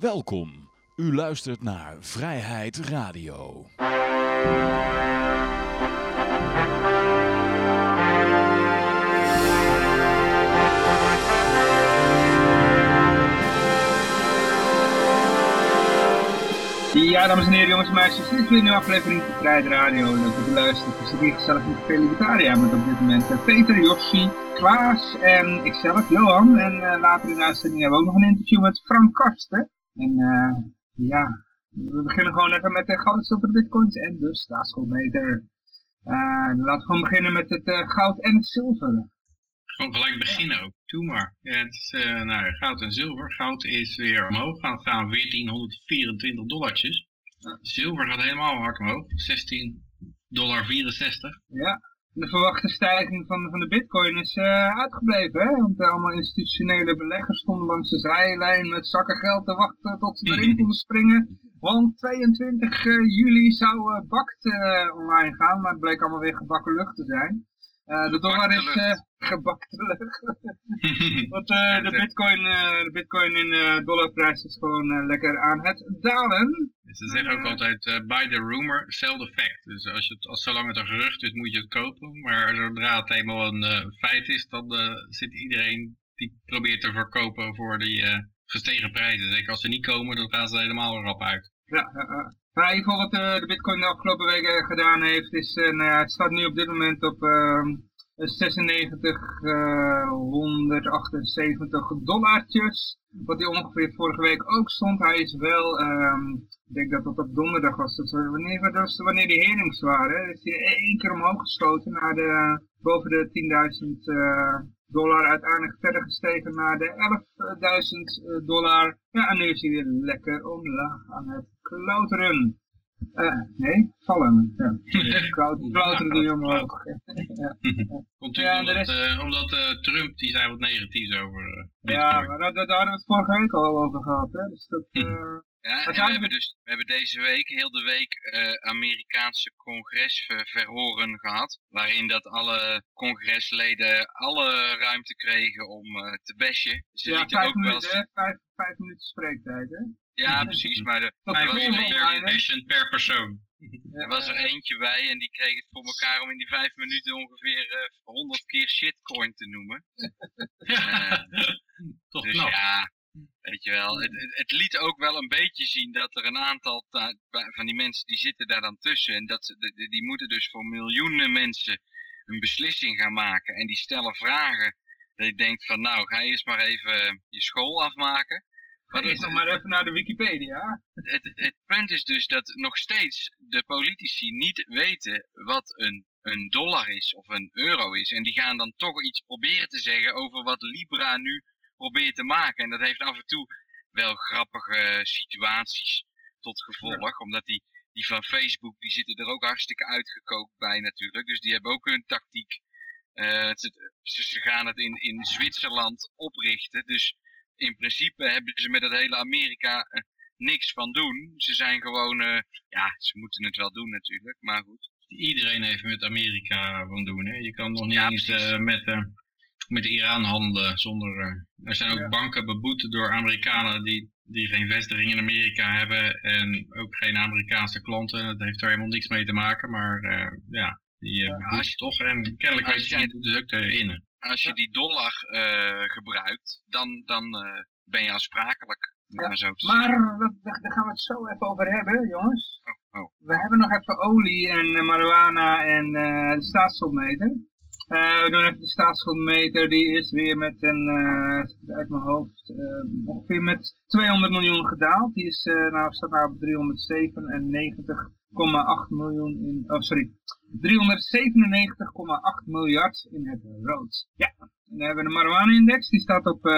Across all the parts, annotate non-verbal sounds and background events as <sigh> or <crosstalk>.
Welkom. U luistert naar Vrijheid Radio. Ja, dames en heren, jongens en meisjes, dit is weer een aflevering van Vrijheid Radio. Leuk dat u luistert. We zitten hier gezellig met Libertaria met op dit moment eh, Peter, Jossi, Klaas en ikzelf, Johan. En uh, later in de uitzending hebben we ook nog een interview met Frank Karsten. En uh, ja, we beginnen gewoon even met de goud, zilver, bitcoins en de staatsschuldmeter. laten we gewoon beginnen met het goud en het zilver. Gewoon gelijk beginnen ook. Doe maar. Ja, het is uh, nou, goud en zilver. Goud is weer omhoog gaan staan 1424 dollartjes. Zilver gaat helemaal hard omhoog. 16,64 dollar. Ja, de verwachte stijging van, van de bitcoin is uh, uitgebleven. Hè? Want uh, allemaal institutionele beleggers stonden langs de zijlijn met zakken geld te wachten tot ze erin <laughs> konden springen. Want 22 juli zou BACT online gaan, maar het bleek allemaal weer gebakken lucht te zijn. De dollar is uh. <laughs> Want uh, de, bitcoin, de bitcoin in dollarprijs is gewoon lekker aan het dalen. Ze zeggen ook altijd, buy the rumor, sell the fact. Dus als, je het, als zolang het een gerucht is, moet je het kopen. Maar zodra het eenmaal een feit is, dan zit iedereen die probeert te verkopen voor die gestegen prijzen. Zeker als ze niet komen, dan gaan ze helemaal rap uit. Ja, maar in ieder geval wat de, de bitcoin de afgelopen weken gedaan heeft, is, uh, nou ja, het staat nu op dit moment op uh, 9678 uh, dollartjes. Wat hij ongeveer vorige week ook stond. Hij is wel, um, ik denk dat dat op donderdag was, wanneer, wanneer die herings waren, is hij één keer omhoog geschoten naar de, boven de 10.000 dollar uiteindelijk verder gestegen naar de 11.000 dollar. Ja, en nu is hij weer lekker omlaag aan het klauteren. Uh, nee, vallen. Ja. <laughs> Klauteren doe je omhoog. ja. <laughs> Komt ja, omdat, uh, omdat uh, Trump die zei wat negatiefs over. Ja, maar daar, daar hadden we het vorige week al over gehad. Hè? Dus dat, <laughs> ja, en we hebben, dus, we hebben deze week, heel de week, uh, Amerikaanse congresverhoren gehad. Waarin dat alle congresleden alle ruimte kregen om uh, te bashen. Ze ja, vijf, ook minuten, wel... vijf, vijf minuten spreektijd, hè? Ja, precies, maar er was er bashen per persoon. Er was er eentje bij en die kreeg het voor elkaar om in die vijf minuten ongeveer uh, 100 keer shitcoin te noemen. <laughs> Toch dus knap. ja, Weet je wel, het, het, liet ook wel een beetje zien dat er een aantal van die mensen die zitten daar dan tussen. En dat ze, die, die moeten dus voor miljoenen mensen een beslissing gaan maken. En die stellen vragen. Dat je denkt van nou, ga eerst maar even je school afmaken. Ga eerst nog maar even naar de Wikipedia. Het, het, het, punt is dus dat nog steeds de politici niet weten wat een, een dollar is of een euro is. En die gaan dan toch iets proberen te zeggen over wat Libra nu probeert te maken. En dat heeft af en toe wel grappige situaties tot gevolg. Omdat die, die van Facebook, die zitten er ook hartstikke uitgekookt bij natuurlijk. Dus die hebben ook hun tactiek. Uh, ze, gaan het in, in Zwitserland oprichten. Dus in principe hebben ze met het hele Amerika uh, niks van doen. Ze zijn gewoon, uh, ja, ze moeten het wel doen natuurlijk, maar goed. Iedereen heeft met Amerika van doen. Hè? Je kan nog niet ja, eens met met Iran handelen zonder... Uh, er zijn ook banken beboet door Amerikanen die, die geen vestiging in Amerika hebben en ook geen Amerikaanse klanten. Dat heeft er helemaal niks mee te maken, maar uh, ja, die uh, ja, je toch en kennelijk als je het dus ook erin. Als je die dollar gebruikt, dan, dan ben je aansprakelijk. Ja, maar, zo maar daar gaan we het zo even over hebben, jongens. Oh, oh. We hebben nog even olie en marijuana en de staatsschuldmeter. Uh, we doen even de staatsschuldmeter, die is weer met een, uh, uit mijn hoofd, uh, ongeveer met 200 miljoen gedaald. Die is, nou, staat nou op 397,8 miljoen in, oh sorry, 397,8 miljard in het rood. Ja, en dan hebben we de marijuana-index, die staat op 209,16.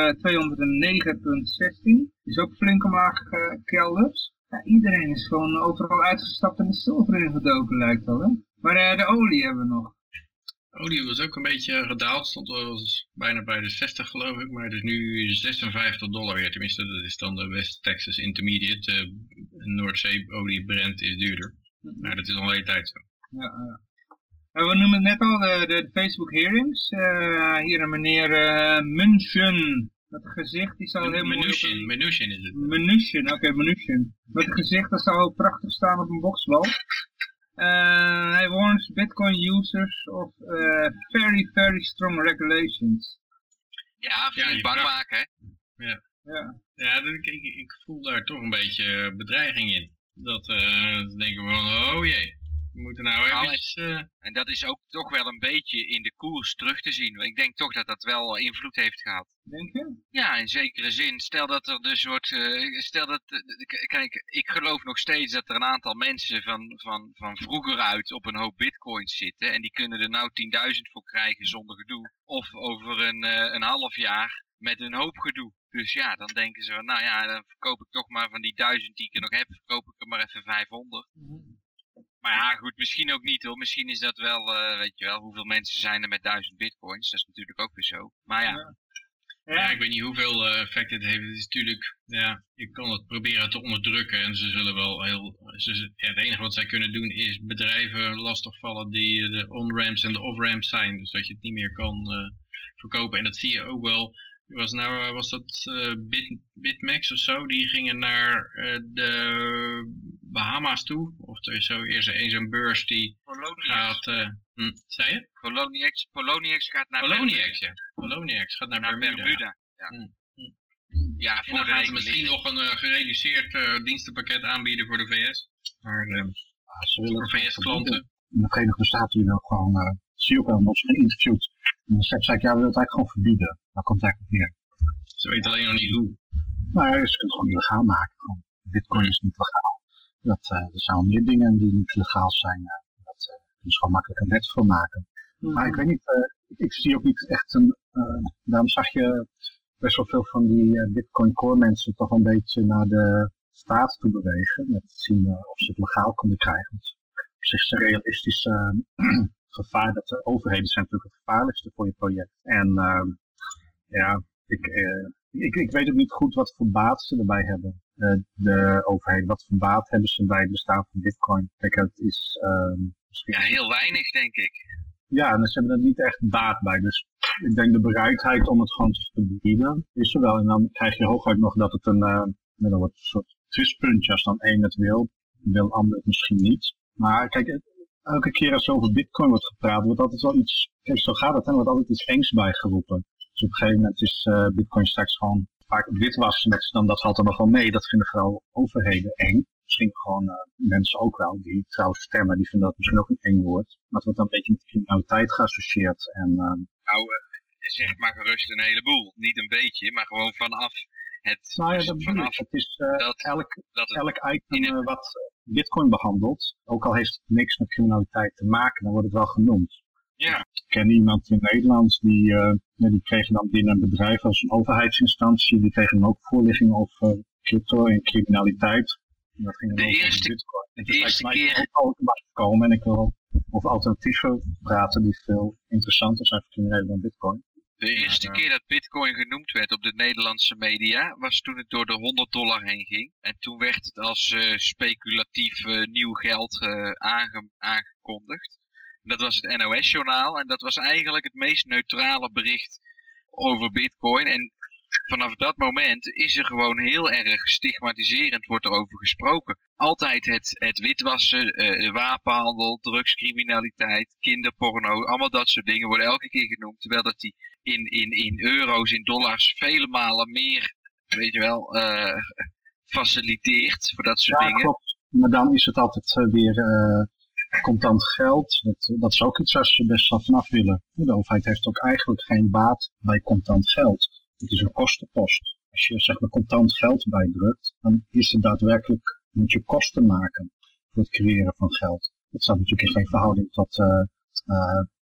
Die is ook flink omlaag gekelderd. Ja, iedereen is gewoon overal uitgestapt en de zilver ingedoken lijkt wel, hè. Maar de olie hebben we nog. Olie was ook een beetje gedaald, stond wel bijna bij de 60 geloof ik, maar het is nu 56 dollar weer. Tenminste, dat is dan de West Texas Intermediate. Uh, Noordzee olie Brent is duurder. Maar dat is al een hele tijd zo. Ja, uh. we noemen net al de, de Facebook hearings. Uh, hier een meneer uh, München Dat gezicht, die zou helemaal... Mnuchin, Mnuchin is het. Mnuchin, oké, okay, Mnuchin. Een gezicht, dat zou prachtig staan op een boksbal. Uh, hij warns Bitcoin users of uh, very, very strong regulations. Ja, vind ja, bang maken, hè? Ja. Ja, ja ik, ik, ik, voel daar toch een beetje bedreiging in. Dat uh, denken we van, oh jee, we moeten nou, nou. Uh... En dat is ook toch wel een beetje in de koers terug te zien. Ik denk toch dat dat wel invloed heeft gehad. Denk je? Ja, in zekere zin. Stel dat er dus wordt... Uh, stel dat... kijk, ik geloof nog steeds dat er een aantal mensen van, van, van vroeger uit op een hoop bitcoins zitten. En die kunnen er nou 10.000 voor krijgen zonder gedoe. Of over een, een half jaar met een hoop gedoe. Dus ja, dan denken ze, nou ja, dan verkoop ik toch maar van die duizend die ik er nog heb, verkoop ik er maar even 500. Mm Maar ja, goed, misschien ook niet hoor. Misschien is dat wel, uh, weet je wel, hoeveel mensen zijn er met duizend bitcoins. Dat is natuurlijk ook weer zo. Maar ja. Ja, ja ik weet niet hoeveel uh, effect het heeft. Het is natuurlijk, ja, je kan het proberen te onderdrukken. En ze zullen wel heel, ze, ja, het enige wat zij kunnen doen is bedrijven lastigvallen die de on-ramps en de off-ramps zijn. Dus dat je het niet meer kan uh, verkopen. En dat zie je ook wel was, nou, eh, was dat uh, Bit, Bitmax of zo? Die gingen naar uh, de Bahama's toe. Of er is zo eerst een zo'n beurs die Poloniex. gaat... Uh, hm, zei je? Poloniex, Poloniex gaat naar Poloniex, ja. Poloniex gaat naar, naar Bermuda. Bermuda. Ja. Hm. hm. Ja, voor en dan gaan ze misschien nog een uh, gereduceerd dienstenpakket aanbieden voor de VS. Maar ze willen voor VS-klanten. In de Verenigde Staten die wil gewoon, zie je ook wel, als geïnterviewd en dan zei ik, ja, we willen het eigenlijk gewoon verbieden. Dat komt eigenlijk neer. Ze weten alleen nog niet hoe. Nou ja, ze kunnen het gewoon legaal maken. Gewoon, Bitcoin is niet legaal. Dat, uh, er zijn al meer dingen die niet legaal zijn. Uh, dat uh, kunnen ze gewoon makkelijk een wet voor maken. Mm -hmm. Maar ik weet niet, ik, ik, zie ook niet echt een... daarom zag je best wel veel van die Bitcoin core mensen toch een beetje naar de staat toe bewegen. Met zien of ze het legaal konden krijgen. op zich is een realistische gevaar dat de overheden zijn natuurlijk het gevaarlijkste voor je project. En uh, ja, ik, uh, ik, ik weet ook niet goed wat voor baat ze erbij hebben. Uh, de overheden, wat voor baat hebben ze bij het bestaan van bitcoin? Kijk, het is ehm, misschien... Ja, heel weinig denk ik. Ja, en ze hebben er niet echt baat bij. Dus ik denk de bereidheid om het gewoon te verbieden is er wel. En dan krijg je hooguit nog dat het een, uh, wordt een soort twistpuntje als dan één het wil, wil ander het misschien niet. Maar kijk, elke keer als er over bitcoin wordt gepraat, wordt altijd wel iets, kijk zo gaat het, er wordt altijd iets engs bijgeroepen. Dus op een gegeven moment is uh, bitcoin straks gewoon vaak witwassen, met, dan, dat valt er nog wel mee, dat vinden vooral overheden eng. Misschien gewoon uh, mensen ook wel, die trouwens stemmen, die vinden dat misschien ook een eng woord. Maar het wordt dan een beetje met criminaliteit geassocieerd. En, uh, nou, zeg maar gerust een heleboel. Niet een beetje, maar gewoon vanaf het... Nou ja, dat vanaf het is dat, elk, dat elk item wat bitcoin behandeld, ook al heeft het niks met criminaliteit te maken, dan wordt het wel genoemd. Ja. Ik ken iemand in Nederland, die, uh, die kregen dan binnen een bedrijf als een overheidsinstantie, die kregen dan ook voorlichting over crypto en criminaliteit. En dat ging de eerste, bitcoin. De eerste keer... ook komen en ik wil over alternatieven praten die veel interessanter zijn voor criminelen dan bitcoin. De eerste keer dat bitcoin genoemd werd op de Nederlandse media was toen het door de 100 dollar heen ging. En toen werd het als uh, speculatief uh, nieuw geld aange aangekondigd. Dat was het NOS-journaal en dat was eigenlijk het meest neutrale bericht over bitcoin. En vanaf dat moment is er gewoon heel erg stigmatiserend wordt erover gesproken. Altijd het, het witwassen, wapenhandel, drugscriminaliteit, kinderporno, allemaal dat soort dingen worden elke keer genoemd. Terwijl dat die in, in, in euro's, in dollars, vele malen meer, weet je wel, uh, faciliteert voor dat soort ja, dingen. Klopt. Maar dan is het altijd uh, weer contant geld. Dat, dat is ook iets waar ze best wel vanaf willen. De overheid heeft ook eigenlijk geen baat bij contant geld. Het is een kostenpost. Als je zeg maar contant geld bijdrukt, dan is het daadwerkelijk, moet je kosten maken voor het creëren van geld. Dat staat natuurlijk in geen verhouding tot uh,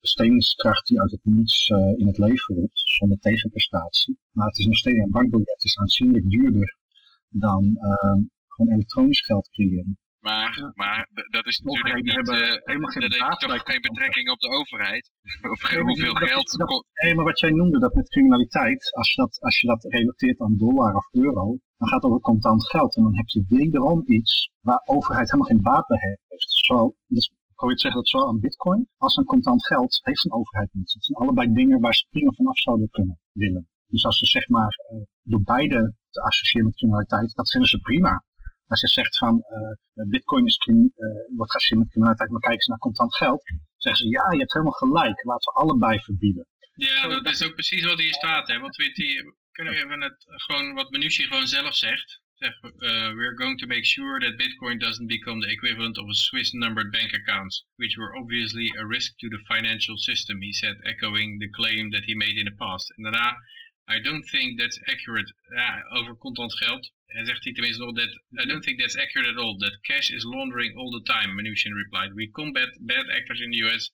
bestedingskracht die uit het niets uh, in het leven roept, zonder tegenprestatie. Maar het is nog steeds, een bankbiljet is aanzienlijk duurder dan gewoon elektronisch geld creëren. Maar, maar dat is natuurlijk niet, hebben uh, helemaal geen dat heeft toch geen betrekking op de overheid? <laughs> of nee, hoeveel geld... Dat, nee, maar wat jij noemde, dat met criminaliteit, als je dat, als je dat relateert aan dollar of euro, dan gaat het over contant geld. En dan heb je wederom iets waar overheid helemaal geen baat bij heeft. Zo, dus je zeggen dat zowel aan bitcoin als aan contant geld heeft een overheid niet. Het zijn allebei dingen waar ze prima vanaf zouden kunnen willen. Dus als ze zeg maar door beide te associëren met criminaliteit, dat vinden ze prima. Als je zegt van bitcoin is wordt geassocieerd met criminaliteit, maar kijken ze naar contant geld, zeggen ze ja, je hebt helemaal gelijk, laten we allebei verbieden. Ja, dat is ook precies wat hier staat. Hè? Want weet je, kunnen we even het, gewoon wat Menucci gewoon zelf zegt. Uh, we're going to make sure that Bitcoin doesn't become the equivalent of a Swiss numbered bank accounts, which were obviously a risk to the financial system, he said, echoing the claim that he made in the past. En daarna, I don't think that's accurate. Over contant geld. Hij zegt hij tenminste that, I don't think that's accurate at all. That cash is laundering all the time, Mnuchin replied. We combat bad actors in the US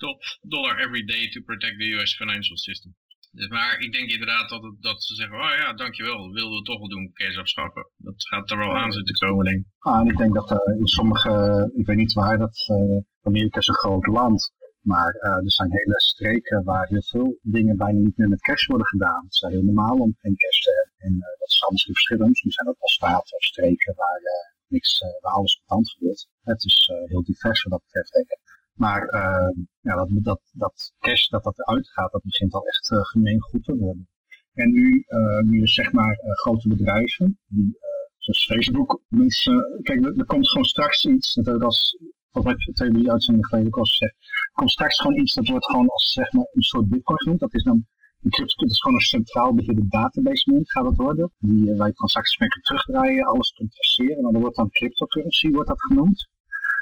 top dollar every day to protect the US financial system. Dus, maar ik denk inderdaad dat, het, dat ze zeggen, oh ja, dankjewel, wilden we toch wel doen, cash afschaffen. Dat gaat er wel aan zitten komen, denk ik. Ah, en ik denk dat uh, in sommige, ik weet niet waar, dat uh, Amerika is een groot land. Maar uh, er zijn hele streken waar heel veel dingen bijna niet meer met cash worden gedaan. Het is heel normaal om geen cash te hebben. En dat is allemaal verschillend. Nu zijn ook wel staten of streken waar, niks, waar alles contant gebeurt. Het is heel divers wat dat betreft, denk ik. Maar uh, ja, dat, dat, dat cash dat dat eruit gaat, dat begint al echt uh, gemeen goed te worden. En nu, uh, nu zeg maar grote bedrijven, die, zoals Facebook, mensen, kijk, er, komt gewoon straks iets, dat als, volgens mij twee, drie uitzendingen geleden ook al gezegd, er komt straks gewoon iets, dat wordt gewoon als zeg maar een soort bitcoin genoemd, dat is dan een crypto, is gewoon een centraal beheerde database munt, gaat het worden. Die wij transacties mee terugdraaien, alles kunt traceren. Maar dat wordt dan cryptocurrency, wordt dat genoemd.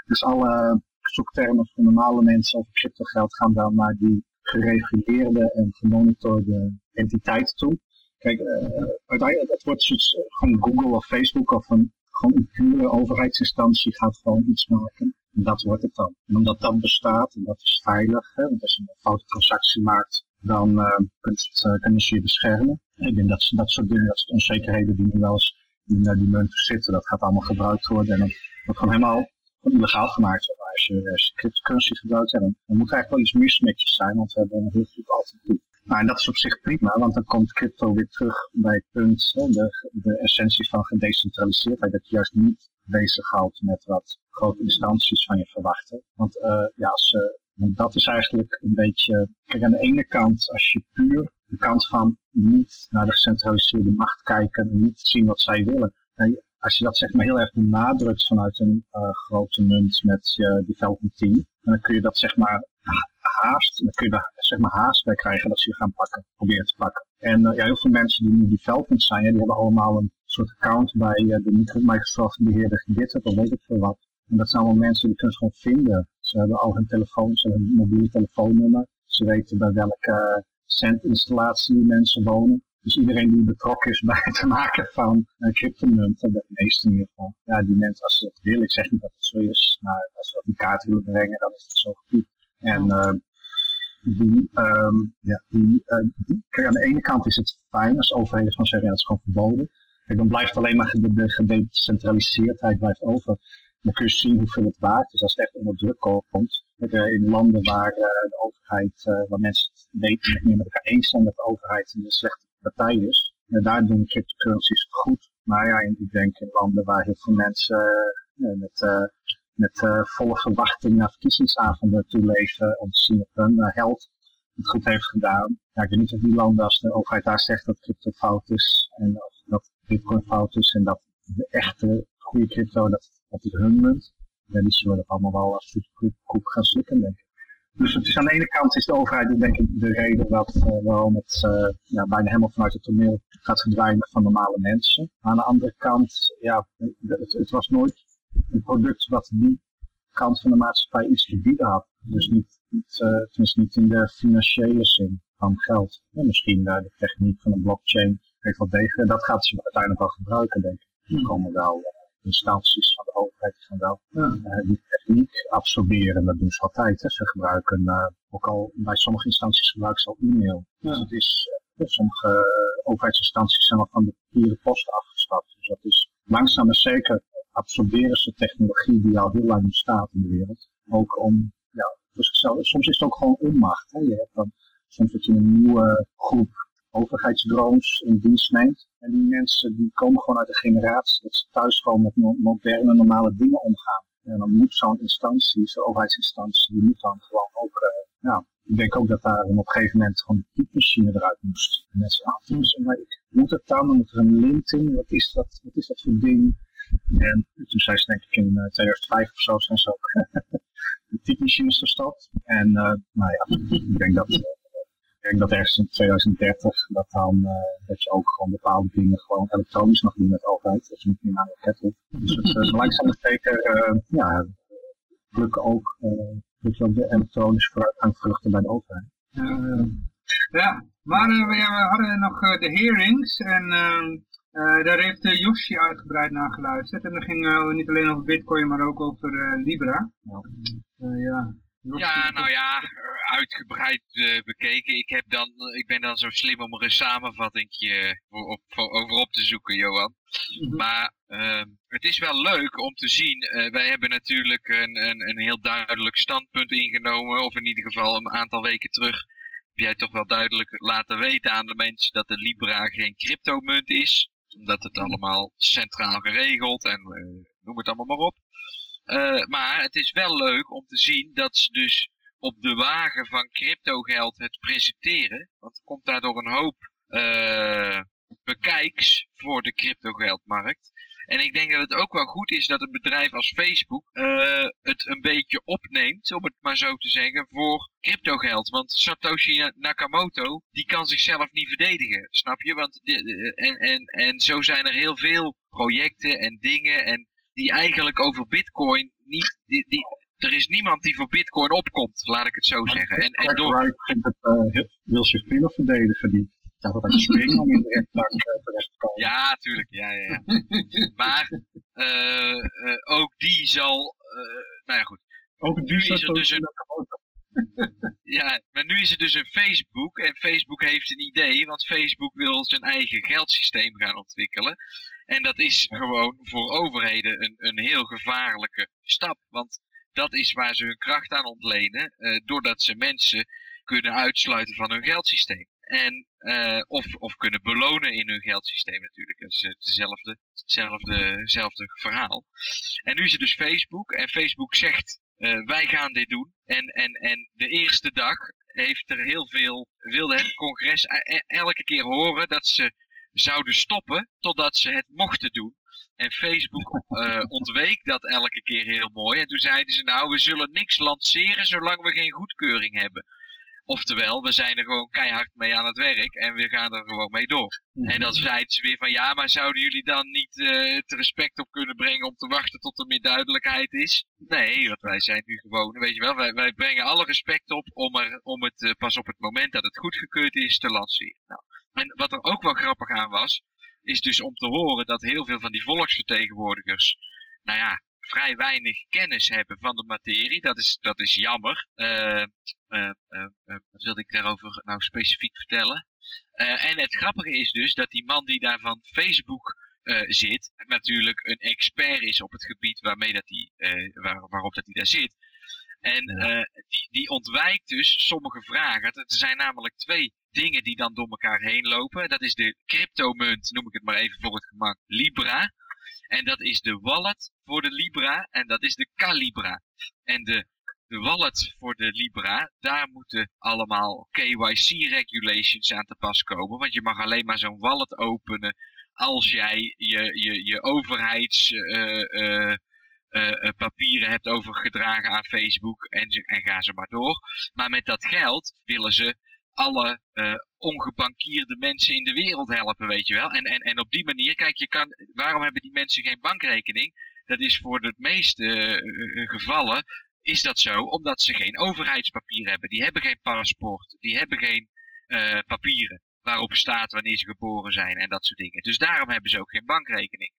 Dus alle zoektermen voor normale mensen over cryptogeld gaan dan naar die gereguleerde en gemonitorde entiteit toe. Kijk, uh, uiteindelijk, het wordt zoiets, uh, gewoon Google of Facebook of een, gewoon een pure overheidsinstantie gaat gewoon iets maken. En dat wordt het dan. En omdat dat bestaat, en dat is veilig, hè, want als je een foute transactie maakt, dan uh, kunnen ze je beschermen. Ik denk dat dat soort dingen, dat soort onzekerheden die nu wel eens naar die munten zitten, dat gaat allemaal gebruikt worden. En dan wordt gewoon helemaal illegaal gemaakt als je, als je cryptocurrency gebruikt, dan, dan moet er eigenlijk wel iets mis met je zijn, want we hebben een heel goed. Nou, en dat is op zich prima, want dan komt crypto weer terug bij het punt, de, de essentie van gedecentraliseerdheid, dat je juist niet bezighoudt met wat grote instanties van je verwachten. Want uh, ja, als, uh, dat is eigenlijk een beetje, kijk aan de ene kant, als je puur de kant van niet naar de gecentraliseerde macht kijken en niet zien wat zij willen, als je dat zeg maar heel erg benadrukt vanuit een uh, grote munt met je development team, dan kun je dat zeg maar haast, dan kun je daar zeg maar haast bij krijgen dat ze je gaan pakken, proberen te pakken. En uh, ja, heel veel mensen die nu development zijn, die hebben allemaal een soort account bij uh, de Microsoft beheerder GitHub of weet ik veel wat. En dat zijn allemaal mensen die kunnen ze gewoon vinden. Ze hebben al hun telefoon, ze hebben een mobiele telefoonnummer. Ze weten bij welke centinstallatie mensen wonen. Dus iedereen die betrokken is bij het maken van uh, cryptomunten, de meeste in ieder geval, ja, die mensen als ze dat willen, ik zeg niet dat het zo is, maar als ze dat in kaart willen brengen, dan is het zo goed. En uh, die, um, ja, die, uh, die, kijk, aan de ene kant is het fijn als overheden van zeggen, ja, dat is gewoon verboden. Kijk, dan blijft alleen maar de, de gedecentraliseerdheid blijft over. Dan kun je zien hoeveel het waard is als het echt onder druk komt. in landen waar de overheid, waar mensen het weten, niet met elkaar eens zijn dat de overheid een slechte partij is. En daar doen cryptocurrencies goed. Maar ja, ik denk in landen waar heel veel mensen uh, met, uh, met volle verwachting naar verkiezingsavonden toeleven om te zien of hun held het goed heeft gedaan. Ja, ik weet niet of die landen, als de overheid daar zegt dat crypto fout is en of dat bitcoin fout is en dat de echte goede crypto, dat, dat hun munt. Ja, die zullen dat allemaal wel als koek gaan slikken, denk ik. Dus het is aan de ene kant is de overheid denk ik de reden dat uh, waarom het uh, ja, bijna helemaal vanuit het toneel gaat verdwijnen van normale mensen. Maar aan de andere kant, ja, het, het, was nooit een product wat die kant van de maatschappij iets te bieden had. Dus niet, niet uh, tenminste niet in de financiële zin van geld. Ja, misschien de techniek van een blockchain heeft wel degelijk, dat gaat ze uiteindelijk wel gebruiken denk ik. Er komen wel instanties van de overheid gaan wel uh, die techniek absorberen. Dat doen ze altijd. Hè. Ze gebruiken, uh, ook al bij sommige instanties gebruiken ze al e-mail. Dus het is, uh, sommige overheidsinstanties zijn al van de papieren post afgestapt. Dus dat is langzaam maar zeker absorberen ze technologie die al heel lang bestaat in de wereld. Ook om, ja, voor zichzelf. Soms is het ook gewoon onmacht. Hè. Je hebt dan soms dat je een nieuwe groep overheidsdrones in dienst neemt. En die mensen die komen gewoon uit de generatie dat ze thuis gewoon met moderne, normale dingen omgaan. En dan moet zo'n instantie, zo'n overheidsinstantie, die moet dan gewoon ook uh, ja, ik denk ook dat daar op een gegeven moment gewoon de typemachine eruit moest. En mensen ah, maar ik moet het dan, dan moet er een lint in, wat is dat, wat is dat voor ding? En toen zei ze denk ik in 2005 of zo zijn ze ook <laughs> de typemachines gestapt. En uh, nou ja, ik denk dat, ik denk dat ergens in 2030 dat dan uh, dat je ook gewoon bepaalde dingen gewoon elektronisch mag doen met overheid. Dat je niet meer naar de kettle. Dus het uh, langzaam zeker, uh, ja, lukken ook, uh, ook de elektronische vooruitgang vruchten bij de overheid. ja, maar we, we, hadden nog de hearings en uh, daar heeft Yoshi uitgebreid naar geluisterd. En dat ging niet alleen over bitcoin, maar ook over Libra. ja. ja, nou ja, uitgebreid bekeken. Ik, heb dan, ik ben dan zo slim om er een samenvatting op, over op te zoeken, Johan. Mhm. Maar ehm, het is wel leuk om te zien. wij hebben natuurlijk een, een, een heel duidelijk standpunt ingenomen. Of in ieder geval een aantal weken terug heb jij toch wel duidelijk laten weten aan de mensen dat de Libra geen cryptomunt is omdat het allemaal centraal geregeld en noem het allemaal maar op. Uh, maar het is wel leuk om te zien dat ze dus op de wagen van cryptogeld het presenteren. Want er komt daardoor een hoop uh, bekijks voor de cryptogeldmarkt. En ik denk dat het ook wel goed is dat een bedrijf als Facebook uh, het een beetje opneemt, om het maar zo te zeggen, voor cryptogeld. Want Satoshi Nakamoto, die kan zichzelf niet verdedigen, snap je? Want en, en, en zo zijn er heel veel projecten en dingen en die eigenlijk over bitcoin niet... Die, die, er is niemand die voor bitcoin opkomt, laat ik het zo zeggen. En, en door... het, uh, wil zich prima verdedigen, die zou dat <laughs> springen om in de rechtszaak eh, terecht te komen. Ja, tuurlijk. Ja, ja, ja. maar uh, uh, ook die zal... nou ja, goed. Ook die is er dus een... <laughs> ja, maar nu is het dus een Facebook. En Facebook heeft een idee, want Facebook wil zijn eigen geldsysteem gaan ontwikkelen. En dat is gewoon voor overheden een, een heel gevaarlijke stap. Want dat is waar ze hun kracht aan ontlenen, uh, doordat ze mensen kunnen uitsluiten van hun geldsysteem. En, uh, of, of kunnen belonen in hun geldsysteem natuurlijk. Dat is hetzelfde, hetzelfde, hetzelfde verhaal. En nu is het dus Facebook. En Facebook zegt, uh, wij gaan dit doen. En, en, en de eerste dag heeft er heel veel, wilde het congres e, e, elke keer horen dat ze zouden stoppen totdat ze het mochten doen. En Facebook uh, <laughs> ontweek dat elke keer heel mooi. En toen zeiden ze nou, we zullen niks lanceren zolang we geen goedkeuring hebben. Oftewel, we zijn er gewoon keihard mee aan het werk en we gaan er gewoon mee door. Mhm. En dan zeiden ze weer van ja, maar zouden jullie dan niet uh, het respect op kunnen brengen om te wachten tot er meer duidelijkheid is? Nee, want wij zijn nu gewoon, weet je wel, wij, wij brengen alle respect op om, er, om het uh, pas op het moment dat het goedgekeurd is te lanceren. Nou, en wat er ook wel grappig aan was, is dus om te horen dat heel veel van die volksvertegenwoordigers, nou ja, vrij weinig kennis hebben van de materie. Dat is, dat is jammer. Uh, uh, wat wilde ik daarover nou specifiek vertellen? en het grappige is dus dat die man die daar van Facebook zit, natuurlijk een expert is op het gebied waarmee dat die, waar, waarop dat hij daar zit. En die, die ontwijkt dus sommige vragen. Er zijn namelijk twee dingen die dan door elkaar heen lopen. Dat is de cryptomunt, noem ik het maar even voor het gemak, Libra. En dat is de wallet voor de Libra en dat is de Calibra. En de, de wallet voor de Libra, daar moeten allemaal KYC regulations aan te pas komen. Want je mag alleen maar zo'n wallet openen als jij je, je, je overheidspapieren uh, uh, hebt overgedragen aan Facebook en, en ga ze maar door. Maar met dat geld willen ze alle uh, ongebankierde mensen in de wereld helpen, weet je wel. En, en, en op die manier, kijk, je kan, waarom hebben die mensen geen bankrekening? Dat is voor de meeste uh, gevallen, is dat zo, omdat ze geen overheidspapier hebben. Die hebben geen paspoort, die hebben geen papieren waarop staat wanneer ze geboren zijn en dat soort dingen. Dus daarom hebben ze ook geen bankrekening.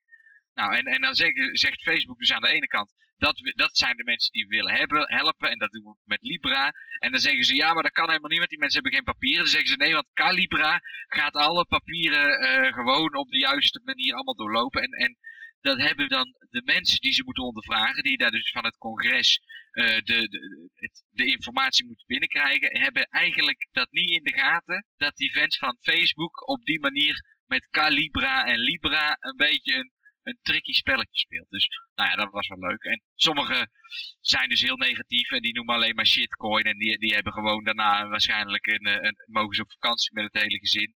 Nou, en, en dan zeggen, zegt Facebook dus aan de ene kant, dat, dat zijn de mensen die we willen hebben, helpen. En dat doen we met Libra. En dan zeggen ze, ja, maar dat kan helemaal niet, want die mensen hebben geen papieren. Dan zeggen ze, nee, want Calibra gaat alle papieren uh, gewoon op de juiste manier allemaal doorlopen. En, en dat hebben dan de mensen die ze moeten ondervragen, die daar dus van het congres uh, de, de, het, de informatie moeten binnenkrijgen, hebben eigenlijk dat niet in de gaten. Dat die fans van Facebook op die manier met Calibra en Libra een beetje een een tricky spelletje speelt. Dus nou ja, dat was wel leuk. En sommigen zijn dus heel negatief en die noemen alleen maar shitcoin. En die, die hebben gewoon daarna waarschijnlijk een, een, mogen ze op vakantie met het hele gezin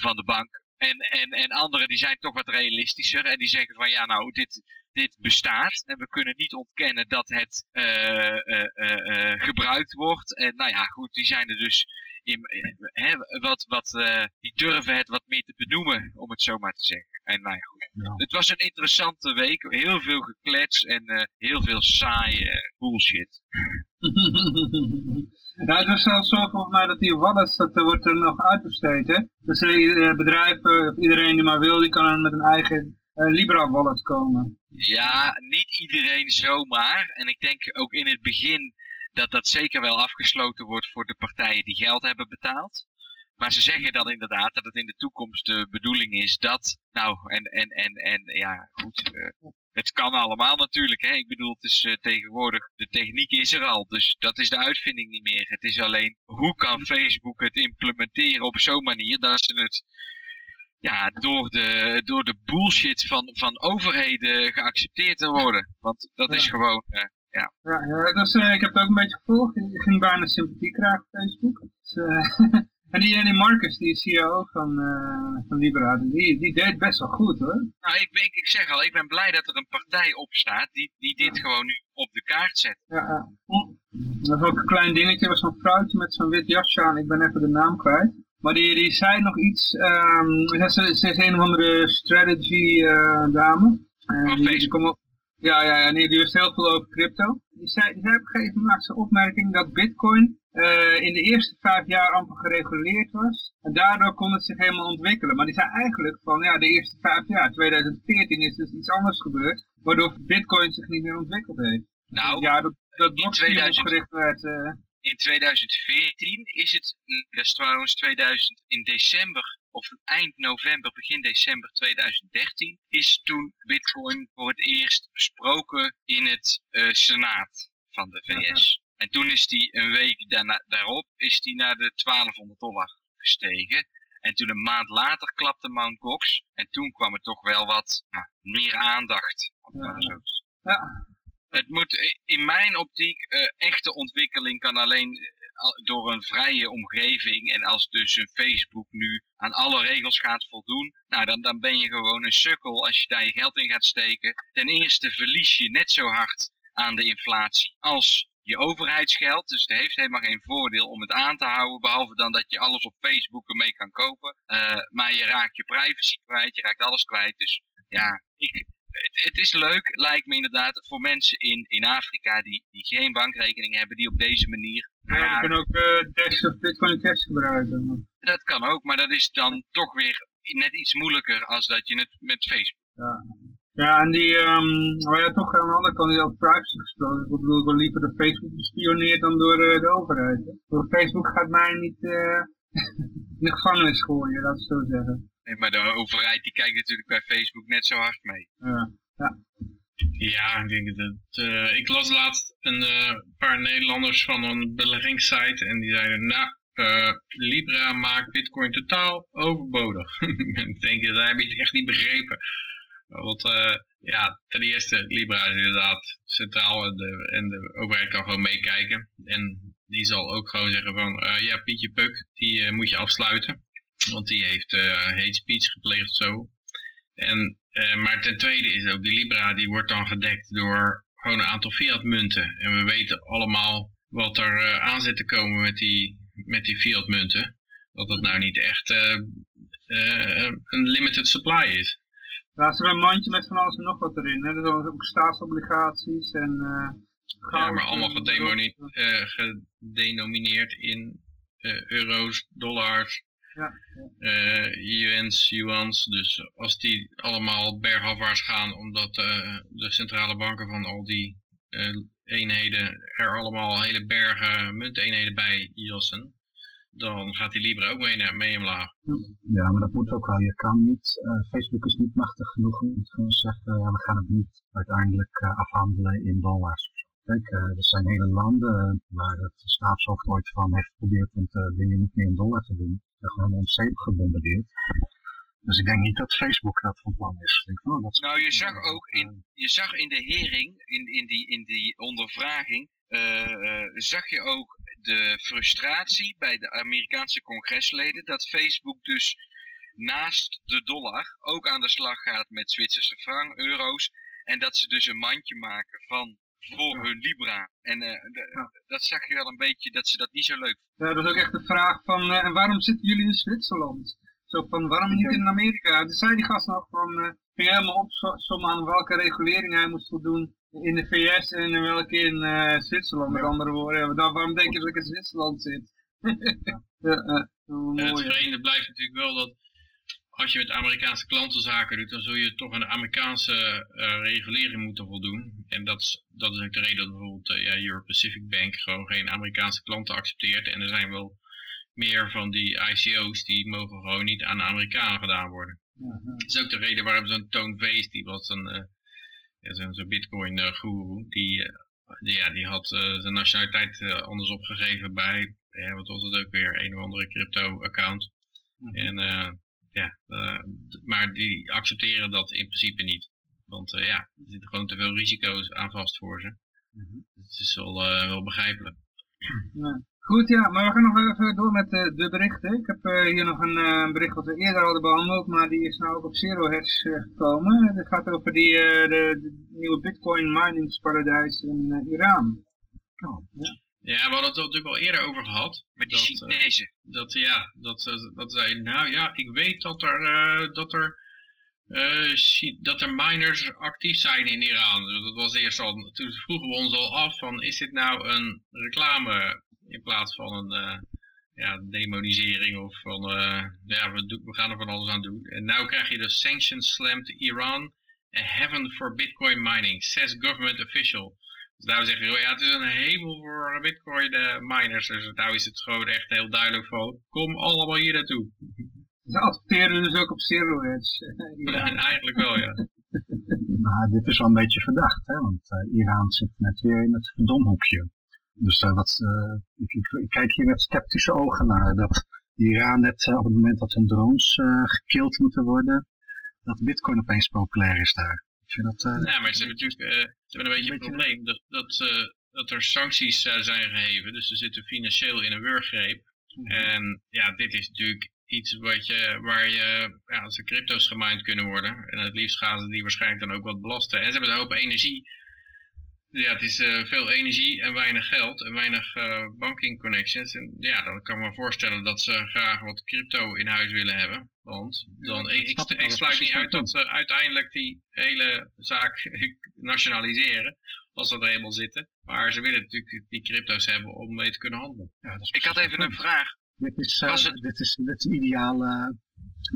van de bank. En, en, en anderen die zijn toch wat realistischer en die zeggen van ja nou dit, dit bestaat en we kunnen niet ontkennen dat het uh, uh, gebruikt wordt. En nou ja goed, die zijn er dus wat, wat, die durven het wat meer te benoemen om het zo maar te zeggen. En nou ja goed, ja. het was een interessante week, heel veel geklets en heel veel saaie bullshit. <laughs> Nou, het was zelfs zo volgens mij dat die wallets, dat wordt er nog uitbesteed, hè? Dus bedrijven, iedereen die maar wil, die kan met een eigen Libra wallet komen. Ja, niet iedereen zomaar. En ik denk ook in het begin dat dat zeker wel afgesloten wordt voor de partijen die geld hebben betaald. Maar ze zeggen dan inderdaad dat het in de toekomst de bedoeling is dat, nou, en, en, en, en ja, goed, uh, het kan allemaal natuurlijk. Hè? Ik bedoel, het is uh, tegenwoordig, de techniek is er al. Dus dat is de uitvinding niet meer. Het is alleen, hoe kan Facebook het implementeren op zo'n manier dat ze het ja, door, de, door de bullshit van, van overheden geaccepteerd te worden. Want dat is gewoon, uh, ja. Ja, ja dus, uh, ik heb het ook een beetje gevolgd. Ik ging bijna sympathie krijgen op Facebook. Dus, <laughs> En die, die Marcus, die CEO van, uh, van Libera, die, die deed best wel goed hoor. Nou, ik, ik, ik zeg al, ik ben blij dat er een partij opstaat die, die dit gewoon nu op de kaart zet. Ja. Dat was ook een klein dingetje, was zo'n vrouwtje met zo'n wit jasje aan, ik ben even de naam kwijt. Maar die, die zei nog iets, um, ze, ze is een of andere strategy dame. En die, die op, ja, ja, ja, nee, die wist heel veel over crypto. Die zei, die zei op een gegeven moment een opmerking dat bitcoin uh, in de eerste vijf jaar amper gereguleerd was. En daardoor kon het zich helemaal ontwikkelen. Maar die zei eigenlijk van ja, de eerste vijf jaar, 2014 is dus iets anders gebeurd. Waardoor bitcoin zich niet meer ontwikkeld heeft. Nou, ja, dat, dat blockchain opgericht werd. Uh, in 2014 is het, dat is trouwens 2000, in december of eind november, begin december 2013, is toen Bitcoin voor het eerst besproken in het uh, Senaat van de VS. En toen is die een week daarna, daarop is die naar de 1200 dollar gestegen. En toen een maand later klapte Mount Gox. En toen kwam er toch wel wat nou, meer aandacht. Ja. ja. Het moet in mijn optiek, uh, echte ontwikkeling kan alleen door een vrije omgeving. En als dus een Facebook nu aan alle regels gaat voldoen. Nou, dan, dan ben je gewoon een sukkel als je daar je geld in gaat steken. Ten eerste verlies je net zo hard aan de inflatie als je overheidsgeld. Dus het heeft helemaal geen voordeel om het aan te houden. Behalve dan dat je alles op Facebook ermee kan kopen. Uh, maar je raakt je privacy kwijt. Je raakt alles kwijt. Dus ja, ik, het, het, is leuk, lijkt me inderdaad, voor mensen in, in Afrika die, die geen bankrekening hebben, die op deze manier... Ja, ja die kunnen ook uh, Dash of Bitcoin Cash gebruiken. Dat kan ook, maar dat is dan toch weer net iets moeilijker als dat je het met Facebook... Ja. Ja, en die, um, ja, toch aan de andere kant, die over privacy gesproken. Ik bedoel, ik wil liever door Facebook gespioneerd dan door uh, de overheid. Door Facebook gaat mij niet uh, <laughs> in de gevangenis gooien, dat is zo zeggen. Nee, maar de overheid die kijkt natuurlijk bij Facebook net zo hard mee. Ja, ja. Ja, ik denk dat. Uh, ik las laatst een uh, paar Nederlanders van een beleggingssite en die zeiden, nou, uh, Libra maakt Bitcoin totaal overbodig. <laughs> ik denk, dat heb je echt niet begrepen. Want ja, ten eerste, Libra is inderdaad centraal en de, en de overheid kan gewoon meekijken. En die zal ook gewoon zeggen van, ja, Pietje Puk, die moet je afsluiten. Want die heeft hate speech gepleegd zo. En, maar ten tweede is ook, die Libra die wordt dan gedekt door gewoon een aantal fiat munten. En we weten allemaal wat er aan zit te komen met die, met die fiat munten. Dat het nou niet echt een limited supply is. Ja, ze hebben een mandje met van alles en nog wat erin. Hè. Er zijn ook staatsobligaties en uh, Ja, maar allemaal uh, gedenomineerd in uh, euro's, dollars, ja, ja. yuans, yuans. Dus als die allemaal bergafwaarts gaan omdat de centrale banken van al die eenheden er allemaal hele bergen munteenheden bij jassen, dan gaat die Libra ook mee, mee omlaag. Ja, maar dat moet ook wel. Je kan niet, uh, Facebook is niet machtig genoeg om te zeggen, ja, we gaan het niet uiteindelijk uh, afhandelen in dollars. Kijk, uh, er zijn hele landen waar het staatshoofd ooit van heeft geprobeerd om dingen niet meer in dollar te doen. Gewoon zeep gebombardeerd. Dus ik denk niet dat Facebook dat van plan is. Ik denk, oh, dat is- Nou, je zag ook in, je zag in de hering, in, in, die, in die ondervraging, eh, eh, zag je ook de frustratie bij de Amerikaanse congresleden dat Facebook dus naast de dollar ook aan de slag gaat met Zwitserse frank, euro's. En dat ze dus een mandje maken van voor hun Libra. En eh, Ja. dat zag je wel een beetje, dat ze dat niet zo leuk dat is ook echt de vraag van, eh, en waarom zitten jullie in Zwitserland? Zo van, waarom niet in Amerika? Toen zei die gast nog van, eh ging helemaal opzommen aan welke regulering hij moest voldoen in de VS en in welke in eh, Zwitserland. Met andere woorden, dan, waarom denk je dat ik in Zwitserland zit? <laughs> ja, eh, het mooi. hè? vreemde blijft natuurlijk wel dat als je met Amerikaanse klanten zaken doet, dan zul je toch aan de Amerikaanse eh, regulering moeten voldoen. En dat is, dat is ook de reden dat bijvoorbeeld eh, ja, Euro Pacific Bank gewoon geen Amerikaanse klanten accepteert. En er zijn wel meer van die ICO's die mogen gewoon niet aan de Amerikanen gedaan worden. Dat is ook de reden waarom zo'n Toon Vees, die was een eh, ja, zo'n zo'n bitcoin guru, die, die, ja, die had zijn nationaliteit anders opgegeven bij, wat was het ook weer, een of andere crypto account. En eh, ja, eh, maar die accepteren dat in principe niet. Want eh, ja, er zitten gewoon te veel risico's aan vast voor ze. Het is wel, eh, wel begrijpelijk. Ja. Goed, ja, maar we gaan nog even door met eh, de berichten. Ik heb eh, hier nog een eh, bericht wat we eerder hadden behandeld, maar die is nou ook op Zero eh, gekomen. Het gaat over die, eh, de, de nieuwe Bitcoin miningsparadijs in Iran. Oh, ja. Ja, we hadden het er natuurlijk al eerder over gehad. met die dat, eh, Chinezen. dat ja, dat, ze- dat zei, nou ja, ik weet dat er, eh, dat er, eh, dat er miners actief zijn in Iran. Dat was eerst al, toen vroegen we ons al af van, is dit nou een reclame in plaats van een eh, ja, demonisering of van, eh, ja, we, doen- we gaan er van alles aan doen. En nu krijg je de sanctions slammed Iran, a heaven for Bitcoin mining, says government official. Dus daar zeggen we, ja, het is een hemel voor bitcoin eh, miners. Dus nou is het gewoon echt heel duidelijk van, kom allemaal hier naartoe. <laughs> Ze adverteren dus ook op Zero Hedge. eh, Iran. En <laughs> eigenlijk wel, ja. <laughs> Maar dit is wel een beetje verdacht, hè? want eh, Iran zit net weer in het verdomhoekje. Dus eh, wat, eh, ik, ik, ik kijk hier met sceptische ogen naar dat Iran net eh, op het moment dat hun drones eh gekild moeten worden, dat bitcoin opeens populair is daar. Ik vind dat, eh, Ja, maar ze hebben natuurlijk eh, ze hebben een beetje een probleem dat, dat, eh, dat er sancties zijn geheven. Dus ze zitten financieel in een wurggreep. En ja, dit is natuurlijk iets wat je, waar je, ja, als er crypto's gemined kunnen worden. En het liefst gaan ze die waarschijnlijk dan ook wat belasten. En ze hebben een hoop energie. Ja, het is eh, veel energie en weinig geld en weinig eh, banking connections. En ja, dan kan ik me voorstellen dat ze graag wat crypto in huis willen hebben. Want dan, Ja, ik, ik, sluit niet uit dat ze uiteindelijk die hele zaak <laughs> nationaliseren. Als ze er eenmaal zitten. Maar ze willen natuurlijk die crypto's hebben om mee te kunnen handelen. ja, dat is Ik had even een vraag. Dit is, eh, het- dit is, dit is ideaal eh,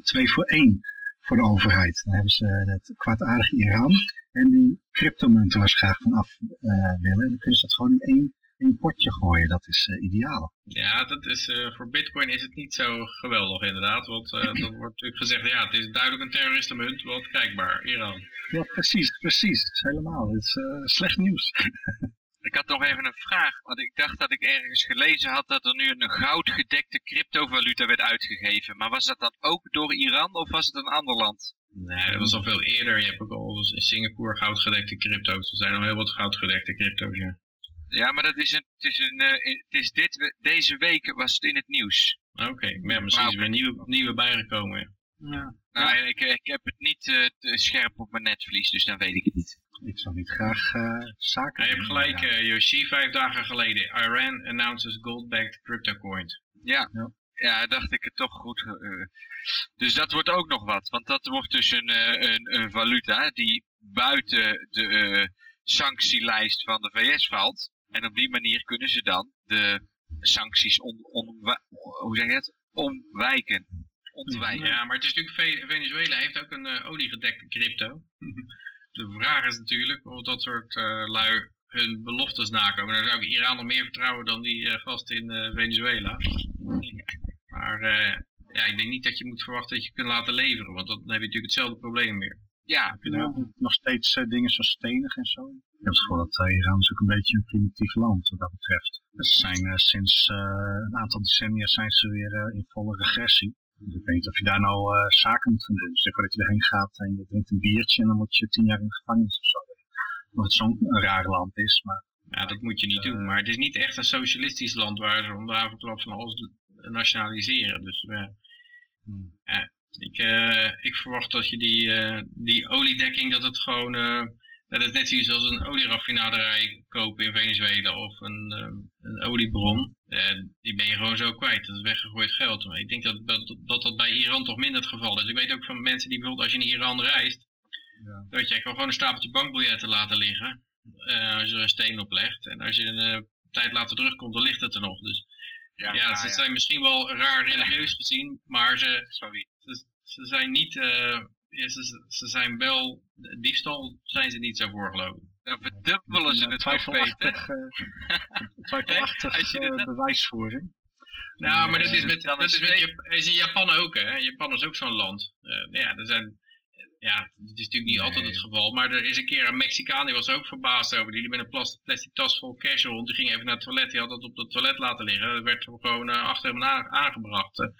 twee voor één voor de overheid. Dan hebben ze het kwaadaardige Iran en die cryptomunten waar ze graag van af eh, willen. En dan kunnen ze dat gewoon in één, potje gooien. Dat is eh, ideaal. Ja, dat is, eh, voor bitcoin is het niet zo geweldig inderdaad. Want eh <laughs> dan wordt natuurlijk gezegd, ja, het is duidelijk een terroristenmunt. Want kijkbaar, Iran. Ja, precies, precies. Helemaal. Het is slecht nieuws. <laughs> Ik had nog even een vraag, want ik dacht dat ik ergens gelezen had dat er nu een goudgedekte cryptovaluta werd uitgegeven. Maar was dat dan ook door Iran of was het een ander land? Nee, dat was al veel eerder. Je hebt ook al in Singapore goudgedekte crypto's. Er zijn al heel wat goudgedekte crypto's, ja. Ja, maar dat is een, het is een, eh, het is dit, deze week was het in het nieuws. Oké, maar ja, misschien is er weer nieuwe, nieuwe bijgekomen. Ja. Ja. Nou, ik, ik heb het niet eh, te scherp op mijn netvlies, dus dan weet ik het niet. Ik zou niet graag eh, zaken Ja, je hebt gelijk, ja. eh, Yoshi, vijf dagen geleden. Iran announces gold-backed crypto coins. Ja, Ja. ja. dacht ik het toch goed. eh, dus dat wordt ook nog wat, want dat wordt dus een, eh, een, een valuta die buiten de eh, sanctielijst van de VS valt. En op die manier kunnen ze dan de sancties on, onwa- hoe zeg je het? omwijken. Ontwijken. Ja, maar het is natuurlijk, Ve- Venezuela heeft ook een oliegedekte crypto. <laughs> De vraag is natuurlijk of dat soort eh, lui hun beloftes nakomen. Dan zou ik Iran nog meer vertrouwen dan die eh, gast in eh, Venezuela. <laughs> Maar eh, ja, ik denk niet dat je moet verwachten dat je kunt laten leveren. Want dan heb je natuurlijk hetzelfde probleem weer. Ja, Heb je daar ook nog steeds dingen zo stenig en zo? Ik heb het gevoel dat Iran is ook een beetje een primitief land wat dat betreft. Ze zijn eh, sinds een aantal decennia zijn ze weer in volle regressie. Dus ik weet niet of je daar nou uh, zaken moet gaan doen. Zeg maar dat je erheen gaat en je drinkt een biertje en dan word je tien jaar in de gevangenis of zo. Omdat het zo'n raar land is. Maar, ja, dat moet je niet doen. Maar het is niet echt een socialistisch land waar ze om de avondklap van alles nationaliseren. Dus hmm. ja, ik, ik verwacht dat je die, die oliedekking, dat het gewoon dat is net zoiets als een olieraffinaderij kopen in Venezuela of een, een oliebron. Uh, die ben je gewoon zo kwijt. Dat is weggegooid geld. Maar ik denk dat dat, dat dat bij Iran toch minder het geval is. Ik weet ook van mensen die bijvoorbeeld als je in Iran reist, ja. dat je kan gewoon een stapeltje bankbiljetten laten liggen. Uh, als je er een steen op legt. En als je een uh, tijd later terugkomt, dan ligt het er nog. Dus ja, ja ze zijn misschien wel raar religieus <laughs> gezien, maar ze, Sorry. ze, ze zijn niet ze, ze zijn wel, diefstal zijn ze niet zo voor geloof ik. Dan verdubbelen ze het twijfelachtig, uh, <laughs> twijfelachtig uh, bewijsvoering. Nou, maar dat is, met, dat is, met, in Japan ook, hè. Japan is ook zo'n land. Ja, er zijn, ja, dat is natuurlijk niet altijd het geval, maar er is een keer een Mexicaan, die was ook verbaasd over, die liep met een plastic, plastic tas vol cash rond, die ging even naar het toilet, die had dat op het toilet laten liggen, dat werd gewoon achter hem aangebracht.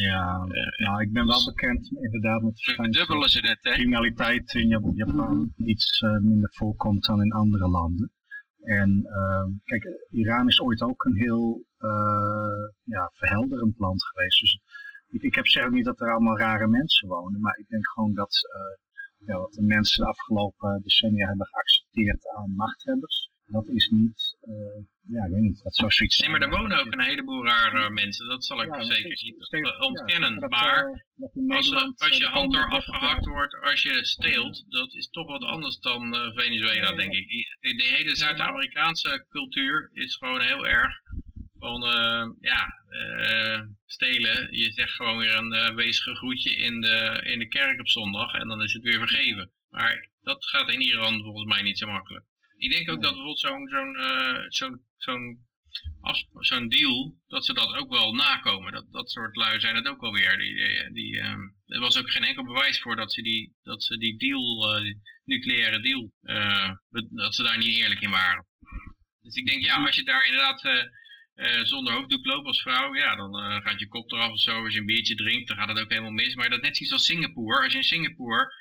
Ja, nou, ik ben wel bekend inderdaad met Verdubbelen ze hè? criminaliteit in Japan iets uh, minder voorkomt dan in andere landen. En uh, kijk, Iran is ooit ook een heel uh, ja, verhelderend land geweest. Dus ik, ik heb zeg niet dat er allemaal rare mensen wonen, maar ik denk gewoon dat ja, wat de mensen de afgelopen decennia hebben geaccepteerd aan machthebbers, dat is niet, uh, ja, ik weet niet, dat zou zoiets Nee, maar er wonen ook een heleboel rare mensen, dat zal ik ja, zeker niet ontkennen. Ja, maar uh, als, als je hand er afgehakt wordt, als je steelt, dat is toch wat anders dan uh, Venezuela, denk ik. De hele Zuid-Amerikaanse cultuur is gewoon heel erg van, ja, stelen. Je zegt gewoon weer een weesige groetje in de, in de kerk op zondag en dan is het weer vergeven. Maar dat gaat in Iran volgens mij niet zo makkelijk. Ik denk ook dat bijvoorbeeld zo'n zo'n uh, zo'n zo'n deal, dat ze dat ook wel nakomen. Dat, dat soort lui zijn het ook alweer. Die, die, die um, er was ook geen enkel bewijs voor dat ze die, dat ze die deal, uh, nucleaire deal, uh, dat ze daar niet eerlijk in waren. Dus ik denk, ja, als je daar inderdaad uh, zonder hoofddoek loopt als vrouw, ja, dan gaat je kop eraf of zo. Als je een biertje drinkt, dan gaat het ook helemaal mis. Maar dat net zoiets als Singapore. Als je in Singapore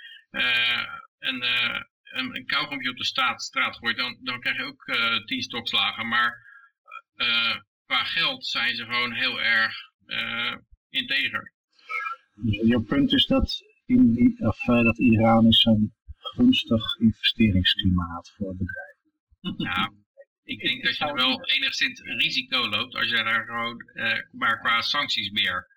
een een, een kauwgompje op de straat, straat gooit, dan, dan krijg je ook tien stokslagen. Maar qua geld zijn ze gewoon heel erg integer. Je punt is dat, in die, of, dat Iran is een gunstig investeringsklimaat voor bedrijven. Ja, ik denk dat je er wel enigszins risico loopt als je daar gewoon, maar qua sancties meer.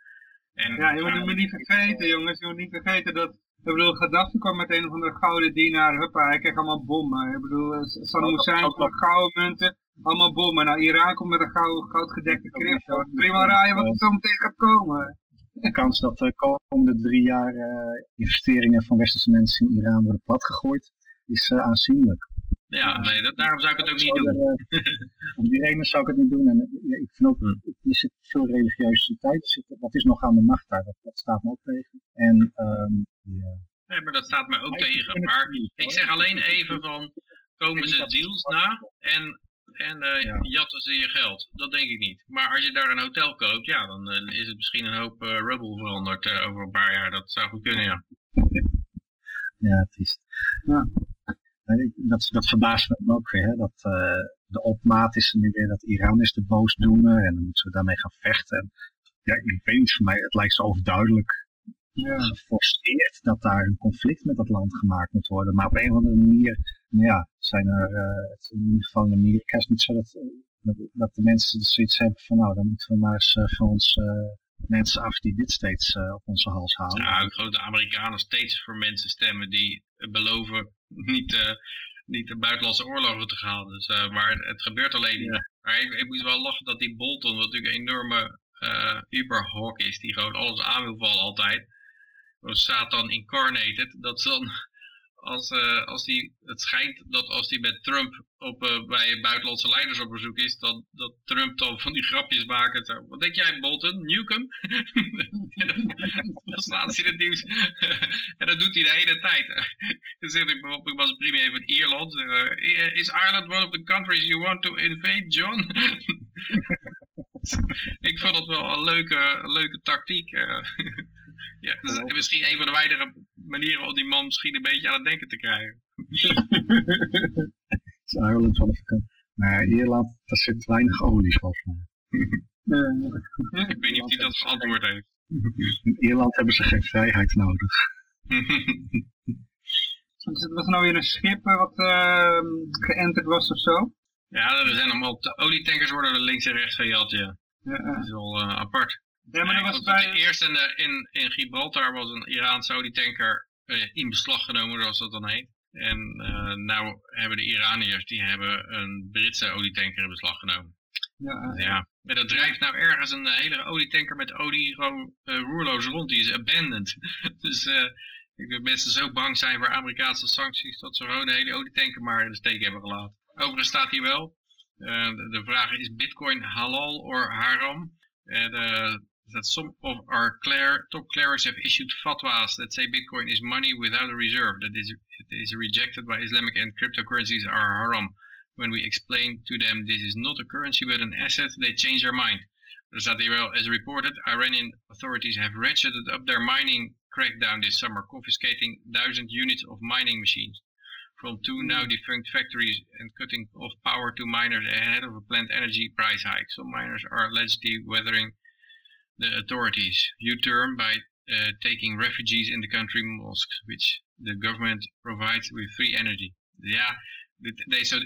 En, ja, je moet het niet vergeten jongens, je moet niet vergeten dat ik bedoel, Gaddafi kwam met een of andere gouden dienaar, huppa, hij kreeg allemaal bommen. Ik bedoel, Saddam Hussein kwam met gouden munten, allemaal bommen. Nou, Iran komt met een goud, goudgedekte crypto. Prima raaien wat er zo meteen gaat komen. De kans dat de komende drie jaar uh, investeringen van westerse mensen in Iran worden platgegooid, is uh, aanzienlijk. Ja, nee, dat, daarom zou ik het ook niet doen. <laughs> om die reden zou ik het niet doen. En ja, ik vind ook, hm. er zit veel religiositeit, dat is nog aan de macht daar, dat, dat staat me ook tegen. En um, ja. Nee, maar dat staat mij ook tegen. Maar ik zeg alleen even van, komen ze deals na en, en uh, jatten ze je geld? Dat denk ik niet. Maar als je daar een hotel koopt, ja, dan uh, is het misschien een hoop uh, rubble veranderd over een paar jaar. Dat zou goed kunnen, ja. Ja, het is... Ja. Dat, dat verbaast me ook weer, hè? dat de opmaat is nu weer dat Iran is de boosdoener en dan moeten we daarmee gaan vechten. En, ja, ik weet niet, voor mij, het lijkt zo overduidelijk ja. geforceerd dat daar een conflict met dat land gemaakt moet worden. Maar op een of andere manier ja, zijn er, uh, in ieder geval in Amerika is niet zo dat, dat, de mensen zoiets hebben van nou, dan moeten we maar eens uh, van ons uh, mensen af die dit steeds op onze hals halen. Nou, ik geloof de Amerikanen steeds voor mensen stemmen die beloven niet, niet de buitenlandse oorlogen te gaan. Dus, maar het, het, gebeurt alleen niet. Maar ik, ik moest wel lachen dat die Bolton, wat natuurlijk een enorme uh, is, die gewoon alles aan wil vallen altijd. Satan incarnated, dat dan als, uh, als die, het schijnt dat als hij met Trump op, uh, bij buitenlandse leiders op bezoek is, dat, dat Trump dan van die grapjes maakt. Zo. Wat denk jij, Bolton? Newcomb? <laughs> dan staat hij in het nieuws. <laughs> en dat doet hij de hele tijd. <laughs> dan zegt hij bijvoorbeeld, ik was premier van Ierland. Uh, is Ireland one of the countries you want to invade, John? ik vond dat wel een leuke, leuke tactiek. Ja, dat is misschien een van de weinige manieren om die man misschien een beetje aan het denken te krijgen. Het is Ireland van de. Maar Ierland, daar zit weinig olie volgens mij. Ik weet niet of hij dat geantwoord heeft. In Ierland hebben ze geen vrijheid nodig. <laughs> Dus het was nou weer een schip eh, wat uh, geënterd was of zo? Ja, er zijn allemaal olietankers worden er links en rechts gejat, ja. Ja, Dat is wel uh, apart. Ja maar dat was bij... Eerst in, eh, in, in Gibraltar was een Iraanse olietanker eh, in beslag genomen, zoals dat dan heet. En eh nou hebben de Iraniërs, die hebben een Britse olietanker in beslag genomen. Ja, ja, maar dat drijft nou ergens een hele olietanker met olie gewoon roerloos rond. Die is abandoned. <laughs> dus ik denk dat mensen zo bang zijn voor Amerikaanse sancties dat ze gewoon de hele olietanker maar in de steek hebben gelaten. Overigens staat hier wel, de, vraag is bitcoin halal or haram? En uh, that some of our clear, top clerics have issued fatwas that say bitcoin is money without a reserve. That is, it is rejected by Islamic and cryptocurrencies are haram. When we explain to them this is not a currency but an asset, they change their mind. Wel, as reported, Iranian authorities have ratcheted up their mining crackdown this summer, confiscating 1000 units of mining machines from two now hmm. defunct factories and cutting off power to miners ahead of a planned energy price hike. Some miners are allegedly weathering the authorities' U-turn by uh, taking refugees in the country mosques, which the government provides with free energy. Ja, dit- deze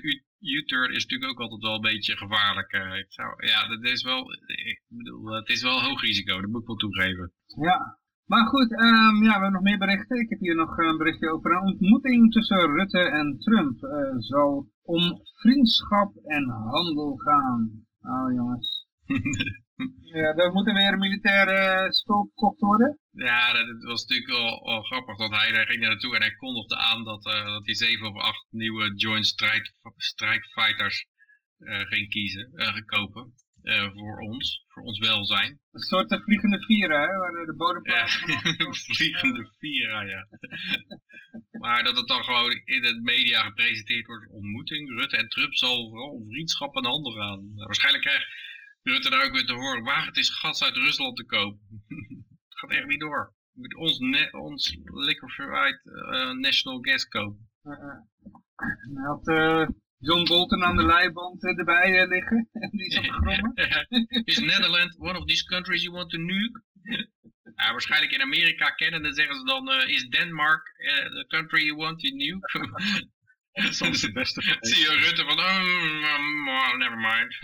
U-turn is natuurlijk ook altijd wel een beetje gevaarlijk. ik zou, ja, dat is wel, ik bedoel, het is wel hoog risico, dat moet ik wel toegeven. Ja. Maar goed, ehm, ja, we hebben nog meer berichten. Ik heb hier nog een berichtje over een ontmoeting tussen Rutte en Trump. Eh zal om vriendschap en handel gaan. Oh jongens. <laughs> Ja, er moeten weer militaire spul gekocht worden. Ja, dat, het was natuurlijk wel, wel grappig dat hij daar ging naartoe en hij kondigde aan dat, eh, dat hij zeven of acht nieuwe Joint Strike, strike Fighters eh, ging kiezen, eh, gaan kopen. eh, voor ons, voor ons welzijn. Een soort eh, vliegende vieren, hè, waar de Ja, bodemplaats van <laughs> vliegende Vira, ja. <laughs> maar dat het dan gewoon in de media gepresenteerd wordt, ontmoeting, Rutte en Trump zal vooral vriendschap en handel gaan. Waarschijnlijk krijgt Rutte daar ook weer te horen, waag het is gas uit Rusland te kopen. <laughs> het gaat echt niet door. Je moet ons, ne- ons liquefied eh, national gas kopen. Hij had John Bolton aan de leiband erbij liggen. <laughs> En die te grommen. is Netherlands <laughs> one of these countries you want to nuke? Ja, waarschijnlijk in Amerika kennen, dan zeggen ze dan, is Denmark the country you want to nuke? <laughs> Dat is soms de beste Zie je Rutte van, oh, mm, oh, never mind. <laughs>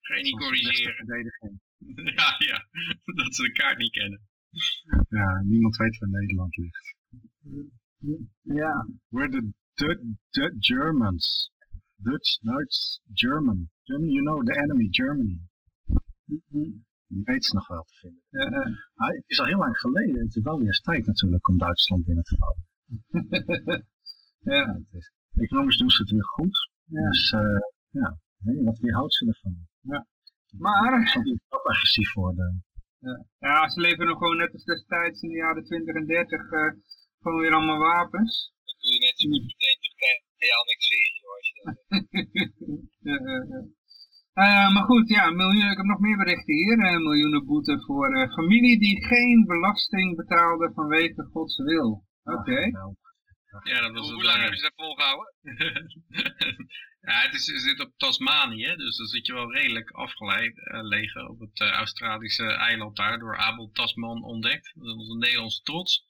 Ga je niet corrigeren. <laughs> Ja, ja, dat ze de kaart niet kennen. Ja, niemand weet waar Nederland ligt. Ja. We're the, the, the Germans. Dutch, Duits, German. You know the enemy, Germany. Die weet ze nog wel te vinden. Eh. Maar het is al heel lang geleden. Het is wel weer tijd natuurlijk om Duitsland binnen te vallen. <laughs> ja. Het is, economisch doen ze het weer goed. Ja. Dus eh, ja, nee, wat weerhoudt ze ervan? Maar, Duitsland moet ook agressief worden. ja, ze leveren nog gewoon net als destijds in de jaren 20 en 30 eh, gewoon weer allemaal wapens. Dan kun je net zo goed meteen Turkije annexeren, hoor. als je dat- <laughs> Ja, ja, ja. Eh, maar goed, ja, miljoen, ik heb nog meer berichten hier. Eh, miljoenen boete voor eh, familie die geen belasting betaalde vanwege Gods wil. Oké. Nou, Ja, dat was Hoe lang hebben ze dat volgehouden? <laughs> ja, het is, zit op Tasmanië, dus dan zit je wel redelijk afgeleid eh, liggen op het Australische eiland daar, door Abel Tasman ontdekt. Dat is onze Nederlandse trots.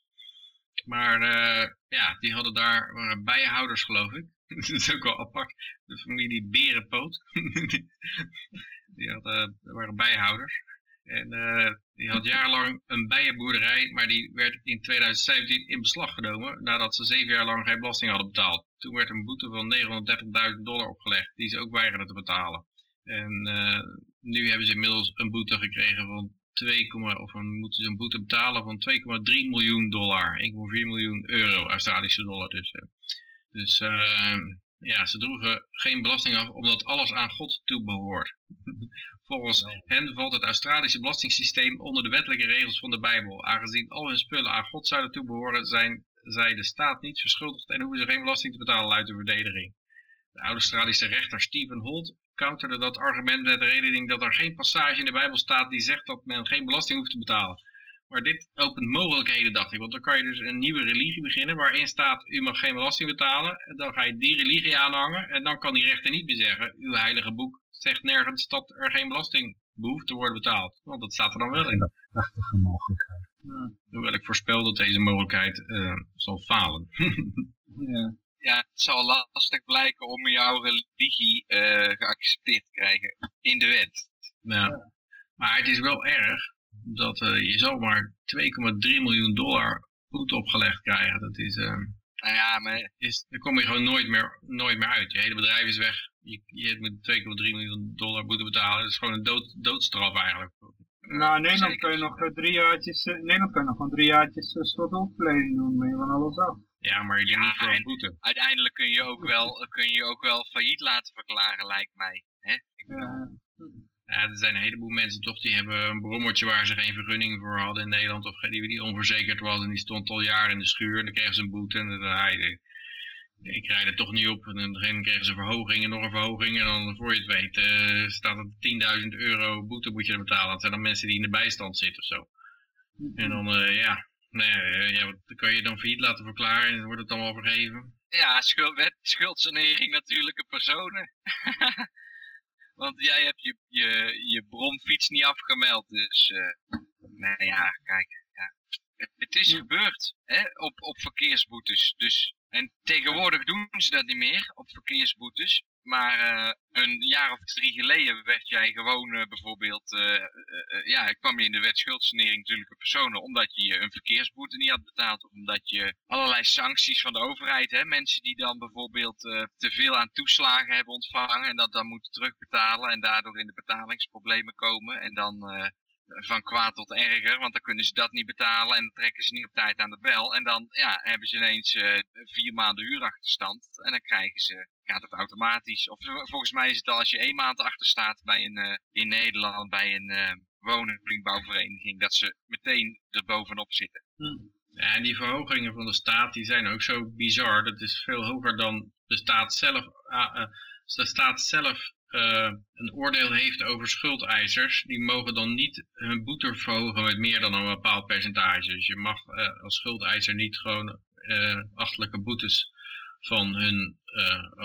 Maar eh, ja, die hadden daar waren bijenhouders geloof ik. <laughs> dat is ook wel apart. De familie Berenpoot. <laughs> die hadden, waren bijenhouders. En eh, die had jarenlang een bijenboerderij, maar die werd in 2017 in beslag genomen nadat ze zeven jaar lang geen belasting hadden betaald. Toen werd een boete van 930.000 dollar opgelegd, die ze ook weigerden te betalen. En eh, nu hebben ze inmiddels een boete gekregen van 2, of een, moeten ze een boete betalen van 2,3 miljoen dollar. 1,4 miljoen euro, Australische dollar dus. Dus eh, ja, ze droegen geen belasting af omdat alles aan God toebehoort. <laughs> Volgens hen valt het Australische belastingssysteem onder de wettelijke regels van de Bijbel. Aangezien al hun spullen aan God zouden toebehoren, zijn zij de staat niet verschuldigd en hoeven ze geen belasting te betalen uit de verdediging. De Australische rechter Stephen Holt counterde dat argument met de redening dat er geen passage in de Bijbel staat die zegt dat men geen belasting hoeft te betalen. Maar dit opent mogelijkheden, dacht ik. Want dan kan je dus een nieuwe religie beginnen waarin staat, u mag geen belasting betalen. En dan ga je die religie aanhangen en dan kan die rechter niet meer zeggen, uw heilige boek zegt nergens dat er geen belasting behoeft te worden betaald. Want dat staat er dan wel in. Prachtige mogelijkheid. Ja. Hoewel ik voorspel dat deze mogelijkheid eh, zal falen. <laughs> Ja. Ja, het zal lastig blijken om jouw religie eh, geaccepteerd te krijgen in de wet. ja. Maar het is wel erg dat eh, je zomaar 2,3 miljoen dollar boete opgelegd krijgen. Dat is, eh, Nou ja, maar is, daar kom je gewoon nooit meer, nooit meer uit. Je hele bedrijf is weg. Je, je moet 2,3 miljoen dollar boete betalen. Dat is gewoon een dood, doodstraf eigenlijk. Nou, in Nederland zeker. kun je nog eh, drie jaartjes, eh, in Nederland kun je nog gewoon drie jaartjes schuldenopverlening doen, ben je van alles af. Ja, maar je Ja, een en- boete. uiteindelijk kun je ook wel, kun je ook wel failliet laten verklaren, lijkt mij. Hè? Ik Ja. Ja, er zijn een heleboel mensen toch die hebben een brommertje waar ze geen vergunning voor hadden in Nederland. Of die, die onverzekerd was en die stond al jaren in de schuur. En dan kregen ze een boete en dan ja, ik, rijd er toch niet op. En begin kregen ze verhoging en nog een verhoging. En dan voor je het weet eh, staat er 10.000 euro boete moet je er betalen. Dat zijn dan mensen die in de bijstand zitten of zo. En dan eh, ja, nou ja, eh, wat kan je dan failliet laten verklaren en dan wordt het allemaal vergeven. Ja, schuld, schuldsanering natuurlijke personen. <laughs> Want jij hebt je, je, je bromfiets niet afgemeld, dus... eh nou ja, kijk. Ja. Het, het is gebeurd, hè, op, op verkeersboetes. Dus, en tegenwoordig doen ze dat niet meer, op verkeersboetes. Maar eh, een jaar of drie geleden werd jij gewoon eh, bijvoorbeeld... eh, ja, kwam je in de wet schuldsanering natuurlijke personen... omdat je een verkeersboete niet had betaald... of omdat je allerlei sancties van de overheid... Hè, mensen die dan bijvoorbeeld te veel aan toeslagen hebben ontvangen... en dat dan moeten terugbetalen... en daardoor in de betalingsproblemen komen... en dan... van kwaad tot erger, want dan kunnen ze dat niet betalen en dan trekken ze niet op tijd aan de bel. En dan ja, hebben ze ineens eh, vier maanden huurachterstand en dan krijgen ze, gaat het automatisch. Of eh, volgens mij is het al als je één maand achter staat bij een, eh, in Nederland bij een woningbouwvereniging, dat ze meteen er bovenop zitten. Ja, en die verhogingen van de staat die zijn ook zo bizar. Dat is veel hoger dan de staat zelf, de staat zelf eh, een oordeel heeft over schuldeisers. Die mogen dan niet hun boete verhogen met meer dan een bepaald percentage. Dus je mag eh, als schuldeiser niet gewoon eh achtelijke boetes van hun,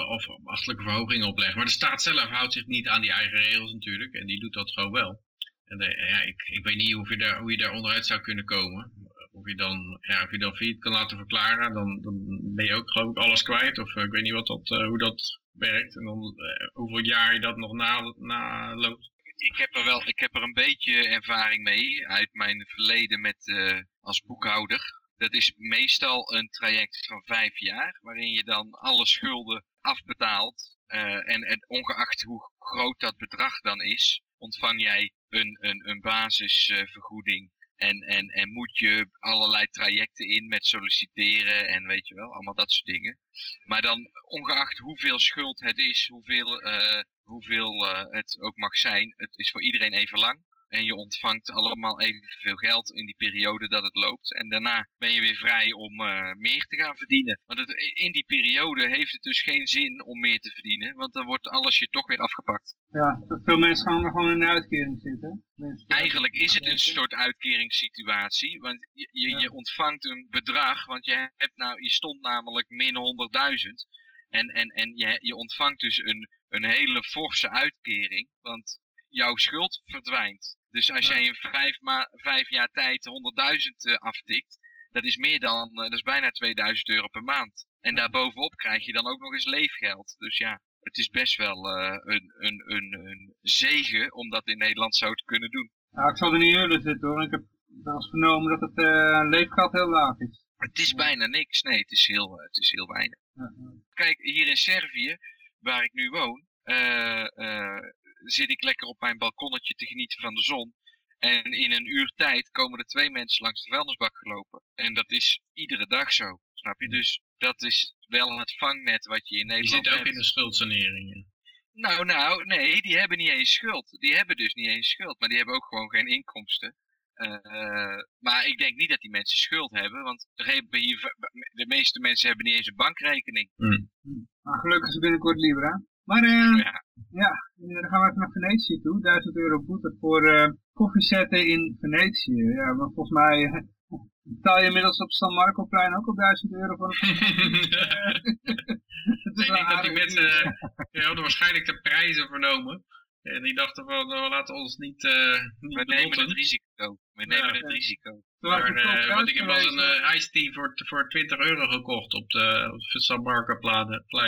of achtelijke verhogingen opleggen. Maar de staat zelf houdt zich niet aan die eigen regels natuurlijk. En die doet dat gewoon wel. En ja, ik, ik weet niet daar, hoe je daar onderuit zou kunnen komen of je dan, ja, of je dan failliet kan laten verklaren, dan, dan ben je ook geloof ik alles kwijt. Of ik weet niet wat dat, hoe dat werkt. En dan eh, hoeveel jaar je dat nog na, naloopt. Ik heb er wel, ik heb er een beetje ervaring mee uit mijn verleden met, eh, als boekhouder. Dat is meestal een traject van vijf jaar, waarin je dan alle schulden afbetaalt. eh, en, en ongeacht hoe groot dat bedrag dan is, ontvang jij een, een, een basisvergoeding. En, en, en moet je allerlei trajecten in met solliciteren en weet je wel, allemaal dat soort dingen. Maar dan ongeacht hoeveel schuld het is, hoeveel, eh, hoeveel eh, het ook mag zijn, het is voor iedereen even lang. En je ontvangt allemaal evenveel geld in die periode dat het loopt. En daarna ben je weer vrij om eh, meer te gaan verdienen. Want het, in die periode heeft het dus geen zin om meer te verdienen. Want dan wordt alles je toch weer afgepakt. Ja, veel mensen gaan er gewoon in de uitkering zitten. Mensen- Eigenlijk is het een soort uitkeringssituatie. Want je, je, Ja. je ontvangt een bedrag. Want je, hebt nou, je stond namelijk min 100.000. En, en, en je, je ontvangt dus een, een hele forse uitkering. Want jouw schuld verdwijnt. Dus als jij in vijf, ma vijf jaar tijd 100.000 eh, aftikt. Dat is meer dan, eh, dat is bijna 2000 euro per maand. En daarbovenop krijg je dan ook nog eens leefgeld. Dus ja, het is best wel eh, een, een, een, een zegen om dat in Nederland zo te kunnen doen. Ja, ik zal er niet eerder zitten hoor. Ik heb wel eens vernomen dat het leefgeld heel laag is. Het is bijna niks. Nee, het is heel, het is heel weinig. Kijk, hier in Servië, waar ik nu woon, zit ik lekker op mijn balkonnetje te genieten van de zon. En in een uur tijd komen er twee mensen langs de vuilnisbak gelopen. En dat is iedere dag zo. Snap je? Dus dat is wel het vangnet wat je in Die Nederland zit ook hebt. in de schuldsanering. ja. Nou, nou, nee, die hebben niet eens schuld. Die hebben dus niet eens schuld, maar die hebben ook gewoon geen inkomsten. Eh, maar ik denk niet dat die mensen schuld hebben, want de meeste mensen hebben niet eens een bankrekening. Maar gelukkig is het binnenkort Libra. Maar eh, Ja. ja, eh, dan gaan we even naar Venetië toe. 1000 euro boete voor eh koffie zetten in Venetië. Ja, want volgens mij betaal je inmiddels op San Marcoplein ook al 1000 euro voor een Het <laughs> <laughs> is ik denk dat die mensen die hadden waarschijnlijk de prijzen vernomen. En die dachten van, nou, laten we ons niet, eh niet We nemen het risico. We nemen het risico. Maar, eh, want ik heb wel een eh iced tea voor, voor 20 euro gekocht op de, op de San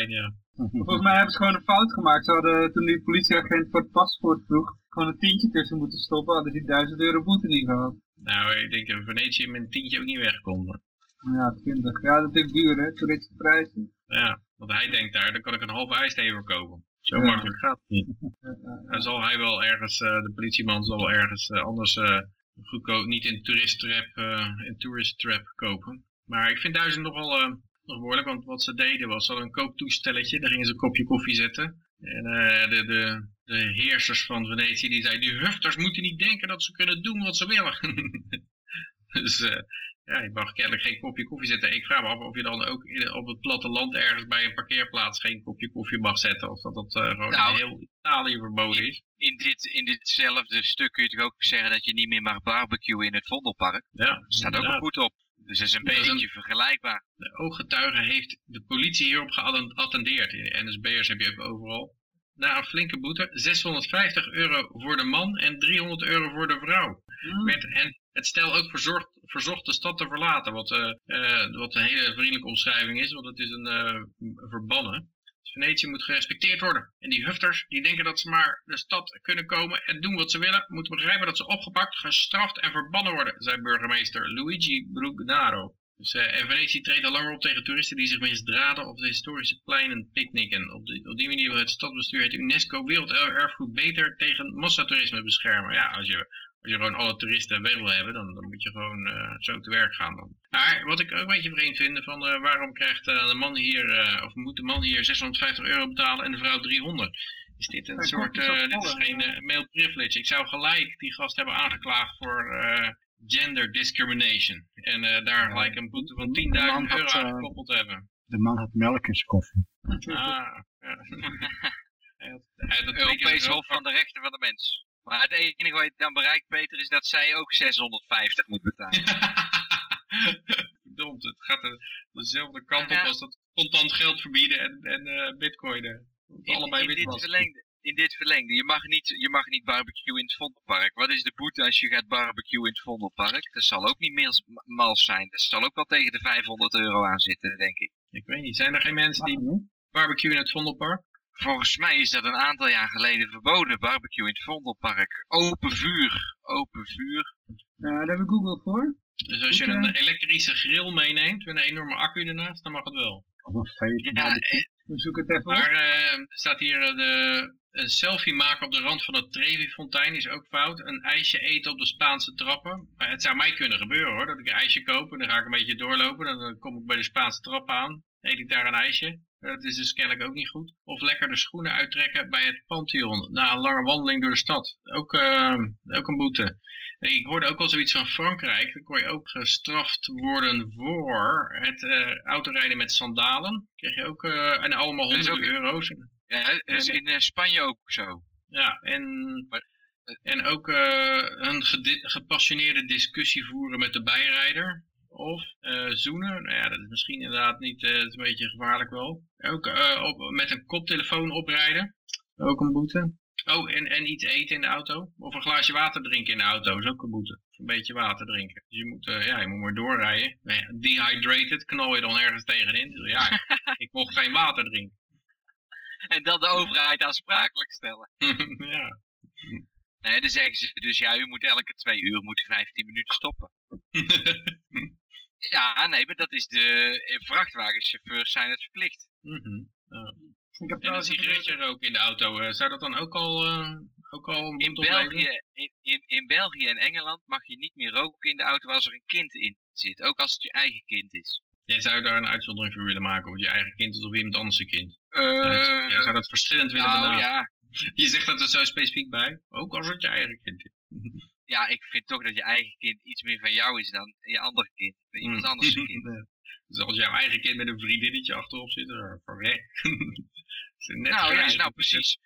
ja. Volgens mij hebben ze gewoon een fout gemaakt. Ze hadden toen die politieagent voor het paspoort vroeg, gewoon een tientje tussen moeten stoppen. Hadden ze die 1000 euro boete niet gehad. Nou, ik denk dat Venetië met een tientje ook niet wegkomt. Ja, 20. Ja, dat is duur hè, toeristische prijzen. Ja, want hij denkt daar, dan kan ik een halve ijsthee voor kopen. Zo makkelijk gaat het niet. Eh, eh, Dan zal hij wel ergens, eh, de politieman zal wel ergens eh, anders eh, goedkoop, niet in tourist trap, eh, in tourist trap kopen. Maar ik vind duizend nogal eh, nog behoorlijk, want wat ze deden was, ze hadden een kooptoestelletje, daar gingen ze een kopje koffie zetten. En eh, de, de, de heersers van Venetië die zeiden, die hufters moeten niet denken dat ze kunnen doen wat ze willen. <laughs> dus eh, ja, je mag kennelijk geen kopje koffie zetten. Ik vraag me af of je dan ook in, op het platteland ergens bij een parkeerplaats geen kopje koffie mag zetten. Of dat dat eh, gewoon Nou, in heel Italië verboden is. In, dit, in ditzelfde stuk kun je toch ook zeggen dat je niet meer mag barbecuen in het Vondelpark. Ja, Staat ook goed op. Dus dat is een beetje vergelijkbaar. De ooggetuige heeft de politie hierop geattendeerd. NSB'ers heb je ook overal. Na een flinke boete, 650 euro voor de man en 300 euro voor de vrouw. hmm. Werd en het stel ook verzorgd, verzocht de stad te verlaten. Wat, eh, eh, wat een hele vriendelijke omschrijving is, want het is een eh, verbannen. Dus Venetië moet gerespecteerd worden. En die hufters, die denken dat ze maar de stad kunnen komen en doen wat ze willen, moeten begrijpen dat ze opgepakt, gestraft en verbannen worden, zei burgemeester Luigi Brugnaro. Dus, en Venetië treedt al langer op tegen toeristen die zich misdraden op de historische pleinen picknicken. Op, die- op die manier wil het stadsbestuur het UNESCO Werelderfgoed beter tegen massatoerisme beschermen. Ja, als je, als je gewoon alle toeristen weg wil hebben, dan, dan moet je gewoon eh, zo te werk gaan dan. Maar wat ik ook een beetje vreemd vind, van eh, waarom krijgt de man hier, of moet de man hier 650 euro betalen en de vrouw 300? Is dit een soort, eh, dit is geen male privilege. Ik zou gelijk die gast hebben aangeklaagd voor gender discrimination. En eh, daar gelijk een boete van 10.000 de man euro had, aan eh, gekoppeld hebben. De man had melk in zijn koffie. Ah, ja. <laughs> Het Europees Hof van de Rechten van de Mens. Maar het enige wat je dan bereikt, Peter, is dat zij ook 650 moet betalen. <laughs> Verdomd, het gaat de, dezelfde kant op Ja. als dat contant geld verbieden en, en eh, bitcoinen. In, allebei in, dit verlengde, in dit verlengde. Je mag, niet, je mag niet barbecuen in het Vondelpark. Wat is de boete als je gaat barbecuen in het Vondelpark? Dat zal ook niet mals, mals zijn. Dat zal ook wel tegen de 500 euro aan zitten, denk ik. Ik weet niet, zijn er geen mensen die barbecuen in het Vondelpark? Volgens mij is dat een aantal jaar geleden verboden, barbecue in het Vondelpark. Open vuur, open vuur. Ja, daar hebben we Google voor. Dus als je een elektrische grill meeneemt met een enorme accu ernaast, dan mag het wel. Of een feest. Ja, barbecue. eh, We zoeken het even op. Maar eh, staat hier eh, de, een selfie maken op de rand van het Trevi-fontein is ook fout. Een ijsje eten op de Spaanse trappen. Maar het zou mij kunnen gebeuren hoor, dat ik een ijsje koop en dan ga ik een beetje doorlopen. Dan kom ik bij de Spaanse trap aan, eet ik daar een ijsje. Dat is dus kennelijk ook niet goed. Of lekker de schoenen uittrekken bij het Pantheon na een lange wandeling door de stad. Ook, eh, ook een boete. Ik hoorde ook al zoiets van Frankrijk. Dan kon je ook gestraft worden voor het eh, autorijden met sandalen. Kreeg je ook eh, en allemaal honderden ook- euro's. Ja, dat is in eh, Spanje ook zo. Ja, en, Maar- en ook eh, een gepassioneerde discussie voeren met de bijrijder. Of eh, zoenen, nou ja, dat is misschien inderdaad niet, eh, dat is een beetje gevaarlijk wel. Ook eh, op, met een koptelefoon oprijden, ook een boete. Oh, en, en iets eten in de auto. Of een glaasje water drinken in de auto, is ook een boete. Of een beetje water drinken. Dus je moet, eh, ja, je moet maar doorrijden. Nou Dehydrated, knal je dan ergens tegenin. Dus ja, <laughs> ik mocht geen water drinken. En dan de overheid aansprakelijk stellen. <laughs> ja. Nee, dan zeggen ze dus, ja, u moet elke twee uur moet u 15 minuten stoppen. <laughs> Ja, nee, maar dat is de... eh, Vrachtwagenchauffeurs zijn het verplicht. Mhm. Ik heb En een sigaretje roken in de auto, eh, zou dat dan ook al, eh, ook al In? België, in, in, in België en Engeland mag je niet meer roken in de auto als er een kind in zit. Ook als het je eigen kind is. Jij zou daar een uitzondering voor willen maken, of je eigen kind is of iemand anders zijn kind. Jij zou dat verschillend willen nou benaderen. ja, Je zegt dat er zo specifiek bij, ook als het je eigen kind is. <laughs> ja, ik vind toch dat je eigen kind iets meer van jou is dan je andere kind. Van iemand Mm. anders <laughs> kind. Ja. Dus als jouw eigen kind met een vriendinnetje achterop zit, dan voor weg. <laughs> Nou ja, nou precies.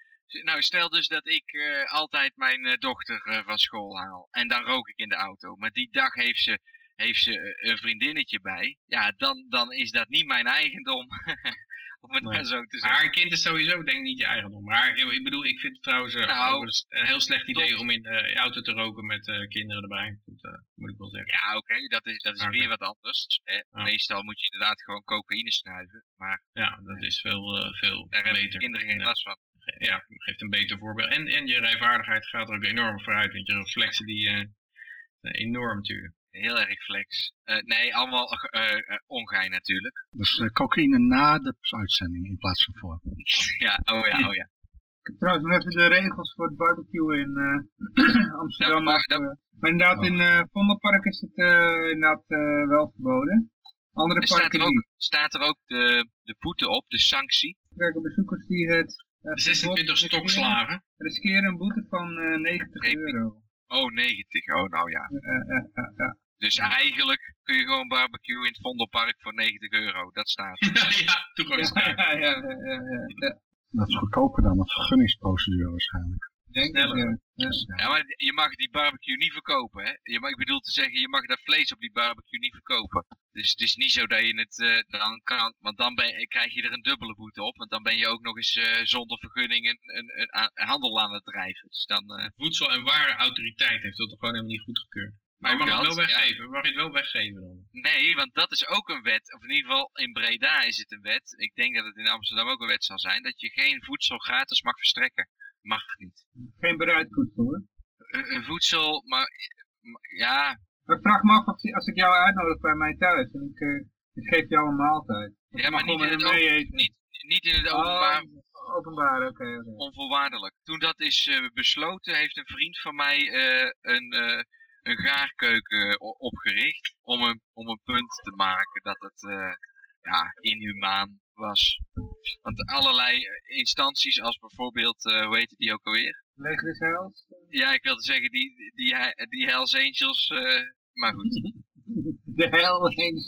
Nou, stel dus dat ik eh, altijd mijn eh, dochter van school haal. En dan rook ik in de auto. Maar die dag heeft ze, heeft ze eh, een vriendinnetje bij. Ja, dan, dan is dat niet mijn eigendom. <laughs> Om het Nee. maar zo te zeggen. Maar een kind is sowieso denk ik niet je eigendom. Maar ik ik bedoel, ik vind het trouwens eh, Nou, een heel slecht idee om in de auto te roken met eh, kinderen erbij. Dat eh, moet ik wel zeggen. Ja, oké, dat is, dat is weer wat anders. Ja. Meestal moet je inderdaad gewoon cocaïne snuiven. Maar Ja, dat is veel, eh, veel daar hebben beter. kinderen geen Ja. last van. ja, geeft een beter voorbeeld. En, en je rijvaardigheid gaat er ook enorm vooruit. Want je reflexen die eh, enorm natuurlijk. Heel erg flex. Eh, nee, allemaal eh, eh, ongein natuurlijk. Dus eh, cocaïne na de uitzending in plaats van voor. <laughs> Ja, oh ja, oh ja. Ik heb trouwens nog even de regels voor het barbecue in eh, <clears throat> Amsterdam. Ja, maar- inderdaad, in eh Vondelpark is het eh, inderdaad wel verboden. Andere Er staat parken er niet. ook, staat er ook de, de boete op, de sanctie. Werken bezoekers die het eh, 26 verbod stokslagen. riskeren een boete van eh 90 Geen- euro. Oh, 90. Oh, nou ja. Eh. Dus eigenlijk kun je gewoon barbecue in het Vondelpark voor 90 euro. Dat staat. <laughs> ja, Ja, ja, ja, ja, ja, ja. Dat is goedkoper dan een vergunningsprocedure waarschijnlijk. Denk ik, ja. Maar je mag die barbecue niet verkopen, hè? Je mag, ik bedoel te zeggen, je mag dat vlees op die barbecue niet verkopen. Dus het is niet zo dat je het eh, dan kan, want dan ben, krijg je er een dubbele boete op. Want dan ben je ook nog eens eh, zonder vergunning een, een, handel aan het drijven. Dus dan, eh, Voedsel- en Warenautoriteit heeft dat toch gewoon helemaal niet goedgekeurd. Maar je mag het wel ja. weggeven. Mag je het wel weggeven dan? Nee, want dat is ook een wet. Of in ieder geval in Breda is het een wet. Ik denk dat het in Amsterdam ook een wet zal zijn. Dat je geen voedsel gratis mag verstrekken. Mag niet. Geen bereid voedsel hoor. Een, een voedsel, maar maar- ja, Maar ik vraag me af of, als ik jou uitnodig bij mij thuis en ik, eh, ik geef jou een maaltijd. Of ja je maar niet in, het met me open, meeeten. niet, niet in het openbaar. Oh, openbaar, oké. oké. onvoorwaardelijk. Toen dat is eh, besloten, heeft een vriend van mij eh, een, eh, een gaarkeuken o- opgericht. Om een, om een punt te maken dat het eh, ja, inhumaan was. Want allerlei eh, instanties, als bijvoorbeeld, eh, hoe heet die ook alweer? Leger des Heils. Ja, ik wilde zeggen, die, die, die, die Hells Angels. eh, maar goed, <laughs> De Hell Angels.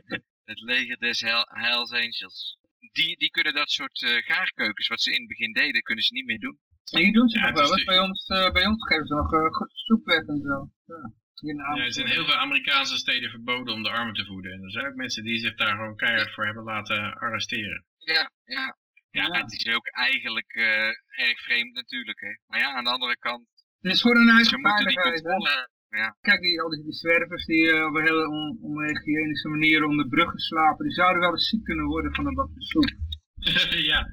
<laughs> het leger des Hel Hells Angels. Die, die kunnen dat soort eh, gaarkeukens, wat ze in het begin deden, kunnen ze niet meer doen. En hier doen ze Ja, nog wel. wat. Bij ons, eh, bij ons geven ze nog uh, soep weg en zo. Ja. Er zijn heel veel Amerikaanse steden verboden om de armen te voeden. En er zijn ook mensen die zich daar gewoon keihard voor hebben laten arresteren. Ja, ja. Ja, Ja. het is ook eigenlijk eh, erg vreemd natuurlijk, hè. Maar ja, aan de andere kant, Het is voor hun eigen ze moeten die veiligheid. hè. controle... Ja, Kijk, die, al die, die zwervers die eh, op een hele on, onhygiënische manier onder bruggen slapen, die zouden wel eens ziek kunnen worden van een bakje soep. <laughs> ja,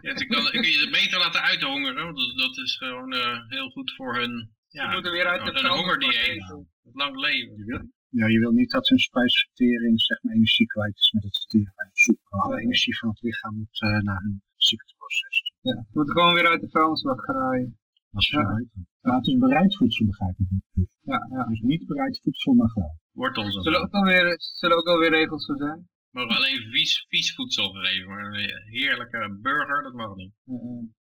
ja ze kan, kun je het beter laten uithongeren. Want dat, dat is gewoon eh, heel goed voor hun Ze ja, moeten weer uit de een hongerdieet. lang leven. Je wil, ja, je wil niet dat hun spijsvertering zeg maar, energie kwijt is met het verteren van soep. Alle energie van het lichaam moet eh, naar hun ziekteproces. Ja, moeten gewoon weer uit de vuilnisbak graaien. Dat is Ja. Maar het is bereid voedsel, begrijp ik niet. Ja, ja. Dus niet bereid voedsel mag wel. Wortels en Zullen ook alweer, zullen ook alweer regels zo zijn? Mogen alleen vies, vies voedsel geven. Maar een heerlijke burger, dat mag niet.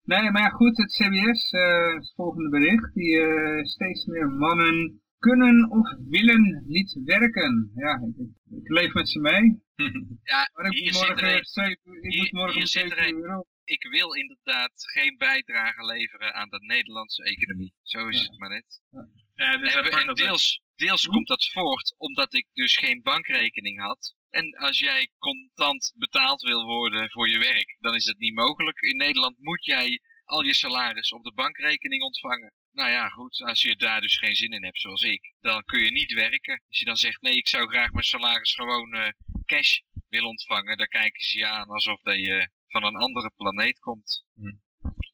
Nee, maar ja, goed, het CBS, eh, het volgende bericht, die eh, steeds meer mannen kunnen of willen niet werken. Ja, ik, leef met ze mee. <laughs> ja Maar ik hier moet zit morgen, er een. zeven, ik hier- moet morgen hier om zit er 7 een. uur op. Ik wil inderdaad geen bijdrage leveren aan de Nederlandse economie. Zo is Ja. het maar net. Ja, is En, en deels, deels komt dat voort omdat ik dus geen bankrekening had. En als jij contant betaald wil worden voor je werk, dan is dat niet mogelijk. In Nederland moet jij al je salaris op de bankrekening ontvangen. Nou ja, goed, als je daar dus geen zin in hebt zoals ik, dan kun je niet werken. Als je dan zegt, nee, ik zou graag mijn salaris gewoon eh, cash willen ontvangen, dan kijken ze je aan alsof dat je van een andere planeet komt.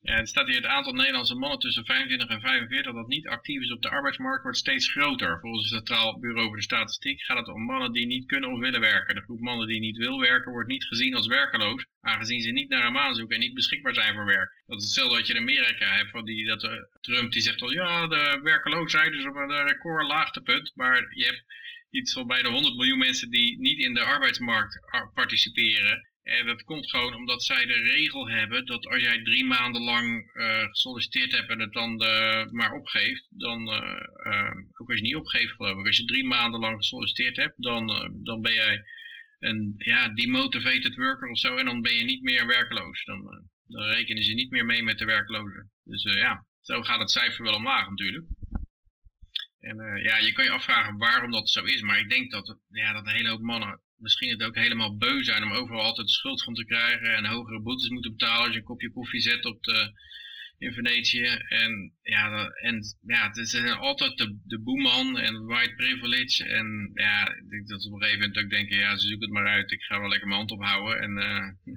Ja, er staat hier het aantal Nederlandse mannen tussen 25 en 45 dat niet actief is op de arbeidsmarkt wordt steeds groter. Volgens het Centraal Bureau voor de Statistiek gaat het om mannen die niet kunnen of willen werken. De groep mannen die niet wil werken wordt niet gezien als werkeloos, aangezien ze niet naar een baan zoeken en niet beschikbaar zijn voor werk. Dat is hetzelfde wat je in Amerika hebt, van die, dat eh, Trump die zegt al, ja, de werkeloosheid is op een eh, record laagtepunt, maar je hebt iets van bijna 100 miljoen mensen die niet in de arbeidsmarkt ar- participeren. En dat komt gewoon omdat zij de regel hebben dat als jij drie maanden lang eh, gesolliciteerd hebt en het dan eh, maar opgeeft, dan, eh, eh, ook als je niet opgeeft geloof als je drie maanden lang gesolliciteerd hebt, dan, dan ben jij een ja, demotivated worker of zo en dan ben je niet meer werkloos. Dan, dan rekenen ze niet meer mee met de werklozen. Dus ja, zo gaat het cijfer wel omlaag natuurlijk. En ja, je kan je afvragen waarom dat zo is. Maar ik denk dat, ja, dat een hele hoop mannen misschien het ook helemaal beu zijn om overal altijd de schuld van te krijgen. En hogere boetes moeten betalen als je een kopje koffie zet op de, in Venetië. En ja, en, ja het is altijd de, de boeman en white privilege. En ja, ik denk dat op een gegeven moment ook denken, ja, ze zoeken het maar uit. Ik ga wel lekker mijn hand ophouden. En, uh,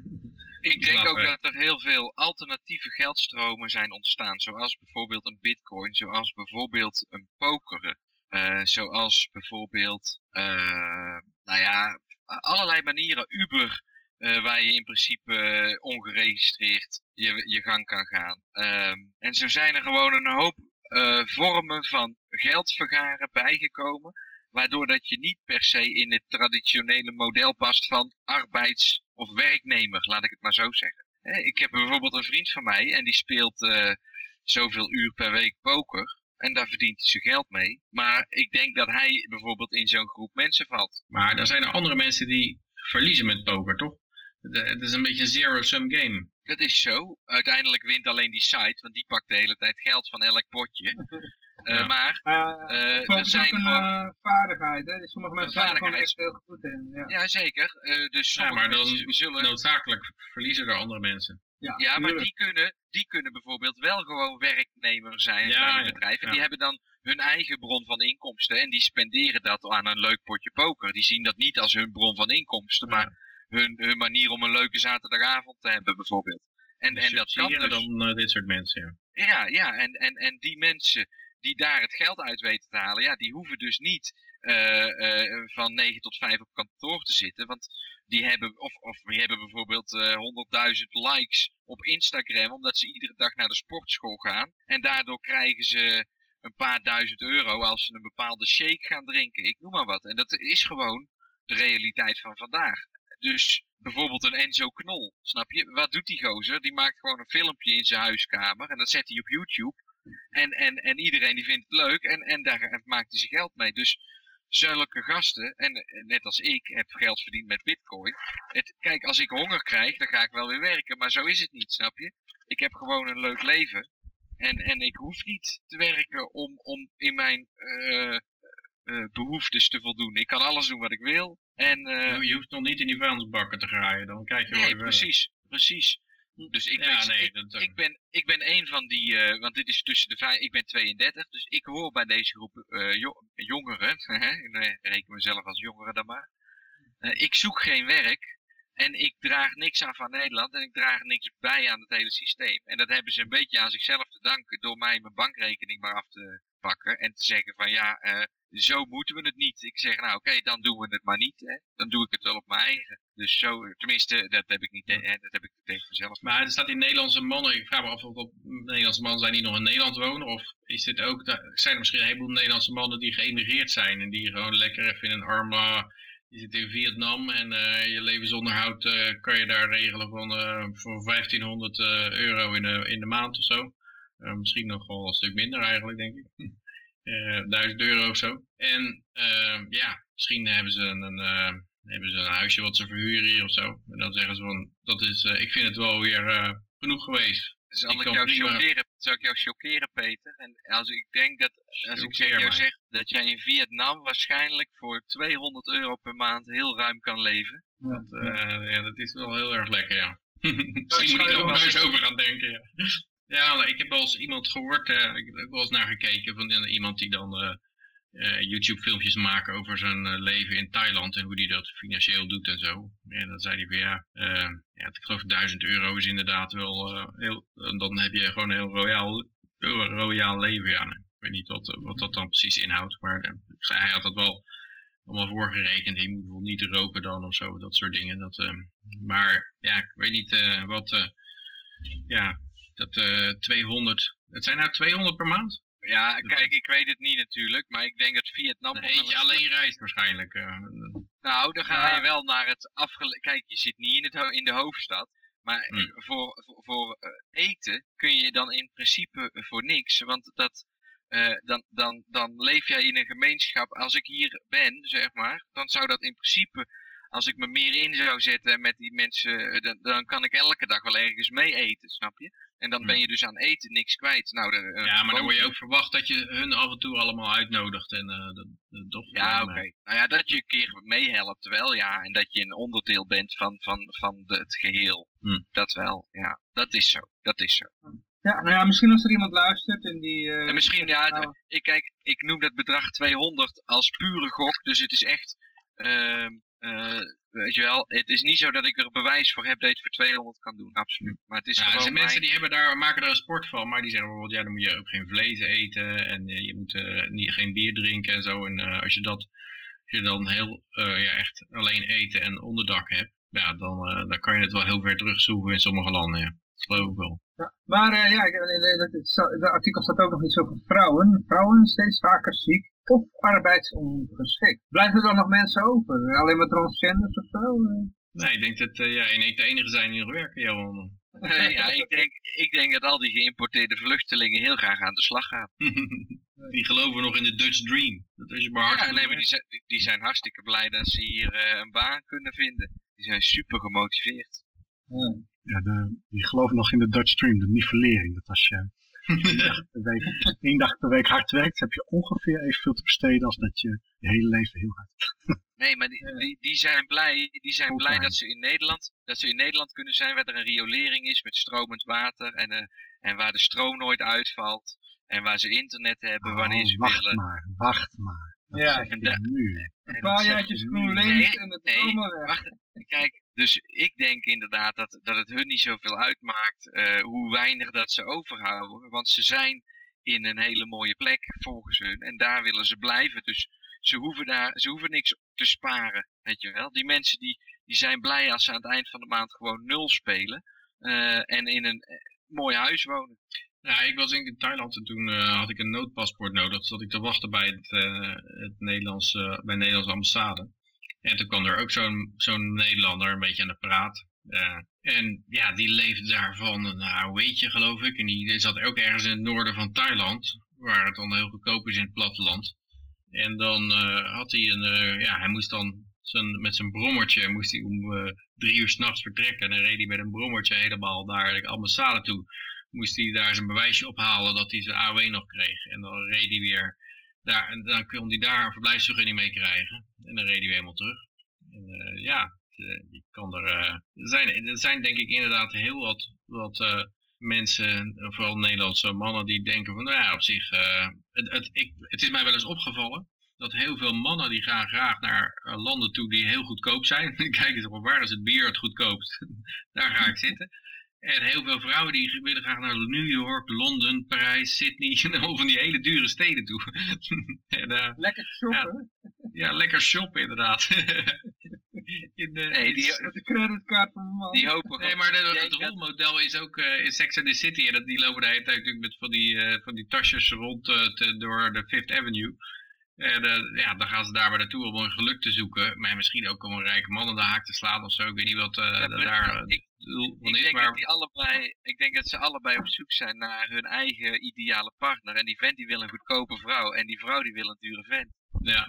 <laughs> ik denk ook dat er heel veel alternatieve geldstromen zijn ontstaan. Zoals bijvoorbeeld een bitcoin, zoals bijvoorbeeld een pokeren. Uh, zoals bijvoorbeeld, nou ja, allerlei manieren. Uber, uh, waar je in principe ongeregistreerd je, je gang kan gaan. Um, en zo zijn er gewoon een hoop vormen van geld vergaren bijgekomen. Waardoor dat je niet per se in het traditionele model past van arbeids- of werknemer, laat ik het maar zo zeggen. Ik heb bijvoorbeeld een vriend van mij en die speelt zoveel uur per week poker. En daar verdient hij zijn geld mee. Maar ik denk dat hij bijvoorbeeld in zo'n groep mensen valt. Maar dan zijn er andere mensen die verliezen met poker, toch? Het is een beetje een zero-sum game. Dat is zo. Uiteindelijk wint alleen die site, want die pakt de hele tijd geld van elk potje. <laughs> Uh, Maar uh, er zijn ook een uh, vaardigheid, hè? Dus sommige mensen zijn er gewoon echt heel goed in. Ja, ja zeker. dus ja, maar dan zullen... noodzakelijk verliezen er andere mensen. Ja, ja maar die kunnen, die kunnen bijvoorbeeld wel gewoon werknemer zijn ja, bij een bedrijf. En die hebben dan hun eigen bron van inkomsten. En die spenderen dat aan een leuk potje poker. Die zien dat niet als hun bron van inkomsten, maar hun, hun manier om een leuke zaterdagavond te hebben bijvoorbeeld. En, dus en dat kan dus... dan dit soort mensen, ja. Ja, ja en, en, en die mensen die daar het geld uit weten te halen, ja, die hoeven dus niet uh, uh, van 9 tot 5 op kantoor te zitten. Want die hebben, of, of die hebben bijvoorbeeld uh, eh, 100.000 likes op Instagram, omdat ze iedere dag naar de sportschool gaan. En daardoor krijgen ze een paar duizend euro als ze een bepaalde shake gaan drinken. Ik noem maar wat. En dat is gewoon de realiteit van vandaag. Dus bijvoorbeeld een Enzo Knol, snap je? Wat doet die gozer? Die maakt gewoon een filmpje in zijn huiskamer en dat zet hij op YouTube. En, en, en iedereen die vindt het leuk en, en daar maakt hij zijn geld mee. Dus zulke gasten, en net als ik heb geld verdiend met bitcoin. Het, kijk, als ik honger krijg, dan ga ik wel weer werken. Maar zo is het niet, snap je? Ik heb gewoon een leuk leven. En, en ik hoef niet te werken om, om in mijn uh, uh, behoeftes te voldoen. Ik kan alles doen wat ik wil. En, uh, je hoeft nog niet in die vuilnisbakken te graaien, dan krijg je wel Nee, precies, precies. Dus ik, ja, ben, nee, ik, dat, ik, ben, ik ben een van die, uh, want dit is tussen de vijf, ik ben 32, dus ik hoor bij deze groep uh, jo jongeren, <laughs> ik reken mezelf als jongere dan maar. Uh, ik zoek geen werk en ik draag niks aan van Nederland en ik draag niks bij aan het hele systeem. En dat hebben ze een beetje aan zichzelf te danken door mij mijn bankrekening maar af te pakken en te zeggen van ja, zo moeten we het niet. Ik zeg, nou oké, dan doen we het maar niet. Hè. Dan doe ik het wel op mijn eigen. Dus zo, tenminste, dat heb ik niet, hè, dat heb ik tegen mezelf. Maar er staat in Nederlandse mannen, ik vraag me af of dat Nederlandse mannen zijn die nog in Nederland wonen, of is dit ook, zijn er misschien een heleboel Nederlandse mannen die geëmigreerd zijn en die gewoon lekker even in een arma, je zit in Vietnam en uh, je levensonderhoud uh, kan je daar regelen van, uh, voor 1500 euro in de, in de maand of zo. Misschien nog wel een stuk minder eigenlijk, denk ik. <laughs> uh, 1000 euro of zo. En uh, ja, misschien hebben ze een, uh, hebben ze een huisje wat ze verhuren hier of zo. En dan zeggen ze van, dat is, uh, ik vind het wel weer uh, genoeg geweest. Zal ik, ik jou chockeren, zal ik jou chockeren, Peter? En als ik denk dat, als ik zeg, jou zeg dat jij in Vietnam waarschijnlijk voor 200 euro per maand heel ruim kan leven. Dat, uh, ja, dat is wel heel erg lekker, ja. <laughs> Misschien moet ik er wel eens over gaan denken, ja. Ja, ik heb wel eens iemand gehoord, uh, ik heb wel eens naar gekeken van iemand die dan uh, YouTube filmpjes maakt over zijn leven in Thailand en hoe die dat financieel doet en zo. En dan zei hij van ja, ja ik geloof 1000 euro is inderdaad wel heel, dan heb je gewoon een heel royaal, leven. Ja, ik weet niet wat, wat dat dan precies inhoudt, maar hij had dat wel allemaal voorgerekend. Je moet bijvoorbeeld niet roken dan of zo, dat soort dingen. Dat, maar ja, ik weet niet wat, ja, dat uh, eh, 200, het zijn nou 200 per maand? Ja, kijk, ik weet het niet natuurlijk, maar ik denk dat Vietnam... Dan eentje alleen reist waarschijnlijk. Uh, nou, dan ga je wel naar het afgele... Kijk, je zit niet in, het in de hoofdstad, maar hm. voor, voor, voor uh, eten kun je dan in principe voor niks, want dat... Uh, dan, dan, dan leef jij in een gemeenschap, als ik hier ben, zeg maar, dan zou dat in principe als ik me meer in zou zetten met die mensen, eh, dan, dan kan ik elke dag wel ergens mee eten, snap je? En dan ben je dus aan eten niks kwijt. Nou, de, eh, Ja, maar dan word je ook verwacht dat je hun af en toe allemaal uitnodigt. En eh dat, dat toch Ja, eh, oké. Nou ja, dat je een keer meehelpt wel, ja. En dat je een onderdeel bent van, van, van de, het geheel. Hm. Dat wel, ja. Dat is zo, dat is zo. Ja, nou ja, misschien als er iemand luistert en die... eh, En misschien, ja, nou, ik, kijk, ik noem dat bedrag 200 als pure gok. Dus het is echt, ehm, eh, weet je wel, het is niet zo dat ik er bewijs voor heb dat je het voor 200 kan doen. Absoluut. Maar het is Ja, er gewoon zijn mensen die hebben daar, maken daar een sport van, maar die zeggen bijvoorbeeld, ja, dan moet je ook geen vlees eten en eh, je moet eh, niet, geen bier drinken en zo. En eh, als je dat, als je dan heel, eh, ja, echt alleen eten en onderdak hebt, ja, dan, eh, dan kan je het wel heel ver terugzoeken in sommige landen, ja. Dat geloof ik wel. Ja, maar eh, ja, ik, eh, eh, dat, het artikel staat ook nog iets over vrouwen. Vrouwen steeds vaker ziek of arbeidsongeschikt. Blijven er dan nog mensen over? Alleen maar transgenders of zo? Nee, ik denk dat eh, ja, en ik de enige zijn die nog werken, Johan. <laughs> Ja, ik, denk, ik denk dat al die geïmporteerde vluchtelingen heel graag aan de slag gaan. <laughs> die geloven nog in de Dutch Dream. Dat je maar Ja, nee, maar die zijn, die zijn hartstikke blij dat ze hier een baan kunnen vinden. Die zijn super gemotiveerd. ja. Ja, de, die geloven nog in de Dutch Stream, de nivellering. Dat als je één dag, per week, <laughs> één dag per week hard werkt, heb je ongeveer evenveel te besteden als dat je je hele leven heel hard <laughs> Nee, maar die, die, die zijn blij, die zijn blij dat ze in Nederland, dat ze in Nederland kunnen zijn waar er een riolering is met stromend water en, eh, en waar de stroom nooit uitvalt en waar ze internet hebben wanneer Oh, ze wacht willen. maar, wacht maar. Ja, zeg da- nu. Een En paar jaartjes Nee, en het nee, allemaal weg. Wacht, kijk, dus ik denk inderdaad dat, dat het hun niet zoveel uitmaakt eh, hoe weinig dat ze overhouden. Want ze zijn in een hele mooie plek volgens hun en daar willen ze blijven. Dus ze hoeven, daar, ze hoeven niks te sparen, weet je wel. Die mensen die, die zijn blij als ze aan het eind van de maand gewoon nul spelen eh, en in een eh, mooi huis wonen. Ja, ik was in Thailand en toen eh, had ik een noodpaspoort nodig. Zat ik te wachten bij, het, eh, het Nederlands, eh, bij de Nederlandse ambassade. En toen kwam er ook zo'n zo'n Nederlander een beetje aan de praat. Eh, en ja, die leefde daarvan, nou weet je geloof ik. En die zat ook ergens in het noorden van Thailand. Waar het dan heel goedkoop is in het platteland. En dan had hij een, ja, hij moest dan zijn, met zijn brommertje moest hij om drie uur s'nachts vertrekken. En dan reed hij met een brommertje helemaal naar de ambassade toe moest hij daar zijn bewijsje ophalen dat hij zijn AOW nog kreeg. En dan reed hij weer daar, en dan kon hij daar een verblijfsvergunning mee krijgen. En dan reed hij weer helemaal terug. En, eh, ja, eh, kan er, eh, er, zijn, er zijn denk ik inderdaad heel wat, wat mensen, vooral Nederlandse mannen, die denken van, nou ja, op zich, het, het, ik, het is mij wel eens opgevallen dat heel veel mannen die gaan graag naar landen toe die heel goedkoop zijn. <laughs> Kijken ze van waar is het bier het goedkoopst? <laughs> Daar ga ik zitten. En heel veel vrouwen die willen graag naar New York, Londen, Parijs, Sydney <laughs> en al van die hele dure steden toe. <laughs> en, eh, Lekker shoppen. ja, lekker shoppen inderdaad. <laughs> In, eh, Nee, die, de creditcard van mijn man. die hopen Nee, maar de- het rolmodel is ook eh, in Sex and the City. En dat, die lopen de hele tijd natuurlijk met van die, eh, van die tasjes rond eh, te- door de Fifth Avenue. En eh, ja, dan gaan ze daar maar naartoe om hun geluk te zoeken. Maar misschien ook om een rijke man aan de haak te slaan of zo. Ik weet niet wat eh, Ja, daar ik- doel van Ik is. denk, Maar dat die allebei, ik denk dat ze allebei op zoek zijn naar hun eigen ideale partner. En die vent die wil een goedkope vrouw. En die vrouw die wil een dure vent. ja,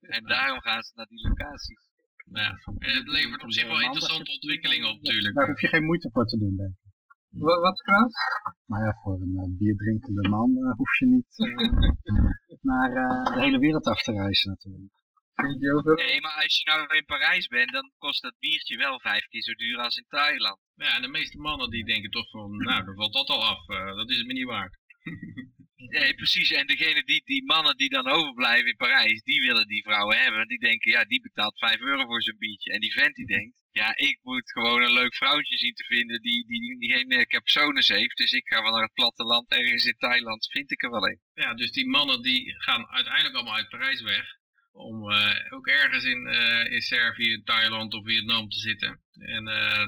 En daarom gaan ze naar die locaties. ja. En het levert op zich wel interessante ontwikkelingen op natuurlijk. Daar hoef je geen moeite voor te doen, denk ik. Wat, wat Klaas? Maar ja, voor een eh, bierdrinkende man eh, hoef je niet eh, <laughs> naar de hele wereld af te reizen natuurlijk. Vind je over? Nee, maar als je nou in Parijs bent, dan kost dat biertje wel vijf keer zo duur als in Thailand. Ja, en de meeste mannen die denken toch van, <laughs> nou, dan valt dat al af. eh, dat is het me niet waard. <laughs> Nee, precies. En degene die, die mannen die dan overblijven in Parijs, die willen die vrouwen hebben. Die denken, ja, die betaalt 5 euro voor zijn biertje. En die vent die <laughs> denkt, ja, ik moet gewoon een leuk vrouwtje zien te vinden die, die, die geen uh, capsones heeft. Dus ik ga wel naar het platteland, ergens in Thailand, vind ik er wel een. Ja, dus die mannen die gaan uiteindelijk allemaal uit Parijs weg. Om eh, ook ergens in, eh, in Servië, Thailand of Vietnam te zitten. En eh,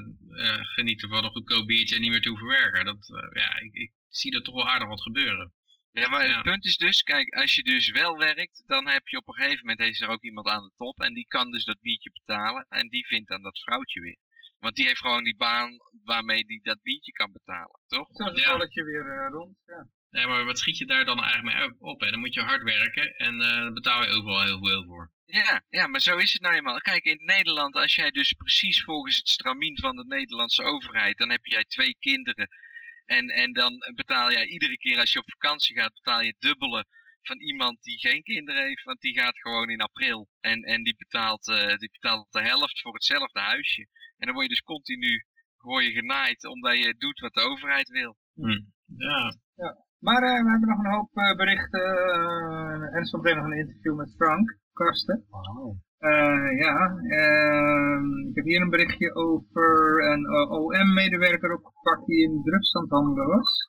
eh, genieten van een goedkoop biertje en niet meer te hoeven werken. Dat, eh, ja, ik, ik zie er toch wel aardig wat gebeuren. Ja, maar Ja. het punt is dus, kijk, als je dus wel werkt, dan heb je op een gegeven moment, is er ook iemand aan de top. En die kan dus dat biertje betalen. En die vindt dan dat vrouwtje weer. Want die heeft gewoon die baan waarmee die dat biertje kan betalen, toch? Zo is het Ja. balletje weer eh, rond. Ja. Nee, maar wat schiet je daar dan eigenlijk mee op? Hè? Dan moet je hard werken en uh, daar betaal je overal heel veel voor. Ja, ja, maar zo is het nou eenmaal. Kijk, in Nederland, als jij dus precies volgens het stramien van de Nederlandse overheid, dan heb jij twee kinderen. En, en dan betaal jij iedere keer als je op vakantie gaat, betaal je dubbele van iemand die geen kinderen heeft, want die gaat gewoon in april. En, en die, betaalt, uh, die betaalt de helft voor hetzelfde huisje. En dan word je dus continu word je genaaid omdat je doet wat de overheid wil. Hm. Ja. ja. Maar uh, we hebben nog een hoop uh, berichten. Uh, en zo nog een interview met Frank Karsten. Wow. ja, ehm, ik heb hier een berichtje over een OM-medewerker opgepakt die in drugsstandhandelen was.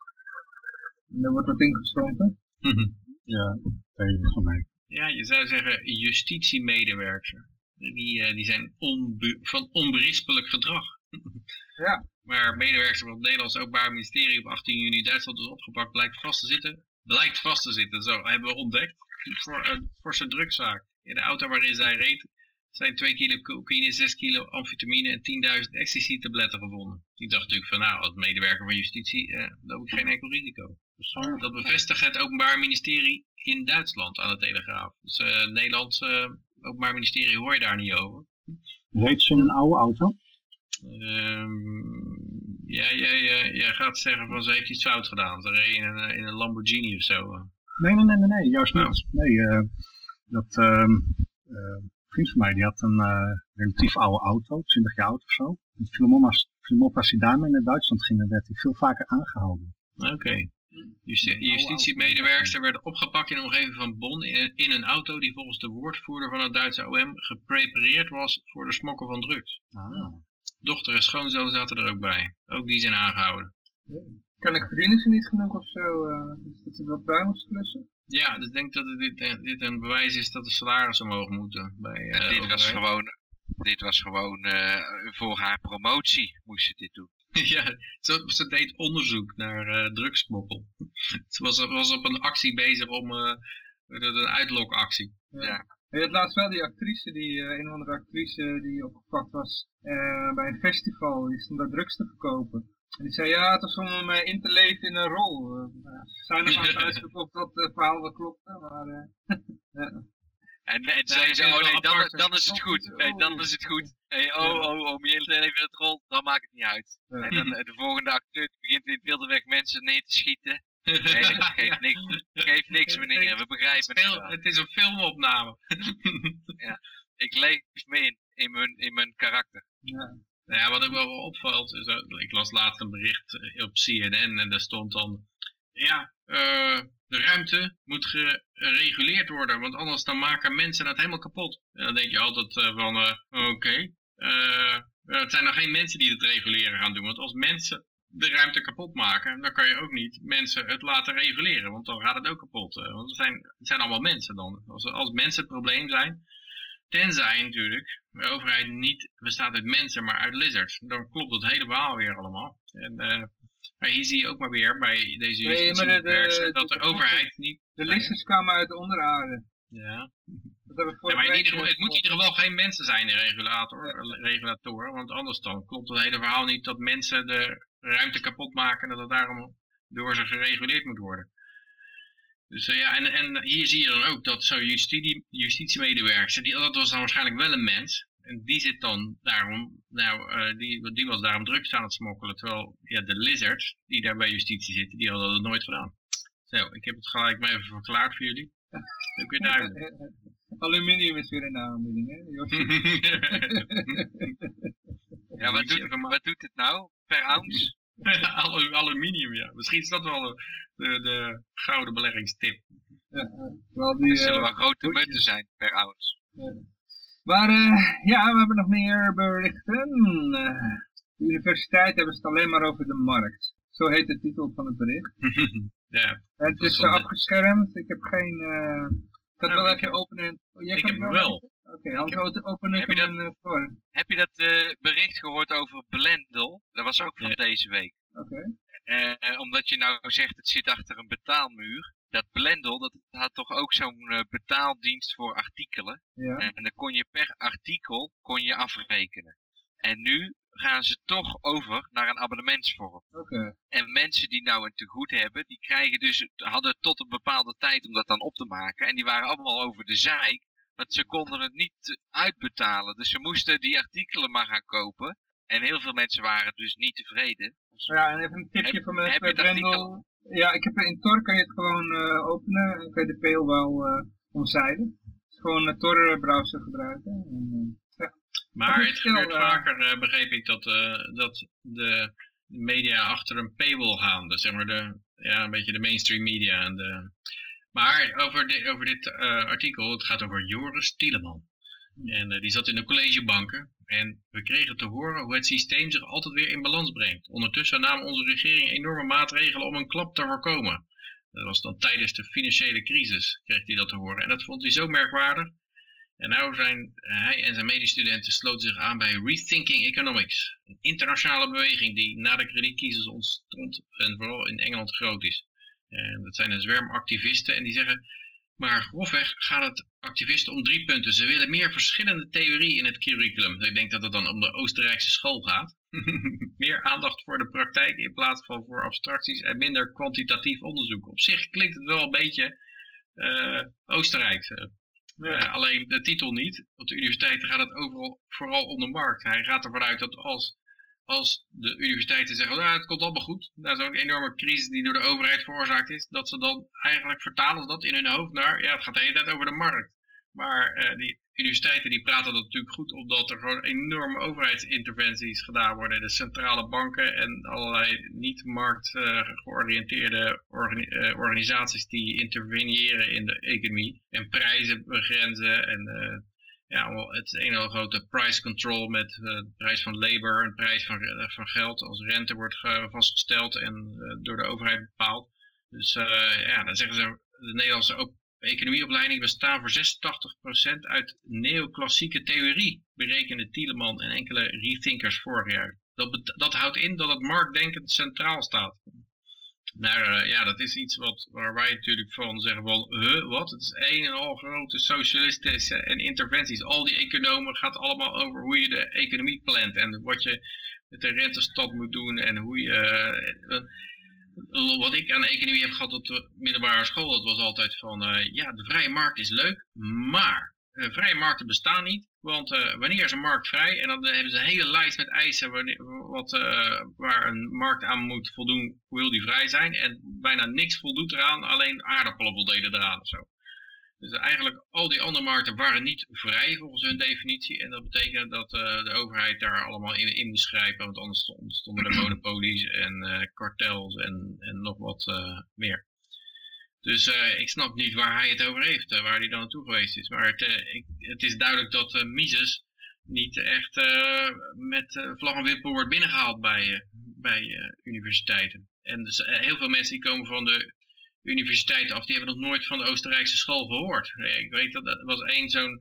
En daar wordt wat ingestonken. <laughs> ja, tegen van mij. Ja, je zou zeggen justitiemedewerker. Die, die zijn onbe van onberispelijk gedrag. <laughs> Ja. Maar medewerkers van het Nederlands Openbaar Ministerie op 18 juni Duitsland is opgepakt, blijkt vast te zitten. Blijkt vast te zitten, zo hebben we ontdekt. Voor een forse drugszaak. In de auto waarin zij reed zijn 2 kilo cocaïne, 6 kilo amfetamine en 10.000 ecstasy-tabletten gevonden. Die dacht natuurlijk van nou, als medewerker van justitie eh, loop ik geen enkel risico. Dus dat bevestigt het Openbaar Ministerie in Duitsland aan de Telegraaf. Dus uh, het Nederlandse Openbaar Ministerie hoor je daar niet over. Reed ze in een oude auto? Um, ja, jij, jij, jij gaat zeggen van ze heeft iets fout gedaan. Ze reed in een, in een Lamborghini of zo. Nee, nee, nee, nee, nee juist niet. Nee, uh, dat uh, uh, vriend van mij die had een relatief oude auto, 20 jaar oud of zo. En viel op als, hij daarmee naar Duitsland ging, dan werd hij veel vaker aangehouden. Oké. Okay. Justi justitiemedewerkster werd opgepakt in de omgeving van Bonn in, in, een auto die volgens de woordvoerder van het Duitse OM geprepareerd was voor de smokkel van drugs. Ah dochter en schoonzoon zaten er ook bij. Ook die zijn aangehouden. Kan ik verdienen ze niet genoeg of zo? Uh, dat ze wat bij moesten klussen? Ja, dus ik denk dat dit, dit een bewijs is dat de salaris omhoog moeten. Bij, uh, dit, was gewoon, dit was gewoon uh, voor haar promotie moest ze dit doen. <laughs> ja, ze, ze, deed onderzoek naar uh, drugsmokkel. <laughs> ze was, was op een actie bezig om een uitlokactie. Ja. ja. Je had laatst wel die actrice, die, uh, een of andere actrice die opgepakt was uh, bij een festival. Die stond daar drugs te verkopen. En die zei, ja, het was om me in te leven in een rol. Uh, ze zijn nog aan het uitzoeken of dat verhaal wel klopte, maar... <laughs> ja. En, en zei ze, oh nee, dan, dan is het goed. Dan is het goed. Hey, oh, oh, om je hele leven in het rol, dan maakt het niet uit. En dan de volgende acteur begint in het wilde weg mensen neer te schieten. Nee, geef <laughs> niks, geef niks meneer, we begrijpen het. Het is een filmopname. <laughs> ja, ik leef me in, in mijn, in mijn karakter. Ja. Nou ja, wat ook wel opvalt, is, ik las laatst een bericht op CNN en daar stond dan, ja, uh, de ruimte moet gereguleerd worden, want anders dan maken mensen het helemaal kapot. En dan denk je altijd uh, van, uh, oké, okay, het zijn nog geen mensen die het reguleren gaan doen, want als mensen de ruimte kapot maken, dan kan je ook niet mensen het laten reguleren, want dan gaat het ook kapot. Eh, want het zijn, het zijn allemaal mensen dan. Als, als mensen het probleem zijn, tenzij natuurlijk de overheid niet bestaat uit mensen, maar uit lizards, dan klopt het hele verhaal weer allemaal. En uh, maar hier zie je ook maar weer bij deze nee, maar de, de, dat de, de overheid niet... De lizards kwamen uit de onderaarde. Ja. Ja, maar in ieder geval, het moet in ieder geval geen mensen zijn, de regulator, regulatoren, want anders dan klopt het hele verhaal niet dat mensen de ruimte kapot maken en dat het daarom door ze gereguleerd moet worden. Dus uh, ja, en, en hier zie je dan ook dat zo'n justitie, justitiemedewerker, die, dat was dan waarschijnlijk wel een mens, en die zit dan daarom, nou, uh, die, die was daarom drugs aan het smokkelen, terwijl ja, de lizards die daar bij justitie zitten, die hadden dat nooit gedaan. Zo, ik heb het gelijk maar even verklaard voor jullie. Ook weer duidelijk. Aluminium is weer in de aanbieding, hè? <laughs> ja, wat doet, <laughs> wat doet het nou per ounce? <laughs> Aluminium, ja. Misschien is dat wel de, de, gouden beleggingstip. Ja, wel die, er zullen wel grote munten zijn per ounce. Ja. Maar uh, ja, we hebben nog meer berichten. De universiteit hebben het alleen maar over de markt. Zo heet de titel van het bericht. <laughs> ja, het is afgeschermd. Ik heb geen... Uh, ik had wel even openen. Oh, jij ik heb wel. Oké, okay, Hans, openen heb, je dat, voor. heb je dat uh, bericht gehoord over Blendel? Dat was ook van ja. deze week. Oké. Okay. Uh, omdat je nou zegt het zit achter een betaalmuur. Dat Blendel, dat had toch ook zo'n uh, betaaldienst voor artikelen. Ja. En dan kon je per artikel kon je afrekenen. En nu gaan ze toch over naar een abonnementsvorm. Oké. En mensen die nou een tegoed hebben, die krijgen dus, hadden tot een bepaalde tijd om dat dan op te maken. En die waren allemaal over de zeik, want ze konden het niet uitbetalen. Dus ze moesten die artikelen maar gaan kopen. En heel veel mensen waren dus niet tevreden. Ja, en even een tipje Heb- van heb bij dat Brendel. Ja, ik heb in Tor kan je het gewoon eh, openen en kan je de paywall eh omzeilen. Dus gewoon een Tor browser gebruiken. En, eh, Maar het stel, gebeurt eh, vaker, eh, begreep ik, dat, eh, dat de media achter een paywall gaan. Dus zeg maar de, ja, een beetje de mainstream media. En de... Maar over, over dit eh, artikel, het gaat over Joris Tieleman. En eh, die zat in de collegebanken. En we kregen te horen hoe het systeem zich altijd weer in balans brengt. Ondertussen nam onze regering enorme maatregelen om een klap te voorkomen. Dat was dan tijdens de financiële crisis, kreeg hij dat te horen. En dat vond hij zo merkwaardig. En nou zijn eh, hij en zijn medestudenten sloten zich aan bij Rethinking Economics. Een internationale beweging die na de kredietcrisis ontstond en vooral in Engeland groot is. En dat zijn een zwerm activisten en die zeggen, maar grofweg gaat het activisten om drie punten. Ze willen meer verschillende theorie in het curriculum. Ik denk dat het dan om de Oostenrijkse school gaat. <laughs> meer aandacht voor de praktijk in plaats van voor abstracties en minder kwantitatief onderzoek. Op zich klinkt het wel een beetje eh Oostenrijks. eh. Eh, alleen de titel niet. Op de universiteiten gaat het overal vooral om de markt. Hij gaat ervan uit dat als, als de universiteiten zeggen, nou, het komt allemaal goed. Dat is ook een enorme crisis die door de overheid veroorzaakt is. Dat ze dan eigenlijk vertalen dat in hun hoofd naar, ja, het gaat de hele tijd over de markt. Maar eh, die universiteiten die praten dat natuurlijk goed omdat er gewoon enorme overheidsinterventies gedaan worden. De centrale banken en allerlei niet markt eh, georiënteerde organi- eh, organisaties die interveneren in de economie. En prijzen begrenzen en eh, ja, allemaal- het is een hele grote price control met eh, de prijs van labor en de prijs van, eh, van geld. Als rente wordt ge- vastgesteld en eh, door de overheid bepaald. Dus ja, dan zeggen ze, de Nederlandse op- economieopleiding bestaan voor 86% uit neoclassieke theorie, berekende Tieleman en enkele rethinkers vorig jaar. Dat, dat houdt in dat het marktdenken centraal staat. Nou eh, ja, dat is iets wat, waar wij natuurlijk van zeggen van, huh, wat? Het is een en al grote socialistische en interventies. Al die economen gaat allemaal over hoe je de economie plant en wat je met de rentestand moet doen en hoe je... eh, wat ik aan economie heb gehad op de middelbare school, dat was altijd van, eh, ja, de vrije markt is leuk, maar eh, vrije markten bestaan niet. Want eh, wanneer is een markt vrij? En dan eh, hebben ze een hele lijst met eisen wat, eh, waar een markt aan moet voldoen, wil die vrij zijn. En bijna niks voldoet eraan, alleen aardappelen voldeden eraan of zo. Dus eigenlijk al die andere markten waren niet vrij volgens hun definitie. En dat betekent dat de overheid daar allemaal in, in moest grijpen. Want anders ontstonden er monopolies en kartels en, en nog wat meer. Dus eh, ik snap niet waar hij het over heeft, eh, waar hij dan naartoe geweest is. Maar het, eh, ik, het is duidelijk dat Mises niet echt met vlag en wimpel wordt binnengehaald bij, bij universiteiten. En dus, heel veel mensen die komen van de universiteiten af, die hebben nog nooit van de Oostenrijkse school gehoord. Eh, ik weet dat er was één zo'n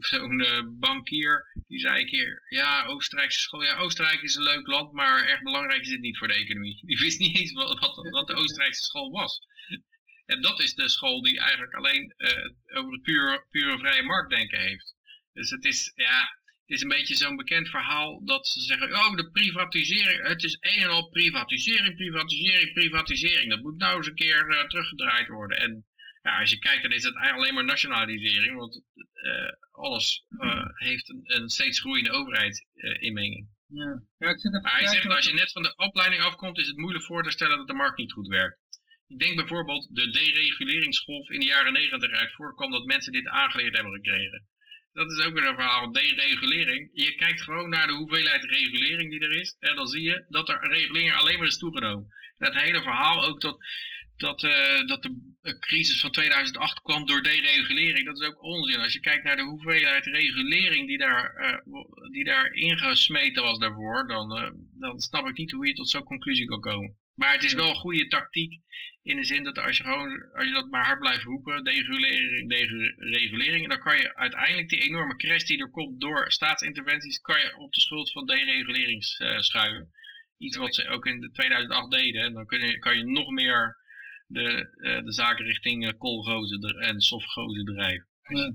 zo'n bankier, die zei een keer, ja, Oostenrijkse school, ja, Oostenrijk is een leuk land, maar erg belangrijk is het niet voor de economie. <laughs> Die wist niet eens wat, wat de Oostenrijkse school was. En dat is de school die eigenlijk alleen eh, over het pure, pure vrije marktdenken heeft. Dus het is, ja, het is een beetje zo'n bekend verhaal dat ze zeggen, oh de privatisering, het is een en al privatisering, privatisering, privatisering. Dat moet nou eens een keer uh, teruggedraaid worden. En ja, als je kijkt, dan is het eigenlijk alleen maar nationalisering, want uh, alles heeft een, een, steeds groeiende overheidsinmenging. ja. ja, ik zit maar hij zegt, als je net van de opleiding afkomt, is het moeilijk voor te stellen dat de markt niet goed werkt. Ik denk bijvoorbeeld de dereguleringsgolf in de jaren negentig uit voorkwam dat mensen dit aangeleerd hebben gekregen. Dat is ook weer een verhaal, deregulering. Je kijkt gewoon naar de hoeveelheid regulering die er is en dan zie je dat er regulering alleen maar is toegenomen. Het hele verhaal ook dat, dat, uh, dat de crisis van 2008 kwam door deregulering, dat is ook onzin. Als je kijkt naar de hoeveelheid regulering die daar, uh, die daar ingesmeten was daarvoor, dan, uh, dan snap ik niet hoe je tot zo'n conclusie kan komen. Maar het is wel een goede tactiek in de zin dat als je gewoon, als je dat maar hard blijft roepen, deregulering, deregulering, dan kan je uiteindelijk die enorme crash die er komt door staatsinterventies, kan je op de schuld van deregulering uh, schuiven. Iets wat ze ook in de 2008 deden. En dan kun je, kan je nog meer de, uh, de zaken richting uh, koolgozen en softgozen drijven.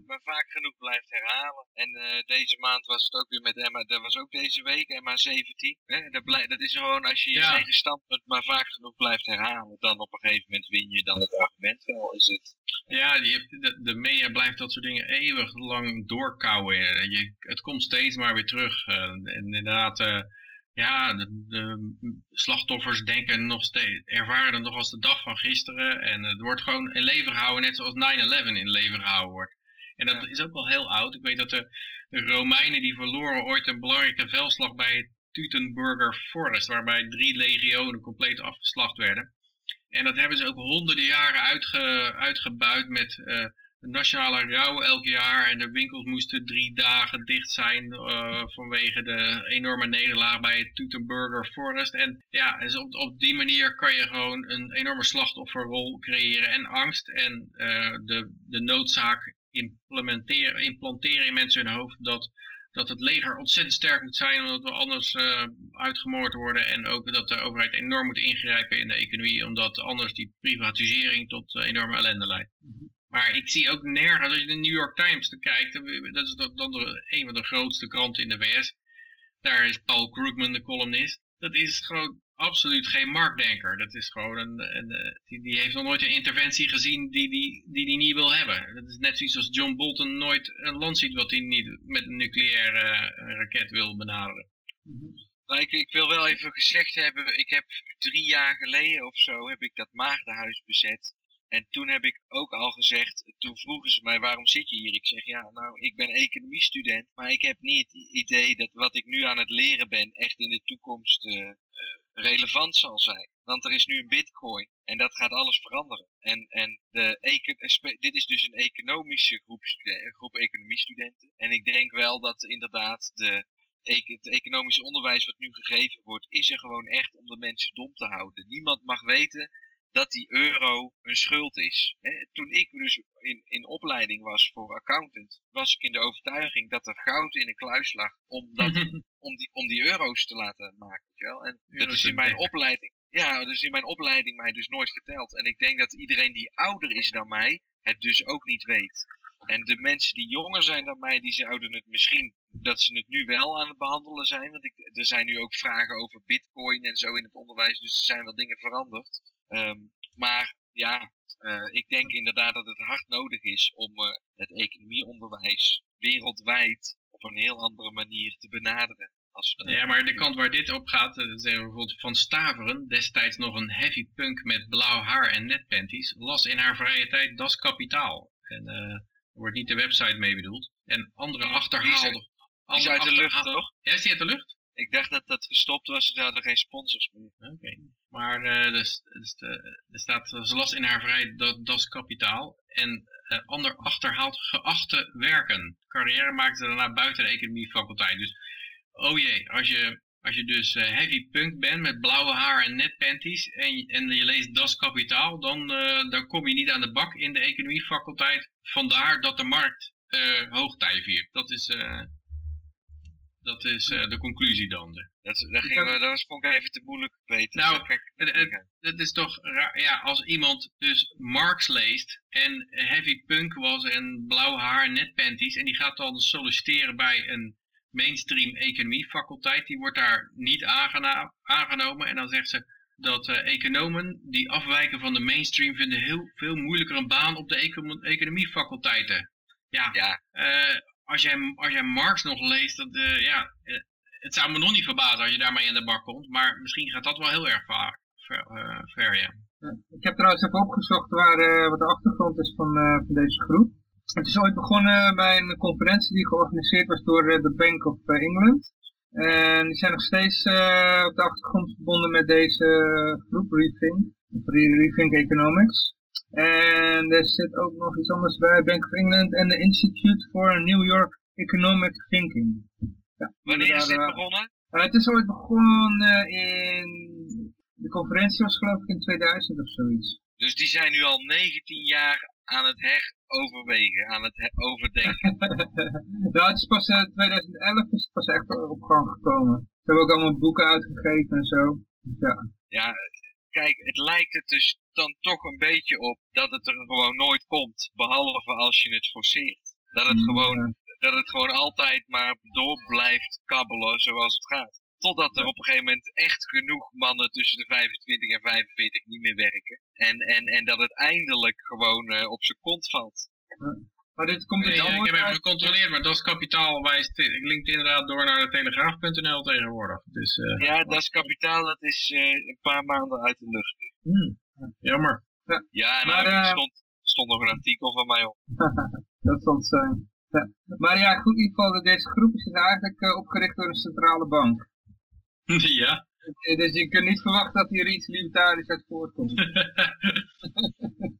Maar vaak genoeg blijft herhalen. En eh, deze maand was het ook weer met Emma, dat was ook deze week, Emma 17. Hè? Dat, blij, dat is gewoon, als je je Ja. eigen standpunt maar vaak genoeg blijft herhalen, dan op een gegeven moment win je dan het argument wel, is het. Ja, je hebt, de, de media blijft dat soort dingen eeuwig lang doorkouwen. En Je, het komt steeds maar weer terug. Eh, en inderdaad, eh, ja, de, de slachtoffers denken nog steeds, ervaren het nog als de dag van gisteren. En het wordt gewoon in leven gehouden, net zoals 9-11 in leven gehouden wordt. En dat is ook wel heel oud. Ik weet dat de, de Romeinen die verloren ooit een belangrijke veldslag bij het Tutenburger Forest, waarbij drie legionen compleet afgeslacht werden. En dat hebben ze ook honderden jaren uitge, uitgebuit met eh, nationale rouw elk jaar. En de winkels moesten drie dagen dicht zijn eh, vanwege de enorme nederlaag bij het Tutenburger Forest. En ja, dus op, op die manier kan je gewoon een enorme slachtofferrol creëren en angst. En eh, de, de noodzaak implementeren, implanteren in mensen hun hoofd dat dat het leger ontzettend sterk moet zijn, omdat we anders eh, uitgemoord worden. En ook dat de overheid enorm moet ingrijpen in de economie, omdat anders die privatisering tot eh, enorme ellende leidt. Maar ik zie ook nergens, als je de New York Times kijkt, dat is dan een van de grootste kranten in de VS. Daar is Paul Krugman de columnist. Dat is gewoon absoluut geen marktdenker. Dat is gewoon een, eh, die, die heeft nog nooit een interventie gezien die die, die die niet wil hebben. Dat is net zoiets als John Bolton nooit een land ziet wat hij niet met een nucleaire eh, raket wil benaderen. Ik, wil wel even gezegd hebben, ik heb drie jaar geleden of zo, heb ik dat maagdenhuis bezet. En toen heb ik ook al gezegd, toen vroegen ze mij waarom zit je hier? Ik zeg ja, nou ik ben economiestudent, maar ik heb niet het idee dat wat ik nu aan het leren ben echt in de toekomst eh, relevant zal zijn. Want er is nu een bitcoin en dat gaat alles veranderen. En, en de dit is dus een economische groep, groep economiestudenten. En ik denk wel dat inderdaad de, het economische onderwijs wat nu gegeven wordt, is er gewoon echt om de mensen dom te houden. Niemand mag weten dat die euro een schuld is. Hè, toen ik dus in, in opleiding was voor accountant, was ik in de overtuiging dat er goud in een kluis lag om, dat, <laughs> om, die, om die euro's te laten maken. Weet je wel? En dat Euro's is in mijn opleiding. Ja, dat is in mijn opleiding mij dus nooit verteld. En ik denk dat iedereen die ouder is dan mij, het dus ook niet weet. En de mensen die jonger zijn dan mij, die zouden het misschien, dat ze het nu wel aan het behandelen zijn. Want ik, er zijn nu ook vragen over bitcoin en zo in het onderwijs, dus er zijn wel dingen veranderd. Ehm, maar ja, eh, ik denk inderdaad dat het hard nodig is om eh, het economieonderwijs wereldwijd op een heel andere manier te benaderen. Als we Ja, maar de kant waar dit op gaat, eh, zeggen we bijvoorbeeld Van Staveren, destijds nog een heavy punk met blauw haar en netpanties, las in haar vrije tijd Das Kapitaal. En wordt niet de website mee bedoeld. En andere achterhaalde... Die is uit de lucht, achterhaal- toch? Ja, is die uit de lucht? Ik dacht dat dat gestopt was, ze hadden geen sponsors meer. Oké. Maar dus, er staat, ze las in haar vrij dat Das Kapitaal en eh, ander achterhaald geachte werken. Carrière maakte ze daarna buiten de economiefaculteit. Dus, oh jee, als je, als je dus eh, heavy punk bent met blauwe haar en netpanties en, en je leest Das Kapitaal, dan, eh, dan kom je niet aan de bak in de economiefaculteit. Vandaar dat de markt eh hoogtij viert. Dat is, eh, dat is eh, de conclusie dan. Dat, dat, ging, dat was, vond ik even te moeilijk, Peter. Nou, het- is toch raar, ja, als iemand dus Marx leest en heavy punk was en blauw haar en netpanties en die gaat dan solliciteren bij een mainstream economiefaculteit, die wordt daar niet aangenomen en dan zegt ze dat eh, economen die afwijken van de mainstream vinden heel veel moeilijker een baan op de econo- economiefaculteiten. Ja, Ja, eh, als, jij, als jij Marx nog leest, dat, eh, ja, het zou me nog niet verbazen als je daarmee in de bak komt, maar misschien gaat dat wel heel erg vaak ver, ver ja. Ik heb trouwens even opgezocht waar, eh, wat de achtergrond is van, eh, van deze groep. Het is ooit begonnen bij een conferentie die georganiseerd was door eh, de Bank of eh, England. En die zijn nog steeds eh, op de achtergrond verbonden met deze groep, Rethink, Rethink Economics. En er zit ook nog iets anders bij, Bank of England en de Institute for New York Economic Thinking. Ja, wanneer is dit eh, begonnen? eh, het is ooit begonnen in, de conferentie was geloof ik in 2000 of zoiets. Dus die zijn nu al 19 jaar aan het heroverwegen, aan het he- overdenken. <laughs> nou, het is pas in 2011 is het pas echt op gang gekomen. Ze hebben ook allemaal boeken uitgegeven en zo. Dus ja. ja, kijk, het lijkt er dus dan toch een beetje op dat het er gewoon nooit komt, behalve als je het forceert. Dat het gewoon, dat het gewoon altijd maar door blijft kabbelen zoals het gaat. Totdat er op een gegeven moment echt genoeg mannen tussen de 25 en 45 niet meer werken. En, en, en dat het eindelijk gewoon uh, op zijn kont valt. Maar dit komt dus Nee, allemaal ik heb even uit- gecontroleerd, maar Das Kapitaal wijst, linkt inderdaad door naar de telegraaf.nl tegenwoordig. Dus eh, Ja, Das Kapitaal, dat is eh, een paar maanden uit de lucht. Hmm, jammer. Ja, Maar, nou, er eh, stond, stond nog een artikel van mij op. <laughs> dat zal zijn. Ja. Maar ja, goed, in ieder geval, deze groep is dus eigenlijk eh, opgericht door een centrale bank. <laughs> ja. Eh, Dus je kunt niet verwachten dat hier iets libertarisch uit voortkomt. <laughs>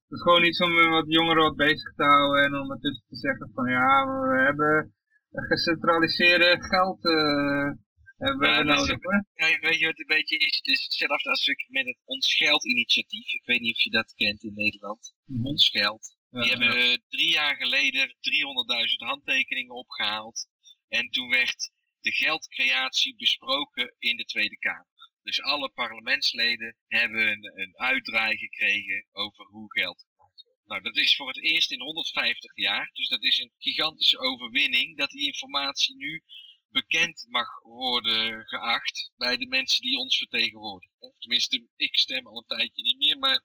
Het is gewoon iets om eh, wat jongeren wat bezig te houden en ondertussen te zeggen van ja, we hebben gecentraliseerde geld eh, hebben Ja, we nodig. Kijk, weet je wat het een beetje is? Het is hetzelfde als ik met het Ons Geld initiatief. Ik weet niet of je dat kent in Nederland. Ons Geld. Die Ja, hebben drie jaar geleden 300.000 handtekeningen opgehaald. En toen werd de geldcreatie besproken in de Tweede Kamer. Dus alle parlementsleden hebben een, een uitdraai gekregen over hoe geld wordt. Nou, dat is voor het eerst in 150 jaar. Dus dat is een gigantische overwinning dat die informatie nu bekend mag worden geacht bij de mensen die ons vertegenwoordigen. Tenminste, ik stem al een tijdje niet meer, maar.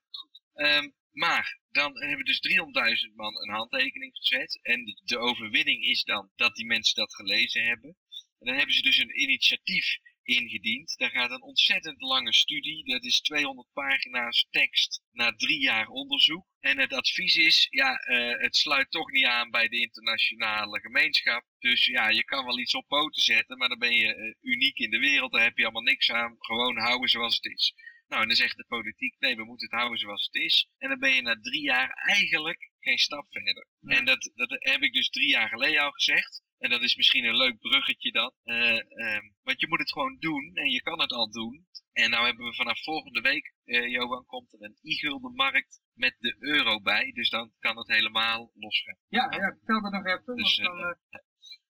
Ehm, maar dan hebben dus 300.000 man een handtekening gezet. En de overwinning is dan dat die mensen dat gelezen hebben. En dan hebben ze dus een initiatief ingediend. Daar gaat een ontzettend lange studie. Dat is 200 pagina's tekst na drie jaar onderzoek. En het advies is, ja, eh, het sluit toch niet aan bij de internationale gemeenschap. Dus ja, je kan wel iets op poten zetten, maar dan ben je eh, uniek in de wereld. Daar heb je allemaal niks aan. Gewoon houden zoals het is. Nou, en dan zegt de politiek, nee, we moeten het houden zoals het is. En dan ben je na drie jaar eigenlijk geen stap verder. En dat, dat heb ik dus drie jaar geleden al gezegd. En dat is misschien een leuk bruggetje dan. Eh, ehm, want je moet het gewoon doen en je kan het al doen. En nou hebben we vanaf volgende week, eh, Johan, komt er een e-guldenmarkt met de euro bij. Dus dan kan het helemaal losgaan. Ja, ja, vertel dat nog even. Dus, dan, eh,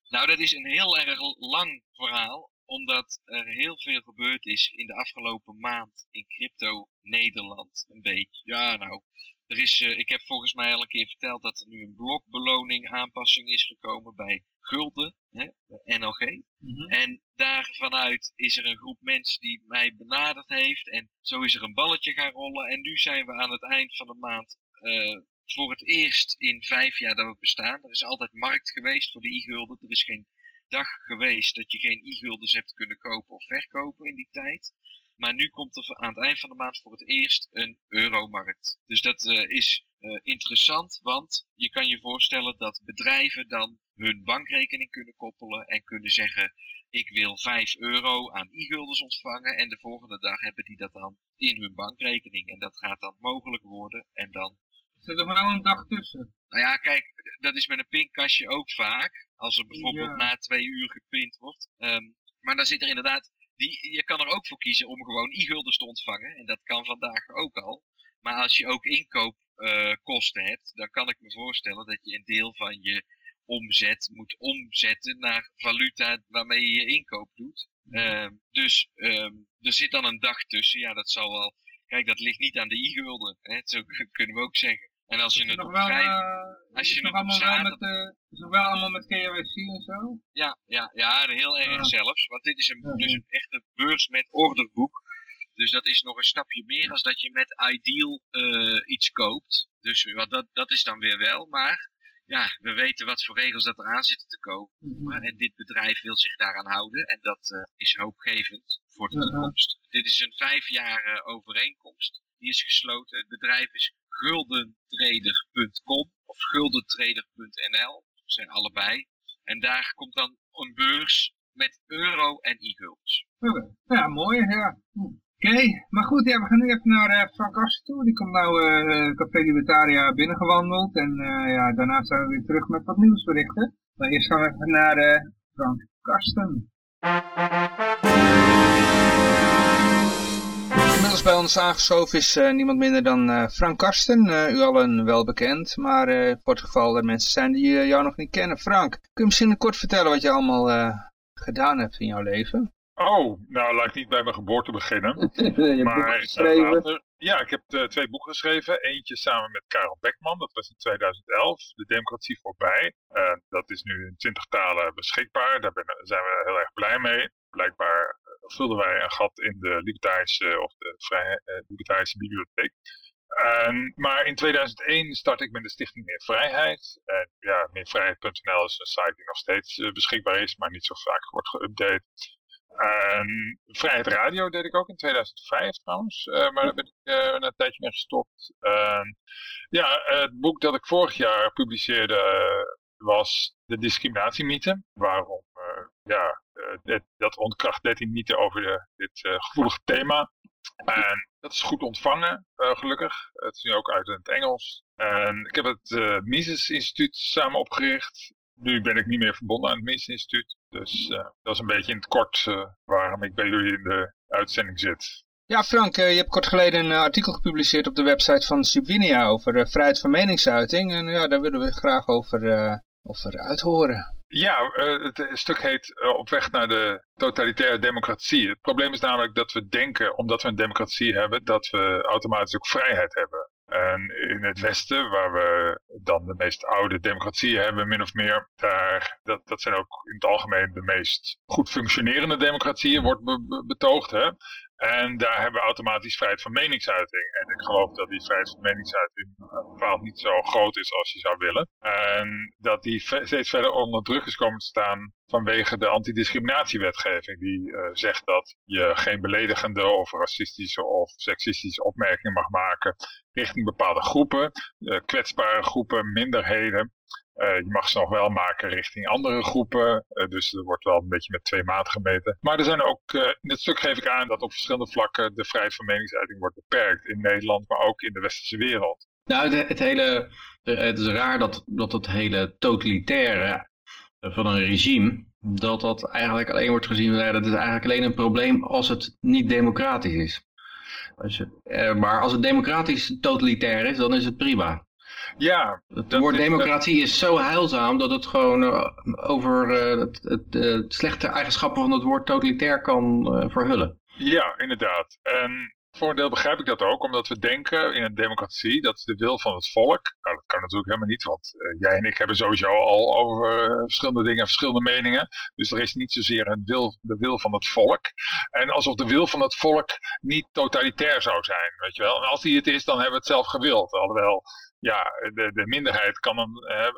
Nou, dat is een heel erg lang verhaal, omdat er heel veel gebeurd is in de afgelopen maand in crypto Nederland. Een beetje. Ja, nou, er is, eh, ik heb volgens mij al een keer verteld dat er nu een blokbeloning aanpassing is gekomen bij Gulden, hè, NLG. mhm. En daar vanuit is er een groep mensen die mij benaderd heeft. En zo is er een balletje gaan rollen. En nu zijn we aan het eind van de maand eh, voor het eerst in vijf jaar dat we bestaan. Er is altijd markt geweest voor de e-gulden. Er is geen dag geweest dat je geen e-guldens hebt kunnen kopen of verkopen in die tijd. Maar nu komt er aan het eind van de maand voor het eerst een euromarkt. Dus dat eh, is eh, interessant, want je kan je voorstellen dat bedrijven dan hun bankrekening kunnen koppelen en kunnen zeggen ik wil 5 euro aan e-guldens ontvangen en de volgende dag hebben die dat dan in hun bankrekening. En dat gaat dan mogelijk worden en dan Er zit nog wel een dag tussen. nou ja, kijk, dat is met een pinkastje ook vaak. Als er bijvoorbeeld Ja. na twee uur geprint wordt. Ehm, maar dan zit er inderdaad, die, je kan er ook voor kiezen om gewoon e-guldens te ontvangen. En dat kan vandaag ook al. Maar als je ook inkoopkosten hebt, dan kan ik me voorstellen dat je een deel van je omzet moet omzetten naar valuta waarmee je je inkoop doet. Ehm, dus ehm, er zit dan een dag tussen. Ja, dat zal wel. Kijk, dat ligt niet aan de e-gulden. Zo <laughs> kunnen we ook zeggen. En als je het nog op wel, eh, als je nog het op allemaal zaterdag- met, eh, is wel allemaal met KYC en zo? Ja, ja, ja, heel erg Ja. zelfs. Want dit is een, Ja, dus een echte beurs met orderboek. Dus dat is nog een stapje meer als dat je met Ideal eh, iets koopt. Dus wat dat, dat is dan weer wel. Maar ja, we weten wat voor regels dat eraan zitten te komen. Mhm. En dit bedrijf wil zich daaraan houden. En dat is hoopgevend voor de ja. toekomst. Dit is een vijfjarige overeenkomst. Die is gesloten. Het bedrijf is guldentrader.com of guldentrader.nl. Zijn allebei. En daar komt dan een beurs met euro en e-guldens. Oké. Ja, mooi, ja. Hm. Oké, maar goed, ja, we gaan nu even naar eh, Frank Assen toe. Die komt nou eh Café Libertaria binnengewandeld. En eh, ja, daarna zijn we weer terug met wat nieuwsberichten. Maar eerst gaan we even naar Frank Karsten. Inmiddels bij ons aangeschoven is eh, niemand minder dan eh, Frank Karsten. Eh, u allen wel bekend, maar voor het geval er mensen zijn die jou nog niet kennen. Frank, kun je misschien kort vertellen wat je allemaal gedaan hebt in jouw leven? Oh, nou laat ik niet bij mijn geboorte beginnen. <laughs> je maar geschreven. ja, ik heb twee boeken geschreven. Eentje samen met Karel Beckman, dat was in 2011. De Democratie voorbij. Dat is nu in twintig talen beschikbaar. Daar ben, zijn we heel erg blij mee. Blijkbaar vulden wij een gat in de libertarische of de vrije, eh, libertarische bibliotheek. En, maar in 2001 start ik met de Stichting Meer Vrijheid. En ja, meervrijheid.nl is een site die nog steeds eh, beschikbaar is, maar niet zo vaak wordt geüpdate. En Vrijheid Radio deed ik ook in 2005 trouwens, eh, maar daar ben ik eh, een tijdje mee gestopt. En ja, het boek dat ik vorig jaar publiceerde eh, was De discriminatiemythe. Waarom, eh, ja, eh, dat ontkracht 13 mythen over dit eh, gevoelige thema. En dat is goed ontvangen, eh, gelukkig. Het is nu ook uit in het Engels. En ik heb het eh, Mises Instituut samen opgericht. Nu ben ik niet meer verbonden aan het Mises Instituut. Dus dat is een beetje in het kort waarom ik bij jullie in de uitzending zit. Ja, Frank, je hebt kort geleden een artikel gepubliceerd op de website van Subinia over vrijheid van meningsuiting. En ja, daar willen we graag over, over uithoren. Ja, eh, het stuk heet eh, Op weg naar de totalitaire democratie. Het probleem is namelijk dat we denken, omdat we een democratie hebben, dat we automatisch ook vrijheid hebben. En in het Westen, waar we dan de meest oude democratieën hebben, min of meer, daar, dat, dat zijn ook in het algemeen de meest goed functionerende democratieën, wordt be- be- betoogd. Hè? En daar hebben we automatisch vrijheid van meningsuiting. En ik geloof dat die vrijheid van meningsuiting bepaald niet zo groot is als je zou willen. En dat die steeds verder onder druk is komen te staan vanwege de antidiscriminatiewetgeving. Die eh, zegt dat je geen beledigende of racistische of seksistische opmerkingen mag maken richting bepaalde groepen, eh, kwetsbare groepen, minderheden. Eh, je mag ze nog wel maken richting andere groepen. eh, dus er wordt wel een beetje met twee maten gemeten. Maar er zijn ook, eh, in het stuk geef ik aan dat op verschillende vlakken de vrijheid van meningsuiting wordt beperkt. In Nederland, maar ook in de westerse wereld. Nou, het, hele, het is raar dat, dat het hele totalitaire van een regime, dat dat eigenlijk alleen wordt gezien, dat is eigenlijk alleen een probleem als het niet democratisch is. Als je, maar als het democratisch totalitair is, dan is het prima. Ja, Het woord is- democratie is zo heilzaam dat het gewoon eh, over eh, het, het, eh, slechte eigenschappen van het woord totalitair kan eh, verhullen. Ja, inderdaad. En voor een deel begrijp ik dat ook, omdat we denken in een democratie, dat de wil van het volk. Nou, dat kan natuurlijk helemaal niet, want eh, jij en ik hebben sowieso al over eh, verschillende dingen verschillende meningen. Dus er is niet zozeer een wil, de wil van het volk. En alsof de wil van het volk niet totalitair zou zijn, weet je wel. En als die het is, dan hebben we het zelf gewild. Alhoewel, ja, de, de minderheid kan eh,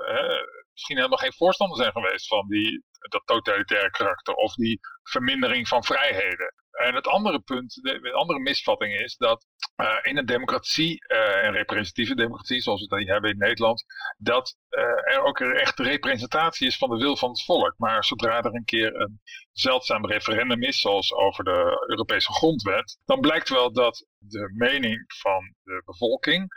misschien helemaal geen voorstander zijn geweest van die, dat totalitaire karakter of die vermindering van vrijheden. En het andere punt, de, de andere misvatting is dat eh, in een democratie, eh, een representatieve democratie zoals we die hebben in Nederland, dat eh, er ook een echte representatie is van de wil van het volk. Maar zodra er een keer een zeldzaam referendum is, zoals over de Europese grondwet, dan blijkt wel dat de mening van de bevolking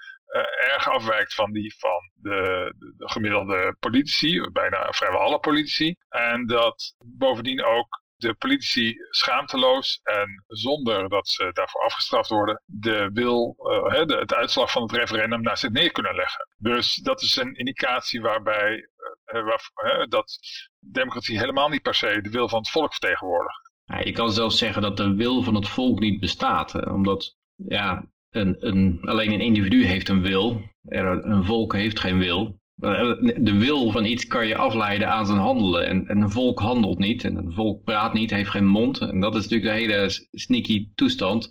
erg afwijkt van die van de, de, de gemiddelde politici, bijna vrijwel alle politici. En dat bovendien ook de politici schaamteloos en zonder dat ze daarvoor afgestraft worden, de wil, eh, de, het uitslag van het referendum naast zich neer kunnen leggen. Dus dat is een indicatie waarbij eh, dat democratie helemaal niet per se de wil van het volk vertegenwoordigt. Ja, je kan zelfs zeggen dat de wil van het volk niet bestaat. Omdat ja, een, een, alleen een individu heeft een wil. Er, een volk heeft geen wil. Eh, De wil van iets kan je afleiden aan zijn handelen. En, en een volk handelt niet. En een volk praat niet, heeft geen mond. En dat is natuurlijk de hele sneaky toestand.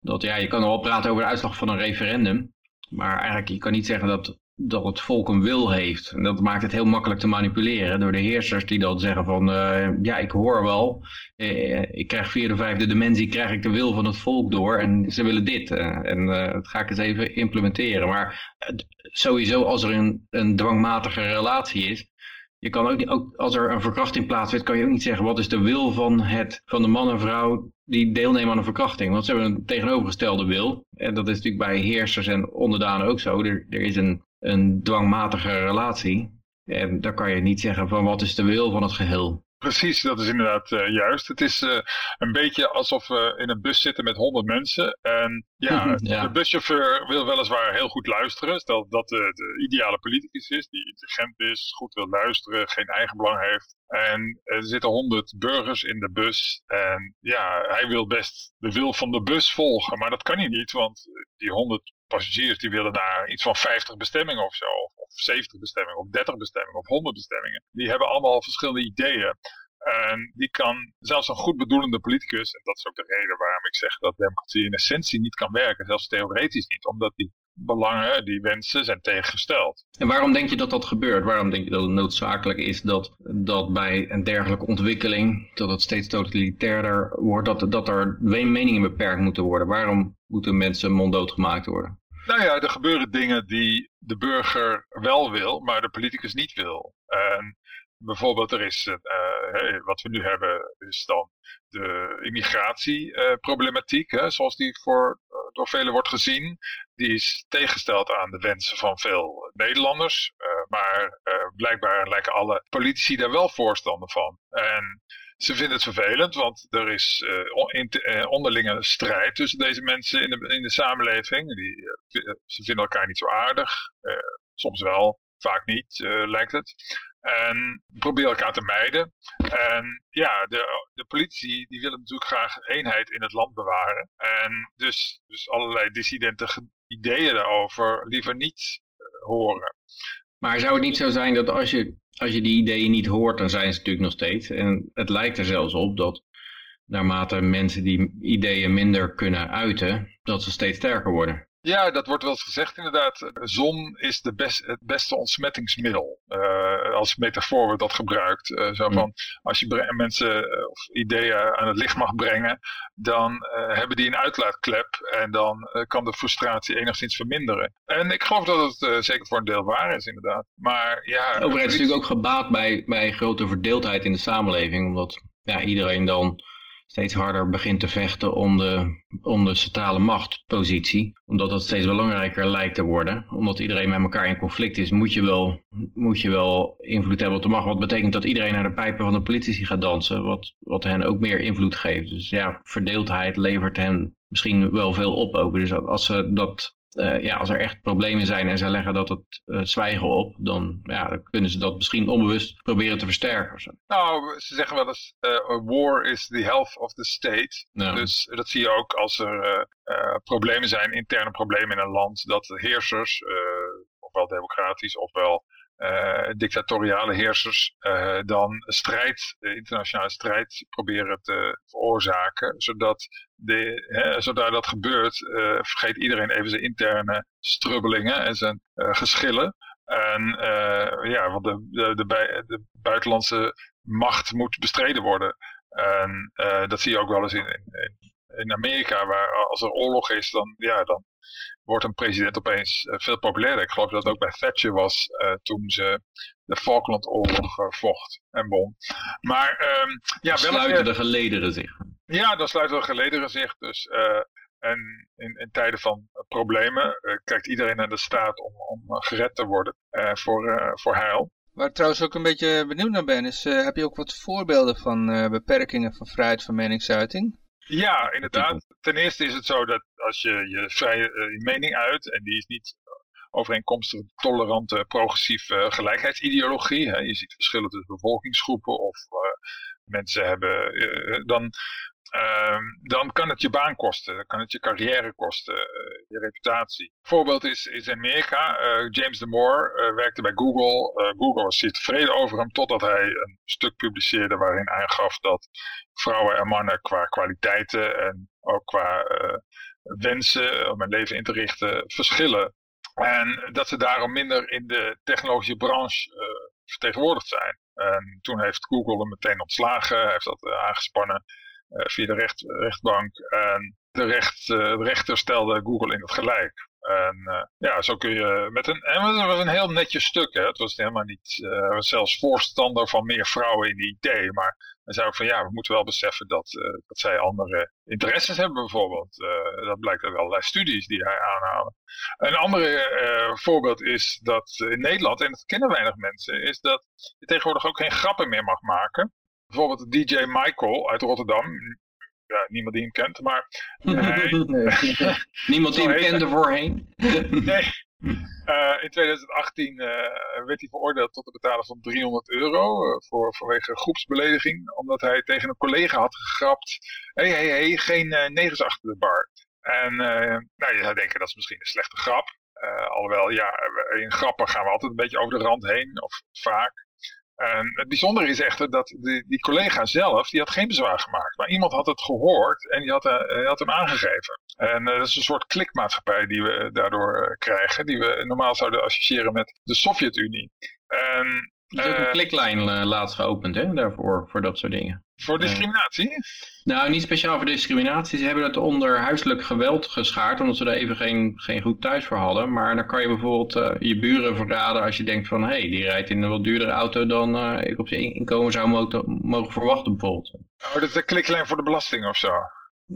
Dat ja, je kan wel praten over de uitslag van een referendum. Maar eigenlijk, je kan niet zeggen dat, dat het volk een wil heeft. En dat maakt het heel makkelijk te manipuleren door de heersers die dan zeggen van... eh, ja, ik hoor wel, eh, ik krijg vierde, vijfde dimensie, krijg ik de wil van het volk door en ze willen dit. eh, en dat ga ik eens even implementeren. Maar sowieso als er een, een dwangmatige relatie is, je kan ook, ook als er een verkrachting plaatsvindt, kan je ook niet zeggen wat is de wil van, het, van de man en vrouw die deelnemen aan een verkrachting. Want ze hebben een tegenovergestelde wil. En dat is natuurlijk bij heersers en onderdanen ook zo. Er, er is een, een dwangmatige relatie. En daar kan je niet zeggen van wat is de wil van het geheel. Precies, dat is inderdaad uh, juist. Het is uh, een beetje alsof we in een bus zitten met honderd mensen. En ja, <laughs> ja, de buschauffeur wil weliswaar heel goed luisteren. Stel dat de, de, ideale politicus is, die intelligent is, goed wil luisteren, geen eigen belang heeft. En er zitten honderd burgers in de bus. En ja, hij wil best de wil van de bus volgen. Maar dat kan hij niet, want die honderd passagiers die willen naar iets van 50 bestemmingen of zo. Of, 70 bestemmingen, of 30 bestemmingen, of 100 bestemmingen. Die hebben allemaal verschillende ideeën. En die kan zelfs een goed bedoelende politicus, en dat is ook de reden waarom ik zeg dat democratie in essentie niet kan werken, zelfs theoretisch niet, omdat die belangen, die wensen zijn tegengesteld. En waarom denk je dat dat gebeurt? Waarom denk je dat het noodzakelijk is dat, dat bij een dergelijke ontwikkeling, dat het steeds totalitairder wordt, dat, dat er meningen beperkt moeten worden? Waarom moeten mensen monddood gemaakt worden? Nou ja, er gebeuren dingen die de burger wel wil, maar de politicus niet wil. En bijvoorbeeld er is, uh, wat we nu hebben, is dan de immigratieproblematiek, uh, zoals die voor, door velen wordt gezien. Die is tegengesteld aan de wensen van veel Nederlanders, maar blijkbaar lijken alle politici daar wel voorstander van. En ze vinden het vervelend, want er is uh, onderlinge strijd tussen deze mensen in de, in de samenleving. Die, ze vinden elkaar niet zo aardig. soms wel, vaak niet, lijkt het. En proberen elkaar te mijden. En ja, de, de politici die willen natuurlijk graag eenheid in het land bewaren. En dus, dus allerlei dissidente ideeën daarover liever niet horen. Maar zou het niet zo zijn dat als je, als je die ideeën niet hoort, dan zijn ze natuurlijk nog steeds. En het lijkt er zelfs op dat naarmate mensen die ideeën minder kunnen uiten, dat ze steeds sterker worden. Ja, dat wordt wel eens gezegd inderdaad. Zon is de best, het beste ontsmettingsmiddel. Uh, als metafoor wordt dat gebruikt. Uh, zo van, als je mensen uh, of ideeën aan het licht mag brengen, dan hebben die een uitlaatklep en dan kan de frustratie enigszins verminderen. En ik geloof dat het zeker voor een deel waar is inderdaad. Maar ja... De overheid is natuurlijk ook gebaat bij, bij grote verdeeldheid in de samenleving, omdat ja, iedereen dan steeds harder begint te vechten om de, om de centrale machtpositie. Omdat dat steeds belangrijker lijkt te worden. Omdat iedereen met elkaar in conflict is, moet je wel, moet je wel invloed hebben op de macht. Wat betekent dat iedereen naar de pijpen van de politici gaat dansen. Wat, wat hen ook meer invloed geeft. Dus ja, verdeeldheid levert hen misschien wel veel op ook. Dus als ze dat uh, ja, als er echt problemen zijn en ze leggen dat het uh, zwijgen op, dan, ja, dan kunnen ze dat misschien onbewust proberen te versterken. Zo. Nou, ze zeggen wel eens, uh, war is the health of the state. Ja. Dus dat zie je ook als er problemen zijn, interne problemen in een land, dat de heersers, ofwel democratisch ofwel dictatoriale heersers uh, dan strijd, internationale strijd proberen te veroorzaken. Zodat, de, hè, zodra dat gebeurt, uh, vergeet iedereen even zijn interne strubbelingen en zijn geschillen. En ja, want de, de, de, de, buitenlandse macht moet bestreden worden. En dat zie je ook wel eens in Amerika, waar als er oorlog is, dan, ja, dan wordt een president opeens uh, veel populairder. Ik geloof dat het ook bij Thatcher was uh, toen ze de Falklandoorlog uh, vocht en won. Maar um, ja, dan sluiten de gelederen zich. Ja, dan sluiten de gelederen zich. Dus, en in, in, tijden van problemen kijkt iedereen naar de staat om, om gered te worden voor, voor heil. Waar ik trouwens ook een beetje benieuwd naar ben, is heb je ook wat voorbeelden van beperkingen van vrijheid van meningsuiting? Ja, inderdaad. Ten eerste is het zo dat als je je vrije uh, mening uit, en die is niet overeenkomstig tolerante progressieve gelijkheidsideologie, hè, je ziet verschillen tussen bevolkingsgroepen of uh, mensen hebben, dan Ehm, dan kan het je baan kosten, dan kan het je carrière kosten, uh, je reputatie. Een voorbeeld is, is Amerika. Uh, James Damore uh, werkte bij Google. Google was zeer tevreden over hem totdat hij een stuk publiceerde waarin aangaf dat vrouwen en mannen qua kwaliteiten en ook qua wensen om een leven in te richten verschillen. En dat ze daarom minder in de technologische branche vertegenwoordigd zijn. En toen heeft Google hem meteen ontslagen, heeft dat aangespannen. Eh, via de recht, rechtbank. En de, recht, eh, rechter stelde Google in het gelijk. En uh, ja, zo kun je met een. En het was een heel netjes stuk. Hè. Het was helemaal niet. Uh, was zelfs voorstander van meer vrouwen in de IT. Maar dan zei ook van ja, we moeten wel beseffen dat, dat zij andere interesses hebben, bijvoorbeeld. dat blijkt uit allerlei studies die hij aanhalen. Een andere voorbeeld is dat in Nederland, en dat kennen weinig mensen, is dat je tegenwoordig ook geen grappen meer mag maken bijvoorbeeld DJ Michael uit Rotterdam. Ja, niemand die hem kent, maar hij, <laughs> <laughs> Niemand die hem kende voorheen. <laughs> nee. Eh, in 2018 eh, werd hij veroordeeld tot het betalen van 300 euro eh, voor, vanwege groepsbelediging. Omdat hij tegen een collega had gegrapt. Hé, hé, hé, geen negers achter de bar. En nou, je zou denken dat is misschien een slechte grap. Alhoewel, ja, in grappen gaan we altijd een beetje over de rand heen, of vaak. En het bijzondere is echter dat die, die collega zelf, die had geen bezwaar gemaakt. Maar iemand had het gehoord en die had, eh, had hem aangegeven. En eh, dat is een soort klikmaatschappij die we daardoor eh, krijgen. Die we normaal zouden associëren met de Sovjet-Unie. En Er is ook een eh, kliklijn eh, laatst geopend hè, daarvoor, voor dat soort dingen. voor discriminatie? Nou, niet speciaal voor discriminatie. Ze hebben het onder huiselijk geweld geschaard, omdat ze er even geen, geen goed thuis voor hadden. Maar dan kan je bijvoorbeeld eh, je buren verraden als je denkt van, hé, hey, die rijdt in een wat duurdere auto dan eh, ik op zijn inkomen zou mogen, verwachten bijvoorbeeld. Oh, dat is de kliklijn voor de belasting of zo.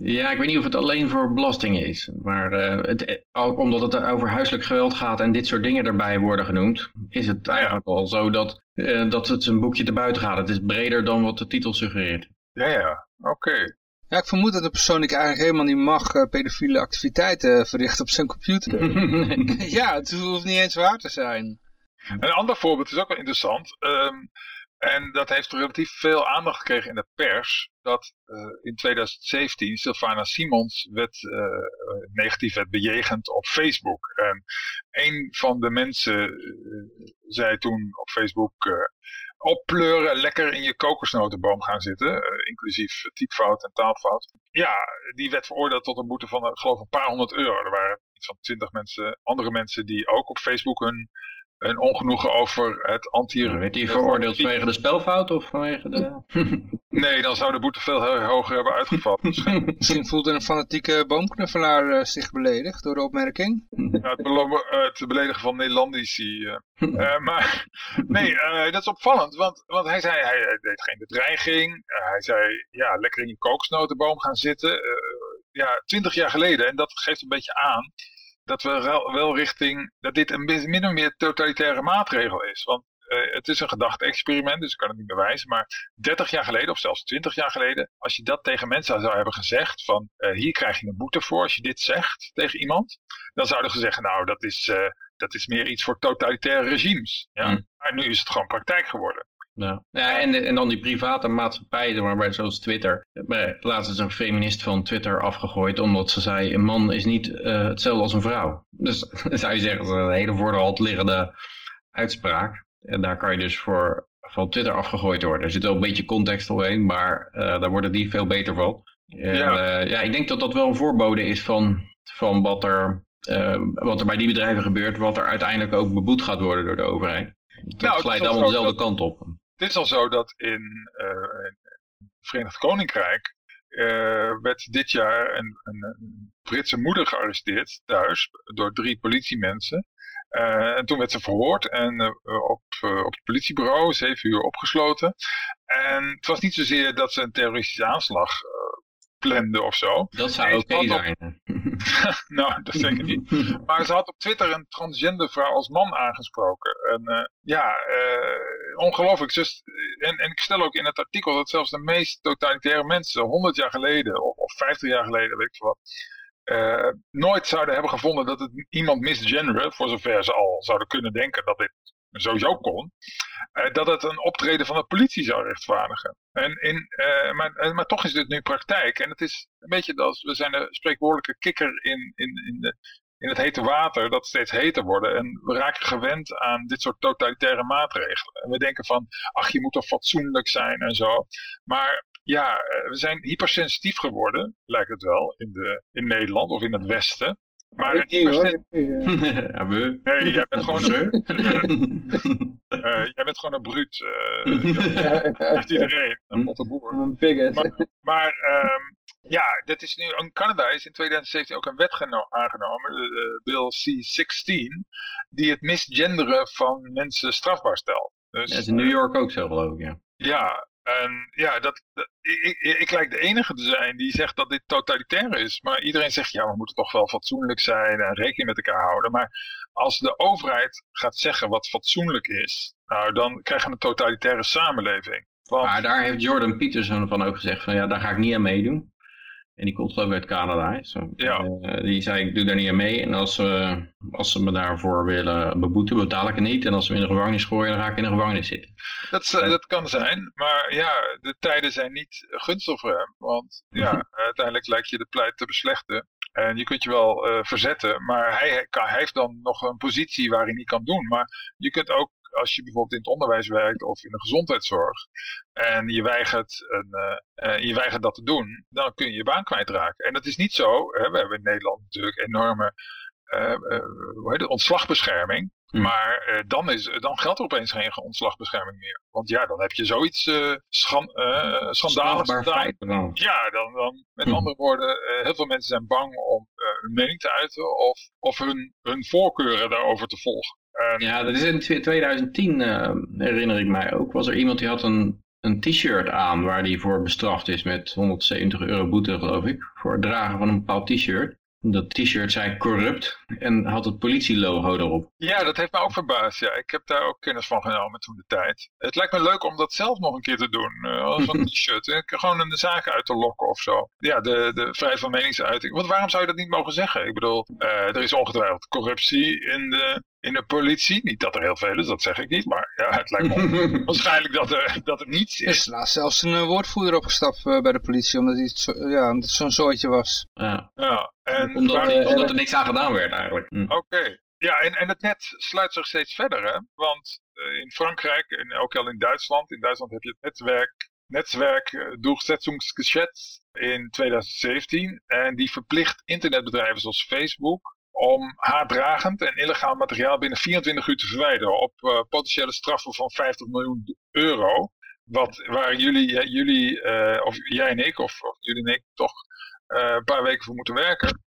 Ja, ik weet niet of het alleen voor belastingen is. Maar eh, het, eh, al- omdat het over huiselijk geweld gaat en dit soort dingen erbij worden genoemd, is het eigenlijk al zo dat, eh, dat het een boekje te buiten gaat. Het is breder dan wat de titel suggereert. Ja, ja, oké. Ja, ik vermoed dat de persoon die eigenlijk helemaal niet mag eh, pedofiele activiteiten verrichten op zijn computer. <laughs> ja, het hoeft niet eens waar te zijn. Een ander voorbeeld is ook wel interessant. ehm, en dat heeft relatief veel aandacht gekregen in de pers. Dat eh, in 2017 Sylvana Simons werd, eh, negatief werd bejegend op Facebook. En een van de mensen eh, zei toen op Facebook... oppleuren, lekker in je kokosnotenboom gaan zitten. inclusief typfout en taalfout. Ja, die werd veroordeeld tot een boete van, geloof een paar honderd euro. Er waren iets van twintig mensen, andere mensen die ook op Facebook hun, hun ongenoegen over het anti... Werd hij veroordeeld vanwege de spelfout of vanwege de... Nee, dan zou de boete veel ho- hoger hebben uitgevallen. <laughs> Misschien. Misschien voelde een fanatieke boomknuffelaar eh, zich beledigd door de opmerking. Ja, het, belo- eh, het beledigen van Nederlandici. eh. <laughs> Eh, maar nee, eh, dat is opvallend, want, want hij zei, hij, hij deed geen bedreiging. Hij zei, ja, lekker in je kokosnotenboom gaan zitten. Eh, ja, twintig jaar geleden, en dat geeft een beetje aan, dat we wel, richting, dat dit een min of meer totalitaire maatregel is. Want eh, het is een gedachte-experiment, dus ik kan het niet bewijzen. Maar 30 jaar geleden, of zelfs 20 jaar geleden, als je dat tegen mensen zou hebben gezegd, van eh, hier krijg je een boete voor als je dit zegt tegen iemand, dan zouden ze zeggen, nou, dat is, eh, dat is meer iets voor totalitaire regimes. Ja? Hmm. Maar nu is het gewoon praktijk geworden. Ja, ja en, en dan die private maatschappijen, maar bij, zoals Twitter. Laatst is een feminist van Twitter afgegooid, omdat ze zei, een man is niet eh, hetzelfde als een vrouw. Dus <laughs> zou je zeggen, dat is een hele voor de hand liggende uitspraak. En daar kan je dus voor van Twitter afgegooid worden. Er zit wel een beetje context omheen, maar eh, daar worden die veel beter van. En, Ja. ja. ja, ik denk dat dat wel een voorbode is van, van wat, er, eh, wat er bij die bedrijven gebeurt, wat er uiteindelijk ook beboet gaat worden door de overheid. Het Nou, glijdt allemaal dezelfde dat- kant op. Het is al zo dat in, eh, het Verenigd Koninkrijk eh, werd dit jaar een, een, Britse moeder gearresteerd thuis door drie politiemensen. Eh, en toen werd ze verhoord en op, op het politiebureau, zeven uur opgesloten. En het was niet zozeer dat ze een terroristische aanslag plande of zo. Dat zou oké had zijn. <laughs> nou, dat zeker niet. Maar ze had op Twitter een transgender vrouw als man aangesproken. En eh, ja, eh, ongelooflijk. Ze- en, en ik stel ook in het artikel dat zelfs de meest totalitaire mensen, 100 jaar geleden of, of 50 jaar geleden, weet ik wat, eh, nooit zouden hebben gevonden dat het iemand misgenderen, voor zover ze al zouden kunnen denken dat dit sowieso kon, eh, dat het een optreden van de politie zou rechtvaardigen. En in, eh, maar, eh, maar toch is dit nu praktijk. En het is een beetje als, we zijn de spreekwoordelijke kikker in, in, in, de, in het hete water, dat steeds heter worden. En we raken gewend aan dit soort totalitaire maatregelen. En we denken van, ach, je moet toch fatsoenlijk zijn en zo. Maar ja, we zijn hypersensitief geworden, lijkt het wel, in, de, in Nederland of in het Westen. Maar Ik niet, hoor. <laughs> ja, we. Nee, jij bent gewoon een, <laughs> eh, jij bent gewoon een bruut. eh, <laughs> dat heeft iedereen, een botte boer. Een bigot. Maar ehm, ja, dit is nu, in Canada is in 2017 ook een wet geno- aangenomen, de, de Bill C-16, die het misgenderen van mensen strafbaar stelt. Dus, Ja, dat is in New York ook zo geloof ik, ja. ja, en ja, dat, ik, ik, lijk de enige te zijn die zegt dat dit totalitair is. Maar iedereen zegt, ja, we moeten toch wel fatsoenlijk zijn en rekening met elkaar houden. Maar als de overheid gaat zeggen wat fatsoenlijk is, nou, dan krijgen we een totalitaire samenleving. Maar daar heeft Jordan Peterson van ook gezegd van ja, daar ga ik niet aan meedoen. En die komt geloof ik uit Canada. Zo, Ja. eh, die zei ik doe daar niet aan mee. En als, eh, als ze me daarvoor willen beboeten, betaal ik het niet. En als ze me in de gevangenis gooien, dan ga ik in de gevangenis zitten. dat, is- dat kan zijn, maar ja, de tijden zijn niet gunstig voor hem. Want ja, uiteindelijk lijkt je de pleit te beslechten. En je kunt je wel eh, verzetten, maar hij, hij heeft dan nog een positie waar hij kan doen. Maar je kunt ook, als je bijvoorbeeld in het onderwijs werkt of in de gezondheidszorg, en je weigert, een, eh, je weigert dat te doen, dan kun je je baan kwijtraken. En dat is niet zo, hè, we hebben in Nederland natuurlijk enorme eh, hoe heet het, ontslagbescherming. Hm. Maar dan, is, dan geldt er opeens geen ontslagbescherming meer. Want ja, dan heb je zoiets eh schan, eh schandaligs gedaan. dan. Ja, dan, dan met Hm. andere woorden, heel veel mensen zijn bang om hun mening te uiten of, of hun, hun voorkeuren daarover te volgen. En, Ja, dat is in tw- 2010, eh, herinner ik mij ook, was er iemand die had een, een t-shirt aan waar die voor bestraft is met 170 euro boete, geloof ik, voor het dragen van een bepaald t-shirt. Dat t-shirt zei corrupt en had het politielogo erop. Ja, dat heeft me ook verbaasd. Ja, ik heb daar ook kennis van genomen toen de tijd. Het lijkt me leuk om dat zelf nog een keer te doen. eh, als een <laughs> t-shirt. eh, Gewoon een zaak uit te lokken of zo. Ja, de, de vrijheid van meningsuiting. Want waarom zou je dat niet mogen zeggen? Ik bedoel, eh, er is ongetwijfeld corruptie in de, in de politie. Niet dat er heel veel is, dat zeg ik niet. Maar ja, het lijkt me <laughs> waarschijnlijk dat er, dat er niets Er is is. laatst zelfs een eh, woordvoerder opgestapt eh, bij de politie, omdat hij zo, ja, omdat het zo'n zooitje was. Ja, Ja, en omdat, waar- eh, omdat er niks aan gedaan werd eigenlijk. Hm. Oké. Ja, en, en het net sluit zich steeds verder, hè? Want in Frankrijk en ook al in Duitsland, in Duitsland heb je het netwerk, netwerk uh, Durchsetzungsgesetz in 2017. En die verplicht internetbedrijven zoals Facebook om haatdragend en illegaal materiaal binnen 24 uur te verwijderen op eh, potentiële straffen van 50 miljoen euro. Wat, waar jullie, ja, jullie eh, of jij en ik, of, of jullie en ik toch eh, een paar weken voor moeten werken.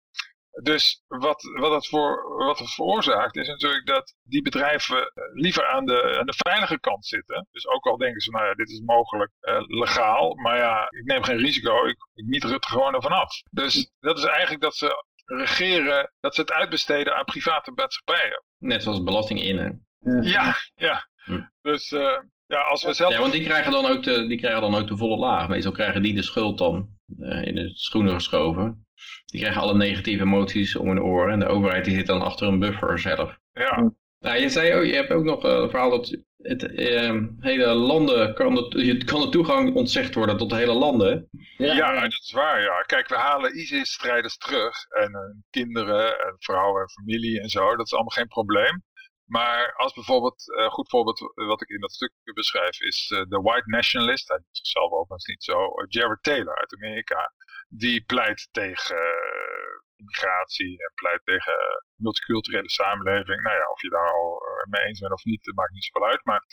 Dus wat, wat, het voor, wat het veroorzaakt is natuurlijk dat die bedrijven eh, liever aan de, aan de veilige kant zitten. Dus ook al denken ze, nou ja, dit is mogelijk eh, legaal, maar ja, ik neem geen risico, ik, ik niet er gewoon ervan af. Dus dat is eigenlijk dat ze regeren, dat ze het uitbesteden aan private maatschappijen. Net zoals belasting innen. Ja, ja. Hm. Dus eh, ja, als we zelf... Ja, want die krijgen, dan ook de, die krijgen dan ook de volle laag. Meestal krijgen die de schuld dan eh, in de schoenen geschoven. Die krijgen alle negatieve emoties om hun oren. En de overheid die zit dan achter een buffer zelf. Ja, Nou, je zei ook, je hebt ook nog eh, een verhaal dat het eh, hele landen, kan de, je- kan de toegang ontzegd worden tot de hele landen. Ja, dat is waar, ja. Kijk, we halen ISIS-strijders terug. En hun kinderen en vrouwen en familie en zo. Dat is allemaal geen probleem. Maar als bijvoorbeeld, een goed voorbeeld wat ik in dat stuk beschrijf, is eh, de white nationalist. Hij noemt zichzelf overigens niet zo. eh, Jared Taylor uit Amerika. Die pleit tegen eh, immigratie en pleit tegen multiculturele samenleving. Nou ja, of je daar al eh, mee eens bent of niet, dat maakt niet zoveel uit. Maar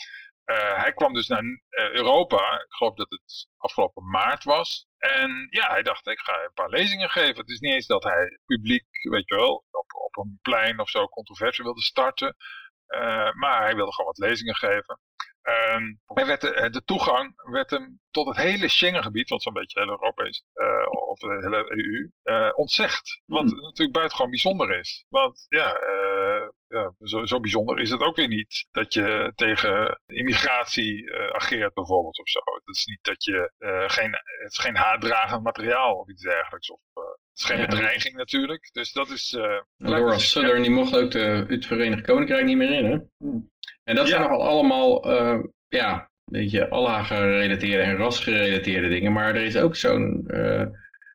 eh, hij kwam dus naar eh, Europa, ik geloof dat het afgelopen maart was. En ja, hij dacht, ik ga een paar lezingen geven. Het is niet eens dat hij publiek, weet je wel, op, op een plein of zo controversie wilde starten. Eh, maar hij wilde gewoon wat lezingen geven. En hij werd de, de toegang werd hem tot het hele Schengengebied, wat zo'n beetje heel Europa is, eh, of de hele EU, eh, ontzegd. Wat natuurlijk buitengewoon bijzonder is. Want ja, eh, ja zo, zo bijzonder is het ook weer niet dat je tegen immigratie eh, ageert bijvoorbeeld of zo. Het is niet dat je eh, geen, het is geen haatdragend materiaal of iets dergelijks. Of, eh, het is geen Ja. bedreiging natuurlijk. Dus dat is... eh, Laura Southern die mocht ook de, het Verenigd Koninkrijk niet meer in, hè? En dat zijn nogal allemaal, eh, ja, een beetje Allah-gerelateerde en ras-gerelateerde dingen. Maar er is ook zo'n, eh,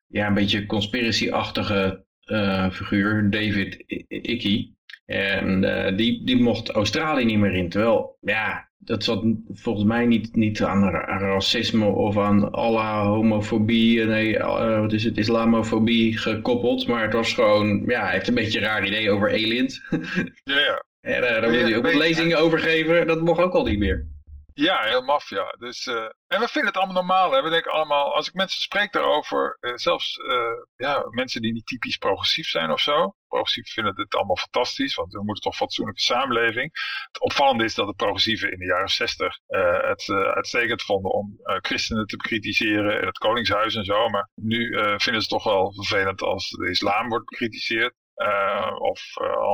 ja, een beetje conspiracy-achtige eh, figuur, David I- I- Icke. En eh, die, die mocht Australië niet meer in. Terwijl, ja, dat zat volgens mij niet, niet aan, ra- aan racisme of aan Allah, homofobie, nee, eh, wat is het, islamofobie gekoppeld. Maar het was gewoon, ja, hij heeft een beetje een raar idee over aliens. ja, ja. <laughs> En uh, daar wil hij ook wat lezingen over geven. Dat mocht ook al niet meer. Ja, heel maf, ja. Dus, eh, en we vinden het allemaal normaal. Hè? We denken allemaal, als ik mensen spreek daarover, eh, zelfs ja, mensen die niet typisch progressief zijn of zo. Progressief vinden dit allemaal fantastisch, want we moeten toch een fatsoenlijke samenleving. Het opvallende is dat de progressieven in de jaren zestig eh, het eh, uitstekend vonden om eh, christenen te bekritiseren en het koningshuis en zo. Maar nu vinden ze het toch wel vervelend als de islam wordt bekritiseerd. of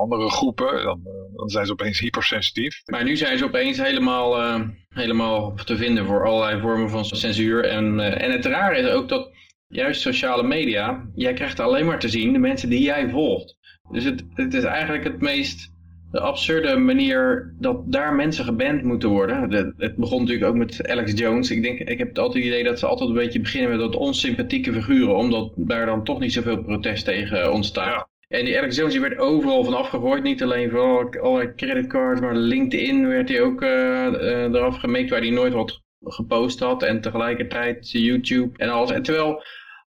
andere groepen, dan, dan zijn ze opeens hypersensitief. Maar nu zijn ze opeens helemaal, helemaal te vinden voor allerlei vormen van censuur. En, en het rare is ook dat juist sociale media, jij krijgt alleen maar te zien de mensen die jij volgt. Dus het, het is eigenlijk het meest de absurde manier dat daar mensen geband moeten worden. het begon natuurlijk ook met Alex Jones. Ik denk, ik heb het altijd het idee dat ze altijd een beetje beginnen met dat onsympathieke figuren, omdat daar dan toch niet zoveel protest tegen ontstaat. En die Alex Jones die werd overal van afgegooid. Niet alleen voor alle creditcards, maar LinkedIn werd hij ook uh, uh, eraf gemeekt waar hij nooit wat gepost had. En tegelijkertijd YouTube en alles. En terwijl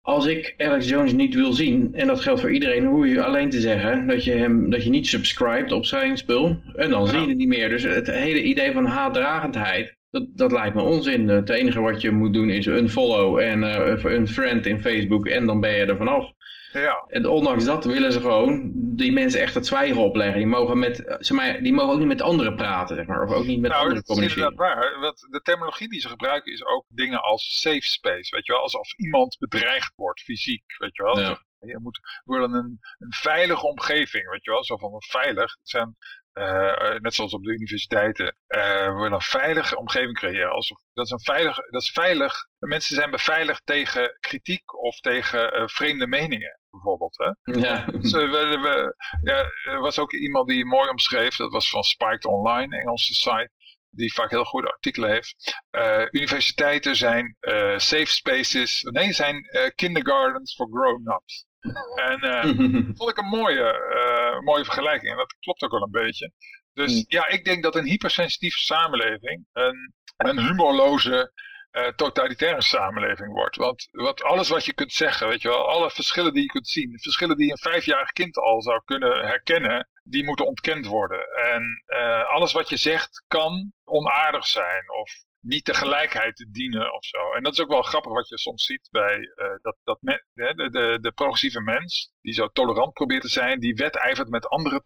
als ik Alex Jones niet wil zien, en dat geldt voor iedereen, hoe je alleen te zeggen dat je, hem, dat je niet subscribt op zijn spul, en dan zie je het niet meer. Dus het hele idee van haatdragendheid, dat, dat lijkt me onzin. Het enige wat je moet doen is unfollow en uh, een friend in Facebook en dan ben je er vanaf. Ja. En ondanks dat willen ze gewoon die mensen echt het zwijgen opleggen. Die mogen, met, zeg maar, die mogen ook niet met anderen praten, zeg maar. Of ook niet met nou, anderen communiceren. Nou, dat is inderdaad waar. de terminologie die ze gebruiken is ook dingen als safe space. Weet je wel, alsof iemand bedreigd wordt, fysiek. Weet je wel. Ja. Je moet willen een, een veilige omgeving, weet je wel. Zo van veilig. Zijn uh, net zoals op de universiteiten, uh, we willen een veilige omgeving creëren. Alsof, dat, is een veilig, dat is veilig. Mensen zijn beveiligd tegen kritiek of tegen uh, vreemde meningen bijvoorbeeld. Hè? <laughs> Ja. Dus, we, we, ja, er was ook iemand die mooi omschreef, dat was van Spiked Online, Engelse site, die vaak heel goede artikelen heeft. Uh, universiteiten zijn uh, safe spaces, nee, zijn uh, kindergardens for grown-ups. En dat <laughs> vond ik een mooie, mooie vergelijking en dat klopt ook wel een beetje. Dus ja, ik denk dat een hypersensitieve samenleving een, een humorloze uh, totalitaire samenleving wordt. Want wat, alles wat je kunt zeggen, weet je wel, alle verschillen die je kunt zien, verschillen die een vijfjarig kind al zou kunnen herkennen, die moeten ontkend worden. En uh, alles wat je zegt kan onaardig zijn of niet de gelijkheid dienen of zo. En dat is ook wel grappig wat je soms ziet bij uh, dat, dat me, de, de, de, progressieve mens, die zo tolerant probeert te zijn, die wedijvert met andere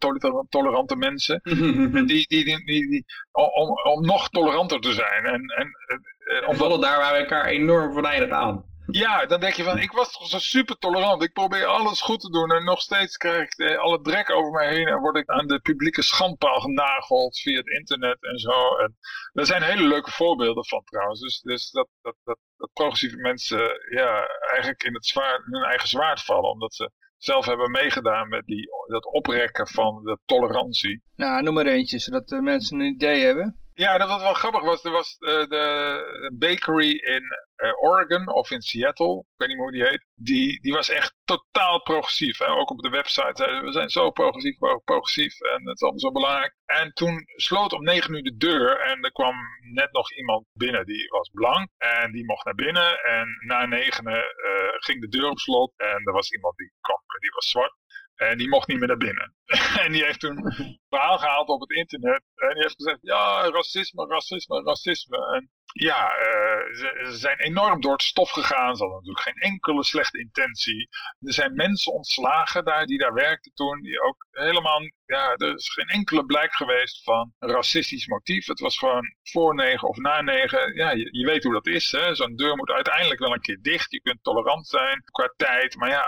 tolerante mensen, <laughs> die, die, die, die, om, om nog toleranter te zijn. En, en, en omdat... daar waar we elkaar enorm venijnig aan. Ja, dan denk je van, ik was toch zo super tolerant. Ik probeer alles goed te doen en nog steeds krijg ik eh, alle drek over mij heen. En word ik aan de publieke schandpaal genageld via het internet en zo. En zijn hele leuke voorbeelden van trouwens. Dus, dus dat, dat, dat, dat progressieve mensen ja, eigenlijk in het zwaar, hun eigen zwaard vallen. Omdat ze zelf hebben meegedaan met die, dat oprekken van de tolerantie. Nou, noem maar eentje, zodat de mensen een idee hebben. Ja, dat wat wel grappig was, er was uh, de bakery in uh, Oregon of in Seattle, ik weet niet meer hoe die heet, die, die was echt totaal progressief. Hè? Ook op de website zeiden we zijn zo progressief, progressief en het is allemaal zo belangrijk. En toen sloot om negen uur de deur en er kwam net nog iemand binnen die was blank en die mocht naar binnen. En na negenen uh, ging de deur op slot en er was iemand die kwam, die was zwart. En die mocht niet meer naar binnen. <laughs> en die heeft toen een verhaal gehaald op het internet. En die heeft gezegd, ja, racisme, racisme, racisme. En ja, uh, ze, zijn enorm door het stof gegaan. Ze hadden natuurlijk geen enkele slechte intentie. Er zijn mensen ontslagen daar, die daar werkten toen. Die ook helemaal, ja, er is geen enkele blijk geweest van een racistisch motief. Het was gewoon voor negen of na negen. Ja, je, je weet hoe dat is. Zo'n deur moet uiteindelijk wel een keer dicht. Je kunt tolerant zijn qua tijd. Maar ja,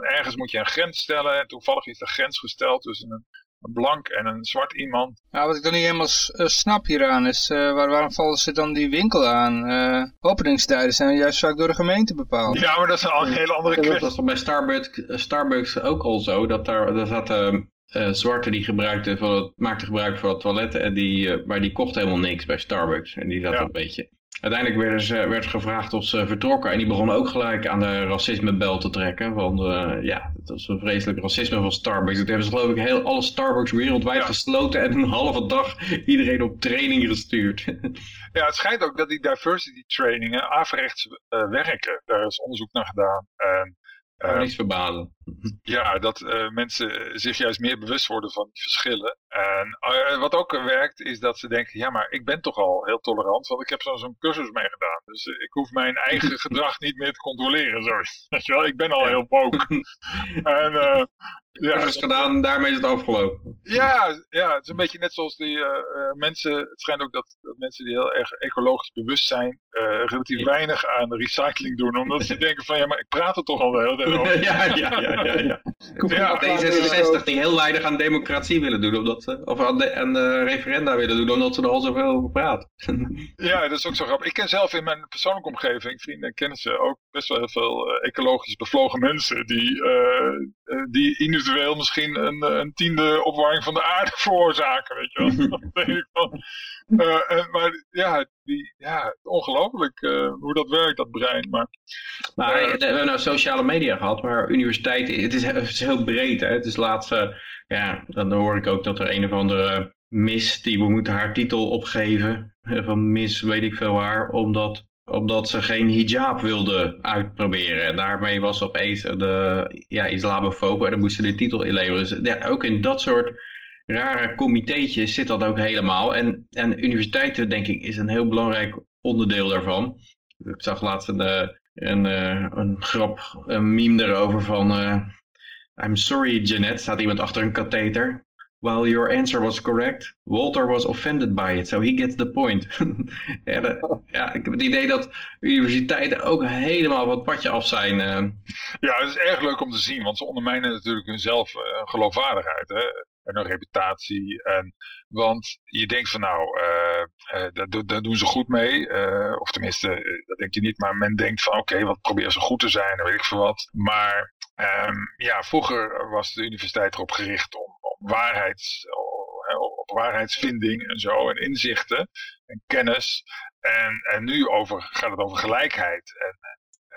ergens moet je een grens stellen. En toevallig is de grens gesteld tussen een een blank en een zwart iemand. Nou, wat ik dan niet helemaal uh, snap hieraan is, uh, waar, waarom vallen ze dan die winkel aan? Uh, openingstijden zijn juist vaak door de gemeente bepaald. Ja, maar dat is al een hele andere kwestie. Dat was bij Starbucks, Starbucks ook al zo, dat daar, daar zaten zwarte die gebruikten voor het, maakten gebruik van het toilet, en die, maar die kocht helemaal niks bij Starbucks. En die zat ja. een beetje Uiteindelijk werden ze, werd gevraagd of ze vertrokken. En die begonnen ook gelijk aan de racismebel te trekken. Want uh, ja, dat was een vreselijk racisme van Starbucks. Dat hebben ze geloof ik heel alle Starbucks wereldwijd ja. gesloten. En een halve dag iedereen op training gestuurd. <laughs> ja, het schijnt ook dat die diversity trainingen averechts uh, werken. Daar is onderzoek naar gedaan. En uh, niets verbazen. <laughs> Ja, dat uh, mensen zich juist meer bewust worden van die verschillen. En eh, wat ook werkt is dat ze denken, ja maar ik ben toch al heel tolerant, want ik heb zo'n cursus meegedaan. Dus eh, ik hoef mijn eigen <laughs> gedrag niet meer te controleren. Zo. <laughs> Weet je wel? Ik ben al heel woke. en, eh, ja, is gedaan, daarmee is het afgelopen. ja, ja, het is een beetje net zoals die eh, eh, mensen. Het schijnt ook dat, dat mensen die heel erg ecologisch bewust zijn, eh, relatief weinig aan recycling doen. Omdat ze denken van ja, maar ik praat er toch al de hele tijd over. ja, ja, ja, ja, ja. <laughs> Ja, D66 die heel weinig aan democratie willen doen, omdat ze, of aan, de, aan de referenda willen doen, omdat ze er al zoveel over praten. <laughs> Ja, dat is ook zo grappig. Ik ken zelf in mijn persoonlijke omgeving, vrienden en kennissen, ook best wel heel veel eh, ecologisch bevlogen mensen die, eh, die individueel misschien een, een tiende opwarming van de aarde <laughs> veroorzaken, weet je wel. <laughs> Eh, en- maar ja, die, ja ongelooflijk eh, hoe dat werkt, dat brein. Maar Maar Eh, we hebben nou sociale media gehad, maar universiteit, het is, het is heel breed. Hè? Het is laatst, eh, ja, dan hoor ik ook dat er een of andere Miss, die we moeten haar titel opgeven, eh, van Miss weet ik veel waar, omdat, omdat ze geen hijab wilde uitproberen. En daarmee was opeens de ja, islamofobe en dan moest ze de titel inleveren. Dus ja, ook in dat soort rare comiteetjes zit dat ook helemaal. En, en universiteiten, denk ik, is een heel belangrijk onderdeel daarvan. Ik zag laatst een, eh, een, eh, een grap, een meme erover van... eh, I'm sorry, Jeanette, staat iemand achter een katheter. While your answer was correct, Walter was offended by it, so he gets the point. <laughs> ja, ja, ik heb het idee dat universiteiten ook helemaal het padje af zijn. ja, het is erg leuk om te zien, want ze ondermijnen natuurlijk hunzelf eh, geloofwaardigheid. Hè? En hun reputatie. En, want je denkt van nou, eh, eh, daar, do- daar doen ze goed mee. eh, of tenminste, dat denk je niet. Maar men denkt van oké, wat proberen ze goed te zijn en weet ik veel wat. Maar ehm, ja, vroeger was de universiteit erop gericht om, om waarheids, op, waarheidsvinding en zo. En inzichten en kennis. En, en nu over, gaat het over gelijkheid en,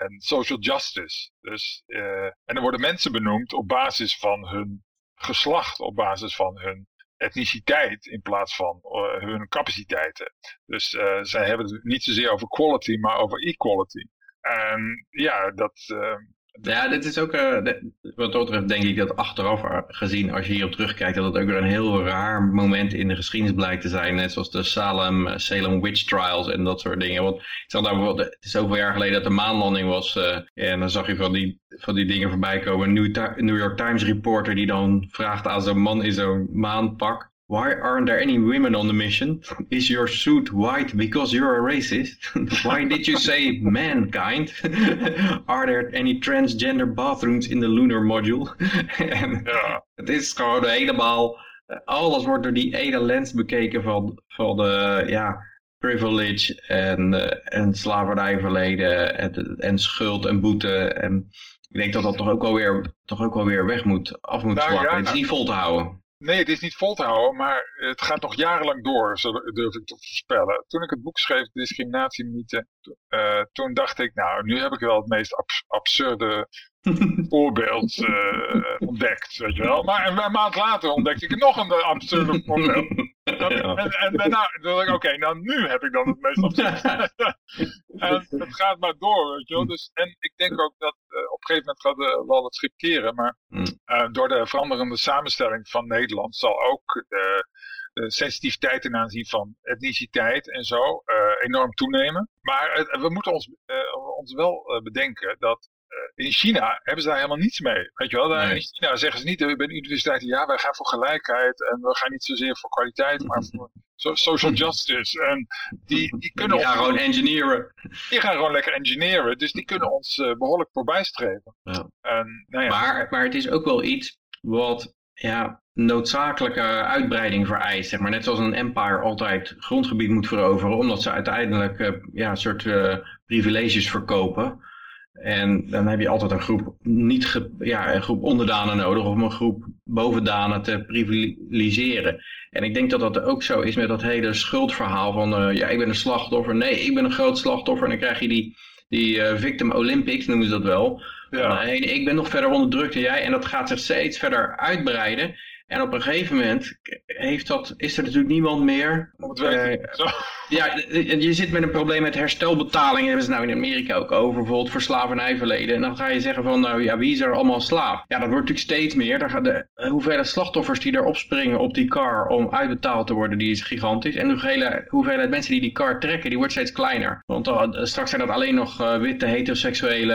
en social justice. Dus, en er worden mensen benoemd op basis van hun geslacht, op basis van hun etniciteit in plaats van eh, hun capaciteiten. Dus eh, zij hebben het niet zozeer over quality, maar over equality. En ja, dat, eh, Ja, dit is ook, eh, wat dat betreft denk ik dat achteraf gezien, als je hierop terugkijkt, dat het ook weer een heel raar moment in de geschiedenis blijkt te zijn. Net zoals de Salem, eh, Salem Witch Trials en dat soort dingen. Want ik zag daar bijvoorbeeld, het is zoveel jaar geleden dat de maanlanding was. eh, en dan zag je van die, van die dingen voorbij komen. Een New York Times reporter die dan vraagt aan zo'n man in zo'n maanpak. Why aren't there any women on the mission? Is your suit white because you're a racist? <laughs> Why did you say mankind? <laughs> Are there any transgender bathrooms in the lunar module? <laughs> en ja, het is gewoon helemaal... Alles wordt door die ene lens bekeken van, van de, ja, privilege en, eh, en slavernijverleden en, en schuld en boete. En ik denk dat dat toch ook wel weer, toch ook wel weer weg moet, af moet Nou, zwakken. ja, Het is niet vol te houden. Nee, het is niet vol te houden, maar het gaat nog jarenlang door, durf ik te voorspellen. Toen ik het boek schreef, Discriminatiemythe, eh toen dacht ik, nou, nu heb ik wel het meest abs- absurde voorbeeld eh, ontdekt, weet je wel. Maar een, maand later ontdekte ik nog een eh, absurde voorbeeld. Dat- Ja. En, en daarna dacht ik, oké, nou nu heb ik dan het meest absurde. <laughs> en het gaat maar door, weet je wel. Dus, en ik denk ook dat eh, op een gegeven moment gaat wel het schip keren, maar Hmm. door de veranderende samenstelling van Nederland zal ook de, de sensitiviteit ten aanzien van etniciteit en zo enorm toenemen. Maar we moeten ons, ons wel bedenken dat in China hebben ze daar helemaal niets mee. Weet je wel, daar Nee. in China zeggen ze niet eh, bij de universiteit, ja, wij gaan voor gelijkheid en we gaan niet zozeer voor kwaliteit, maar voor <laughs> so- social justice. En die, die kunnen Die gaan ons- gewoon engineeren. die gaan gewoon lekker engineeren, dus die kunnen ons eh, behoorlijk voorbij streven. Ja. En, nou ja, Maar, maar het is ook wel iets wat ja, noodzakelijke uitbreiding vereist. Zeg maar. Net zoals een empire altijd grondgebied moet veroveren, omdat ze uiteindelijk eh, ja, een soort eh, privileges verkopen. En dan heb je altijd een groep, niet ge- ja, een groep onderdanen nodig om een groep bovendanen te privilegiseren. En ik denk dat dat ook zo is met dat hele schuldverhaal van eh, ja, ik ben een slachtoffer. Nee, ik ben een groot slachtoffer. En dan krijg je die, die eh, victim Olympics, noemen ze dat wel. ja. Nee, ik ben nog verder onderdrukt dan jij. En dat gaat zich steeds verder uitbreiden. En op een gegeven moment heeft dat, is er natuurlijk niemand meer. Om het werk Eh. Ja, je zit met een probleem met herstelbetalingen. Hebben ze nou in Amerika ook over, bijvoorbeeld voor slavernijverleden. En dan ga je zeggen van, nou ja, wie is er allemaal slaaf? Ja, dat wordt natuurlijk steeds meer. Daar gaat de hoeveelheid slachtoffers die erop springen op die car om uitbetaald te worden, die is gigantisch. En de hoeveelheid, hoeveelheid mensen die die car trekken, die wordt steeds kleiner. Want dan, straks zijn dat alleen nog eh, witte heteroseksuele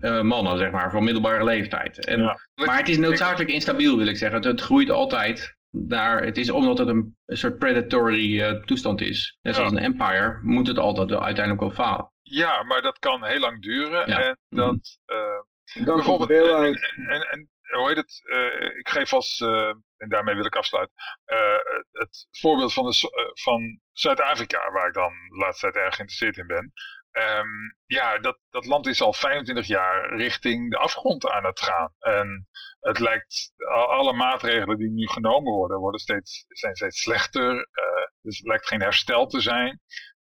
eh, mannen, zeg maar, van middelbare leeftijd. En, Ja. Maar het is noodzakelijk instabiel, wil ik zeggen. Het, het groeit altijd. Daar, het is omdat het een, een soort predatory eh, toestand is. Net zoals Ja. een empire moet het altijd wel uiteindelijk wel falen. Ja, maar dat kan heel lang duren. Ja. En dat, eh, Dan komt bijvoorbeeld, en, uit. en, en hoe heet het, eh, ik geef als, eh, en daarmee wil ik afsluiten, eh, het voorbeeld van, de, van Zuid-Afrika, waar ik dan de laatste tijd erg geïnteresseerd in ben. Ehm, ja, dat, dat land is al 25 jaar richting de afgrond aan het gaan. En het lijkt, al- alle maatregelen die nu genomen worden, worden steeds, zijn steeds slechter. eh, dus het lijkt geen herstel te zijn.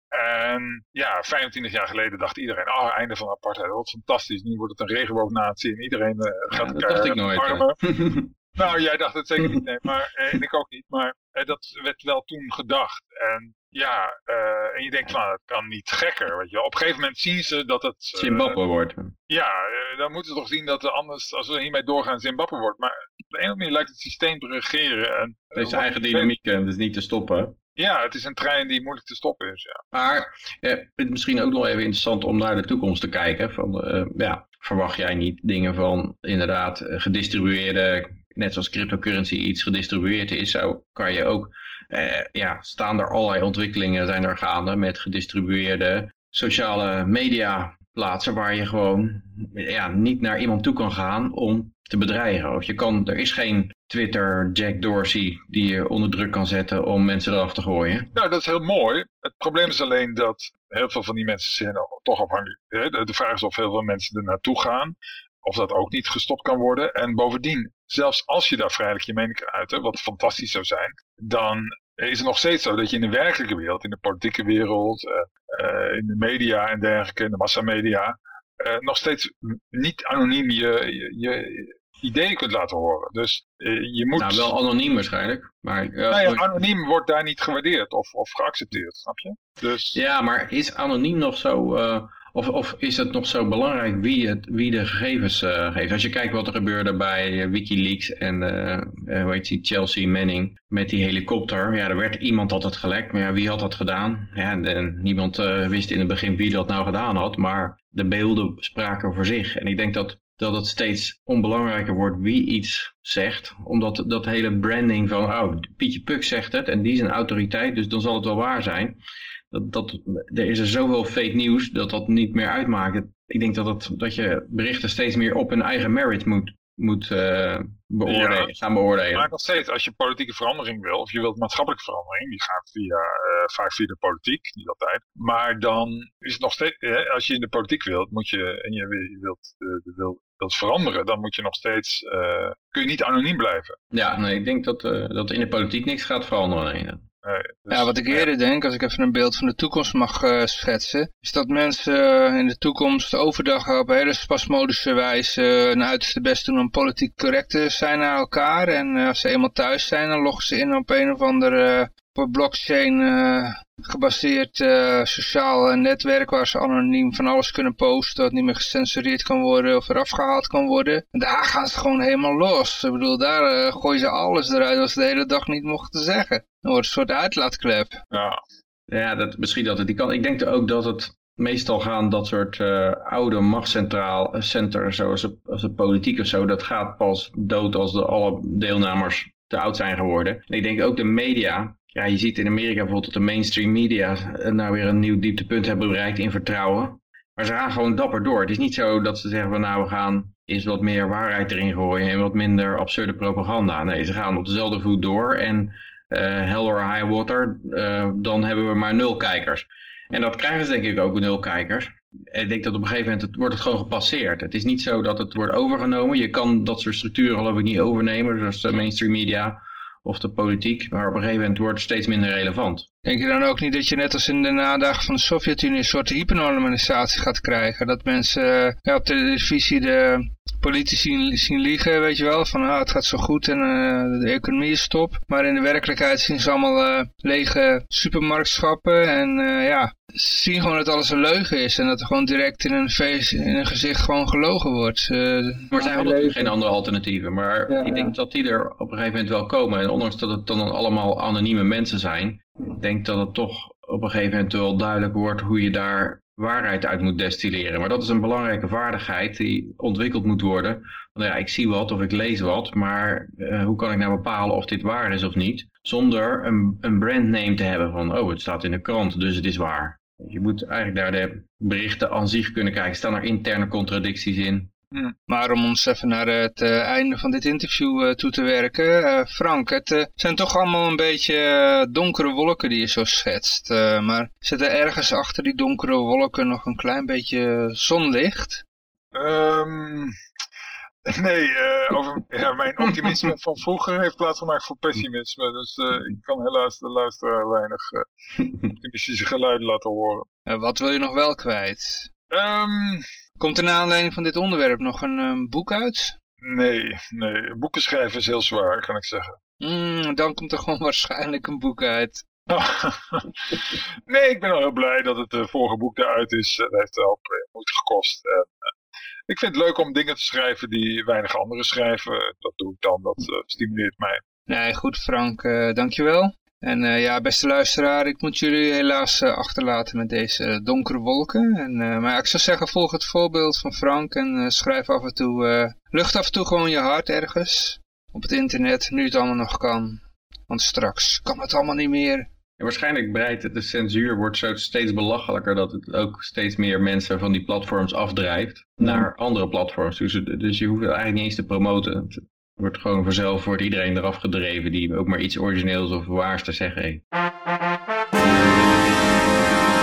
En ja, 25 jaar geleden dacht iedereen, oh, einde van apartheid, wat fantastisch. Nu wordt het een regenboognatie en iedereen Ja, gaat dat elkaar dacht ik nooit. <laughs> Nou, jij dacht het zeker niet, nee, maar eh, en ik ook niet. Maar eh, dat werd wel toen gedacht. En ja, eh, en je denkt van, het kan niet gekker, weet je. Op een gegeven moment zien ze dat het... Zimbabwe wordt. ja, dan moeten ze toch zien dat er anders, als we hiermee doorgaan, Zimbabwe wordt. Maar op de een of andere manier lijkt het systeem te regeren. En, Het is eigen dynamiek en dus niet te stoppen. Ja, het is een trein die moeilijk te stoppen is, ja. Maar eh, misschien ook nog even interessant om naar de toekomst te kijken. Van, ja, verwacht jij niet dingen van inderdaad gedistribueerde, net zoals cryptocurrency iets gedistribueerd is, zo kan je ook, eh, ja, staan er allerlei ontwikkelingen zijn er gaande met gedistribueerde sociale media plaatsen waar je gewoon ja, niet naar iemand toe kan gaan om te bedreigen. Of je kan, er is geen Twitter Jack Dorsey die je onder druk kan zetten om mensen eraf te gooien. Nou, dat is heel mooi. Het probleem is alleen dat heel veel van die mensen zijn toch afhankelijk. de vraag is of heel veel mensen er naartoe gaan. Of dat ook niet gestopt kan worden. En bovendien, zelfs als je daar vrijelijk je mening kan uiten, wat fantastisch zou zijn, dan is het nog steeds zo dat je in de werkelijke wereld, in de politieke wereld, eh, eh, in de media en dergelijke, in de massamedia, eh, nog steeds niet anoniem je, je, je ideeën kunt laten horen. Dus je moet... Nou, wel anoniem waarschijnlijk. Maar, Nou ja, anoniem wordt daar niet gewaardeerd of, of geaccepteerd, snap je? Dus ja, maar is anoniem nog zo... of, of is het nog zo belangrijk wie, het, wie de gegevens eh, geeft? Als je kijkt wat er gebeurde bij eh, Wikileaks en eh, hoe heet die, Chelsea Manning met die helikopter. Ja, er werd iemand had het gelekt, maar ja, wie had dat gedaan? Ja, en, niemand wist in het begin wie dat nou gedaan had, maar de beelden spraken voor zich. En ik denk dat dat het steeds onbelangrijker wordt wie iets zegt. Omdat dat hele branding van, oh, Pietje Puk zegt het en die is een autoriteit, dus dan zal het wel waar zijn. Dat, dat, er is er zoveel fake nieuws dat dat niet meer uitmaakt. Ik denk dat, het, dat je berichten steeds meer op hun eigen merit moet, moet eh, beoordelen, gaan beoordelen. Maar nog steeds, als je politieke verandering wil, of je wilt maatschappelijke verandering, die gaat via, eh, vaak via de politiek, niet altijd. Maar dan is het nog steeds, eh, als je in de politiek wilt, moet je, en je, wil- je wilt, eh, wilt, wilt veranderen, dan moet je nog steeds, kun je niet anoniem blijven. Ja, nee, ik denk dat, dat in de politiek niks gaat veranderen. Nee. Nee, dus- Ja, wat ik eerder denk, als ik even een beeld van de toekomst mag eh, schetsen, is dat mensen eh, in de toekomst overdag op hele spasmodische wijze hun uiterste best doen om politiek correct te zijn naar elkaar. En eh, als ze eenmaal thuis zijn, dan loggen ze in op een of ander eh, op een blockchain eh, gebaseerd eh, sociaal eh, netwerk waar ze anoniem van alles kunnen posten wat niet meer gecensureerd kan worden of eraf gehaald kan worden. En daar gaan ze gewoon helemaal los. Ik bedoel, daar eh, gooien ze alles eruit wat ze de hele dag niet mochten zeggen. Dan wordt een soort uitlaatklep. ja. Ja, dat, misschien dat het kan. Ik denk ook dat het meestal gaan dat soort oude machtscentraal centers, zoals de, als de politiek of zo, dat gaat pas dood als de, alle deelnemers te oud zijn geworden. En ik denk ook de media. Ja, je ziet in Amerika bijvoorbeeld dat de mainstream media eh, nou weer een nieuw dieptepunt hebben bereikt in vertrouwen. Maar ze gaan gewoon dapper door. Het is niet zo dat ze zeggen van nou we gaan eens wat meer waarheid erin gooien en wat minder absurde propaganda. Nee, ze gaan op dezelfde voet door en eh hell or high water, eh, dan hebben we maar nul kijkers. En dat krijgen ze denk ik ook nul kijkers. Ik denk dat op een gegeven moment het, wordt het gewoon gepasseerd. Het is niet zo dat het wordt overgenomen. Je kan dat soort structuren geloof ik niet overnemen, zoals de mainstream media of de politiek. Maar op een gegeven moment wordt steeds minder relevant. Denk je dan ook niet dat je net als in de nadagen van de Sovjet-Unie een soort hypernormalisatie gaat krijgen? Dat mensen ja, op de televisie de politici zien liegen, weet je wel, van ah, het gaat zo goed en uh, de economie is top. Maar in de werkelijkheid zien ze allemaal uh, lege supermarktschappen en uh, ja, zien gewoon dat alles een leugen is en dat er gewoon direct in een, face, in een gezicht gewoon gelogen wordt. er zijn natuurlijk geen andere alternatieven, maar ja, ik denk dat die er op een gegeven moment wel komen. En ondanks dat het dan allemaal anonieme mensen zijn, ik denk dat het toch op een gegeven moment wel duidelijk wordt hoe je daar waarheid uit moet destilleren. Maar dat is een belangrijke vaardigheid die ontwikkeld moet worden. Want ja, ik zie wat of ik lees wat, maar uh, hoe kan ik nou bepalen of dit waar is of niet? Zonder een, een brandname te hebben van, oh het staat in de krant, dus het is waar. Je moet eigenlijk naar de berichten aan zich kunnen kijken. Staan er interne contradicties in? Hm. Maar om ons even naar het uh, einde van dit interview uh, toe te werken. Uh, Frank, het zijn toch allemaal een beetje donkere wolken die je zo schetst. maar zit er ergens achter die donkere wolken nog een klein beetje zonlicht? Um, nee, over, ja, mijn optimisme <laughs> van vroeger heeft plaatsgemaakt voor pessimisme. Dus ik kan helaas de luisteraar weinig <laughs> optimistische geluiden laten horen. wat wil je nog wel kwijt? Um, Komt er naar aanleiding van dit onderwerp nog een um, boek uit? Nee, nee. Boeken schrijven is heel zwaar, kan ik zeggen. Mm, dan komt er gewoon <laughs> waarschijnlijk een boek uit. <laughs> nee, ik ben al heel blij dat het uh, vorige boek eruit is. Het heeft wel moeite gekost. En, uh, ik vind het leuk om dingen te schrijven die weinig anderen schrijven. Dat doe ik dan, dat uh, stimuleert mij. Nee, goed Frank, dankjewel. En uh, ja, beste luisteraar, ik moet jullie helaas uh, achterlaten met deze donkere wolken. En, uh, maar ik zou zeggen, volg het voorbeeld van Frank en schrijf af en toe, lucht af en toe gewoon je hart ergens. Op het internet, nu het allemaal nog kan. Want straks kan het allemaal niet meer. Ja, waarschijnlijk breidt het, de censuur wordt zo steeds belachelijker dat het ook steeds meer mensen van die platforms afdrijft naar andere platforms. Dus, dus je hoeft het eigenlijk niet eens te promoten wordt gewoon vanzelf wordt iedereen eraf gedreven die ook maar iets origineels of waars te zeggen heeft.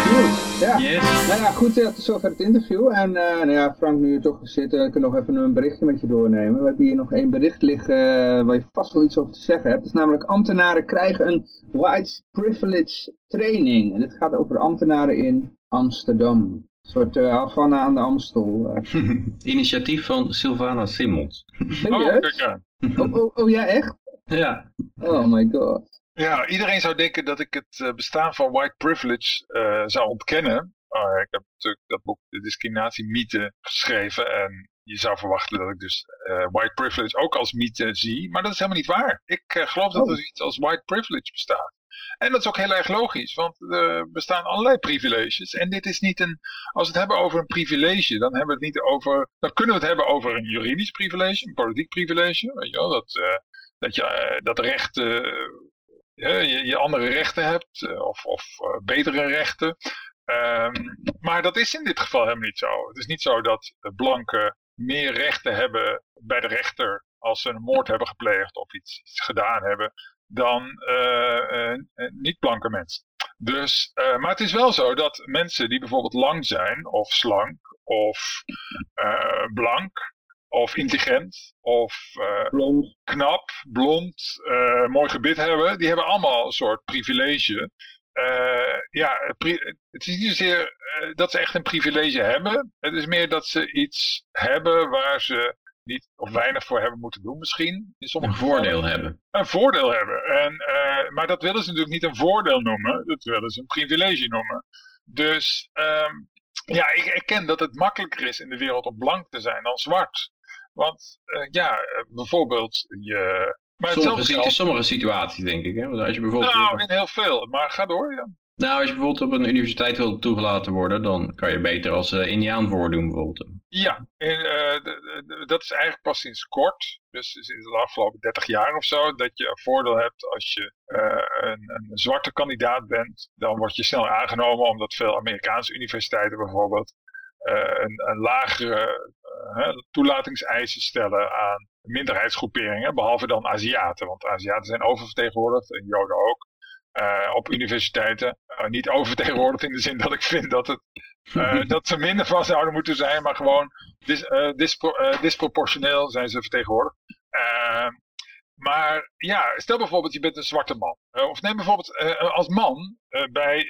Goed, ja. Yes. Nou ja, goed, tot zover het interview. En uh, nou ja, Frank, nu je toch zit, uh, ik nog even een berichtje met je doornemen. We hebben hier nog één bericht liggen uh, waar je vast wel iets over te zeggen hebt. Het is namelijk ambtenaren krijgen een white privilege training. En dit gaat over ambtenaren in Amsterdam. Een soort uh, Havana aan de Amstel. <laughs> Initiatief van Sylvana Simmons. Oh, kijk Oh, oh, oh, ja, echt? Ja. Oh my god. Ja, iedereen zou denken dat ik het bestaan van white privilege uh, zou ontkennen. Uh, ik heb natuurlijk dat boek De Discriminatiemythe geschreven en je zou verwachten dat ik dus uh, white privilege ook als mythe zie, maar dat is helemaal niet waar. Ik geloof dat er iets als white privilege bestaat. En dat is ook heel erg logisch, want er bestaan allerlei privileges. En dit is niet een, als we het hebben over een privilege, dan hebben we het niet over, dan kunnen we het hebben over een juridisch privilege, een politiek privilege. Weet je wel, dat, uh, dat je uh, dat recht, uh, je, je, andere rechten hebt, of, of betere rechten. Um, maar dat is in dit geval helemaal niet zo. Het is niet zo dat blanken meer rechten hebben bij de rechter als ze een moord hebben gepleegd of iets gedaan hebben dan uh, uh, niet-blanke mensen. Dus, uh, maar het is wel zo dat mensen die bijvoorbeeld lang zijn, of slank, of blank, of intelligent, of blond. knap, blond, mooi gebit hebben, die hebben allemaal een soort privilege. ja, het is niet zozeer dat ze echt een privilege hebben. Het is meer dat ze iets hebben waar ze niet of weinig voor hebben moeten doen misschien. In sommige een voordeel hebben. Een voordeel hebben. En, uh, maar dat willen ze natuurlijk niet een voordeel noemen. Dat willen ze een privilege noemen. Dus um, ja, ik erken dat het makkelijker is in de wereld om blank te zijn dan zwart. Want uh, ja, bijvoorbeeld je... Maar sommige, sommige situaties denk ik. Hè? Als je bijvoorbeeld... Nou, in heel veel. Maar ga door, ja. Nou, als je bijvoorbeeld op een universiteit wilt toegelaten worden, dan kan je beter als uh, indiaan voordoen bijvoorbeeld. Ja, en, uh, dat is eigenlijk pas sinds kort, dus sinds de afgelopen 30 jaar of zo, dat je een voordeel hebt als je uh, een, een, zwarte kandidaat bent. Dan word je snel aangenomen, omdat veel Amerikaanse universiteiten bijvoorbeeld een, een, lagere toelatingseisen stellen aan minderheidsgroeperingen, behalve dan Aziaten. Want Aziaten zijn oververtegenwoordigd en Joden ook. Uh, op universiteiten. Uh, niet oververtegenwoordigd in de zin dat ik vind dat, het, uh, <laughs> dat ze minder van zouden moeten zijn, maar gewoon dis, dispro disproportioneel zijn ze vertegenwoordigd. maar ja, stel bijvoorbeeld je bent een zwarte man. Of neem bijvoorbeeld als man bij,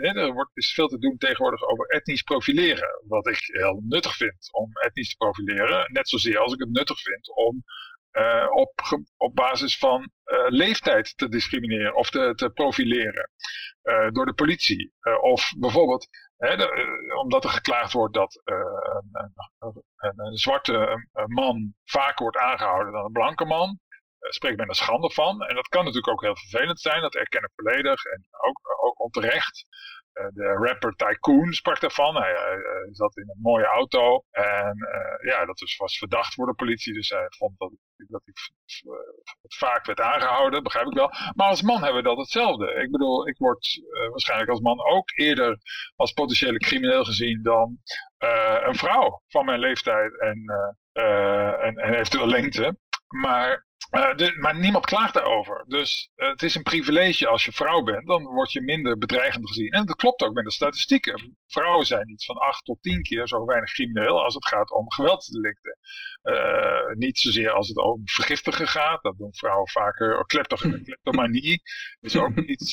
er wordt, is veel te doen tegenwoordig over etnisch profileren. Wat ik heel nuttig vind om etnisch te profileren. Net zozeer als ik het nuttig vind om op, op basis van leeftijd te discrimineren of te, te profileren door de politie. of bijvoorbeeld omdat er geklaagd wordt dat een, een, een, zwarte man vaker wordt aangehouden dan een blanke man. Eh, spreekt men er schande van. En dat kan natuurlijk ook heel vervelend zijn, dat erken ik volledig en ook, ook onterecht. Uh, de rapper Tycoon sprak daarvan. Hij, zat in een mooie auto. En uh, ja, dat dus was verdacht voor de politie. Dus hij vond dat, dat hij vaak werd aangehouden. Begrijp ik wel. Maar als man hebben we dat hetzelfde. Ik bedoel, ik word uh, waarschijnlijk als man ook eerder als potentiële crimineel gezien dan een vrouw van mijn leeftijd en, en, en eventueel lengte. Maar uh, de, maar niemand klaagt daarover. Dus uh, het is een privilege als je vrouw bent, dan word je minder bedreigend gezien. En dat klopt ook met de statistieken. Vrouwen zijn iets van 8 tot 10 keer zo weinig crimineel als het gaat om geweldsdelicten. Uh, niet zozeer als het om vergiftigen gaat, dat doen vrouwen vaker. <laughs> Kleptomanie is ook iets,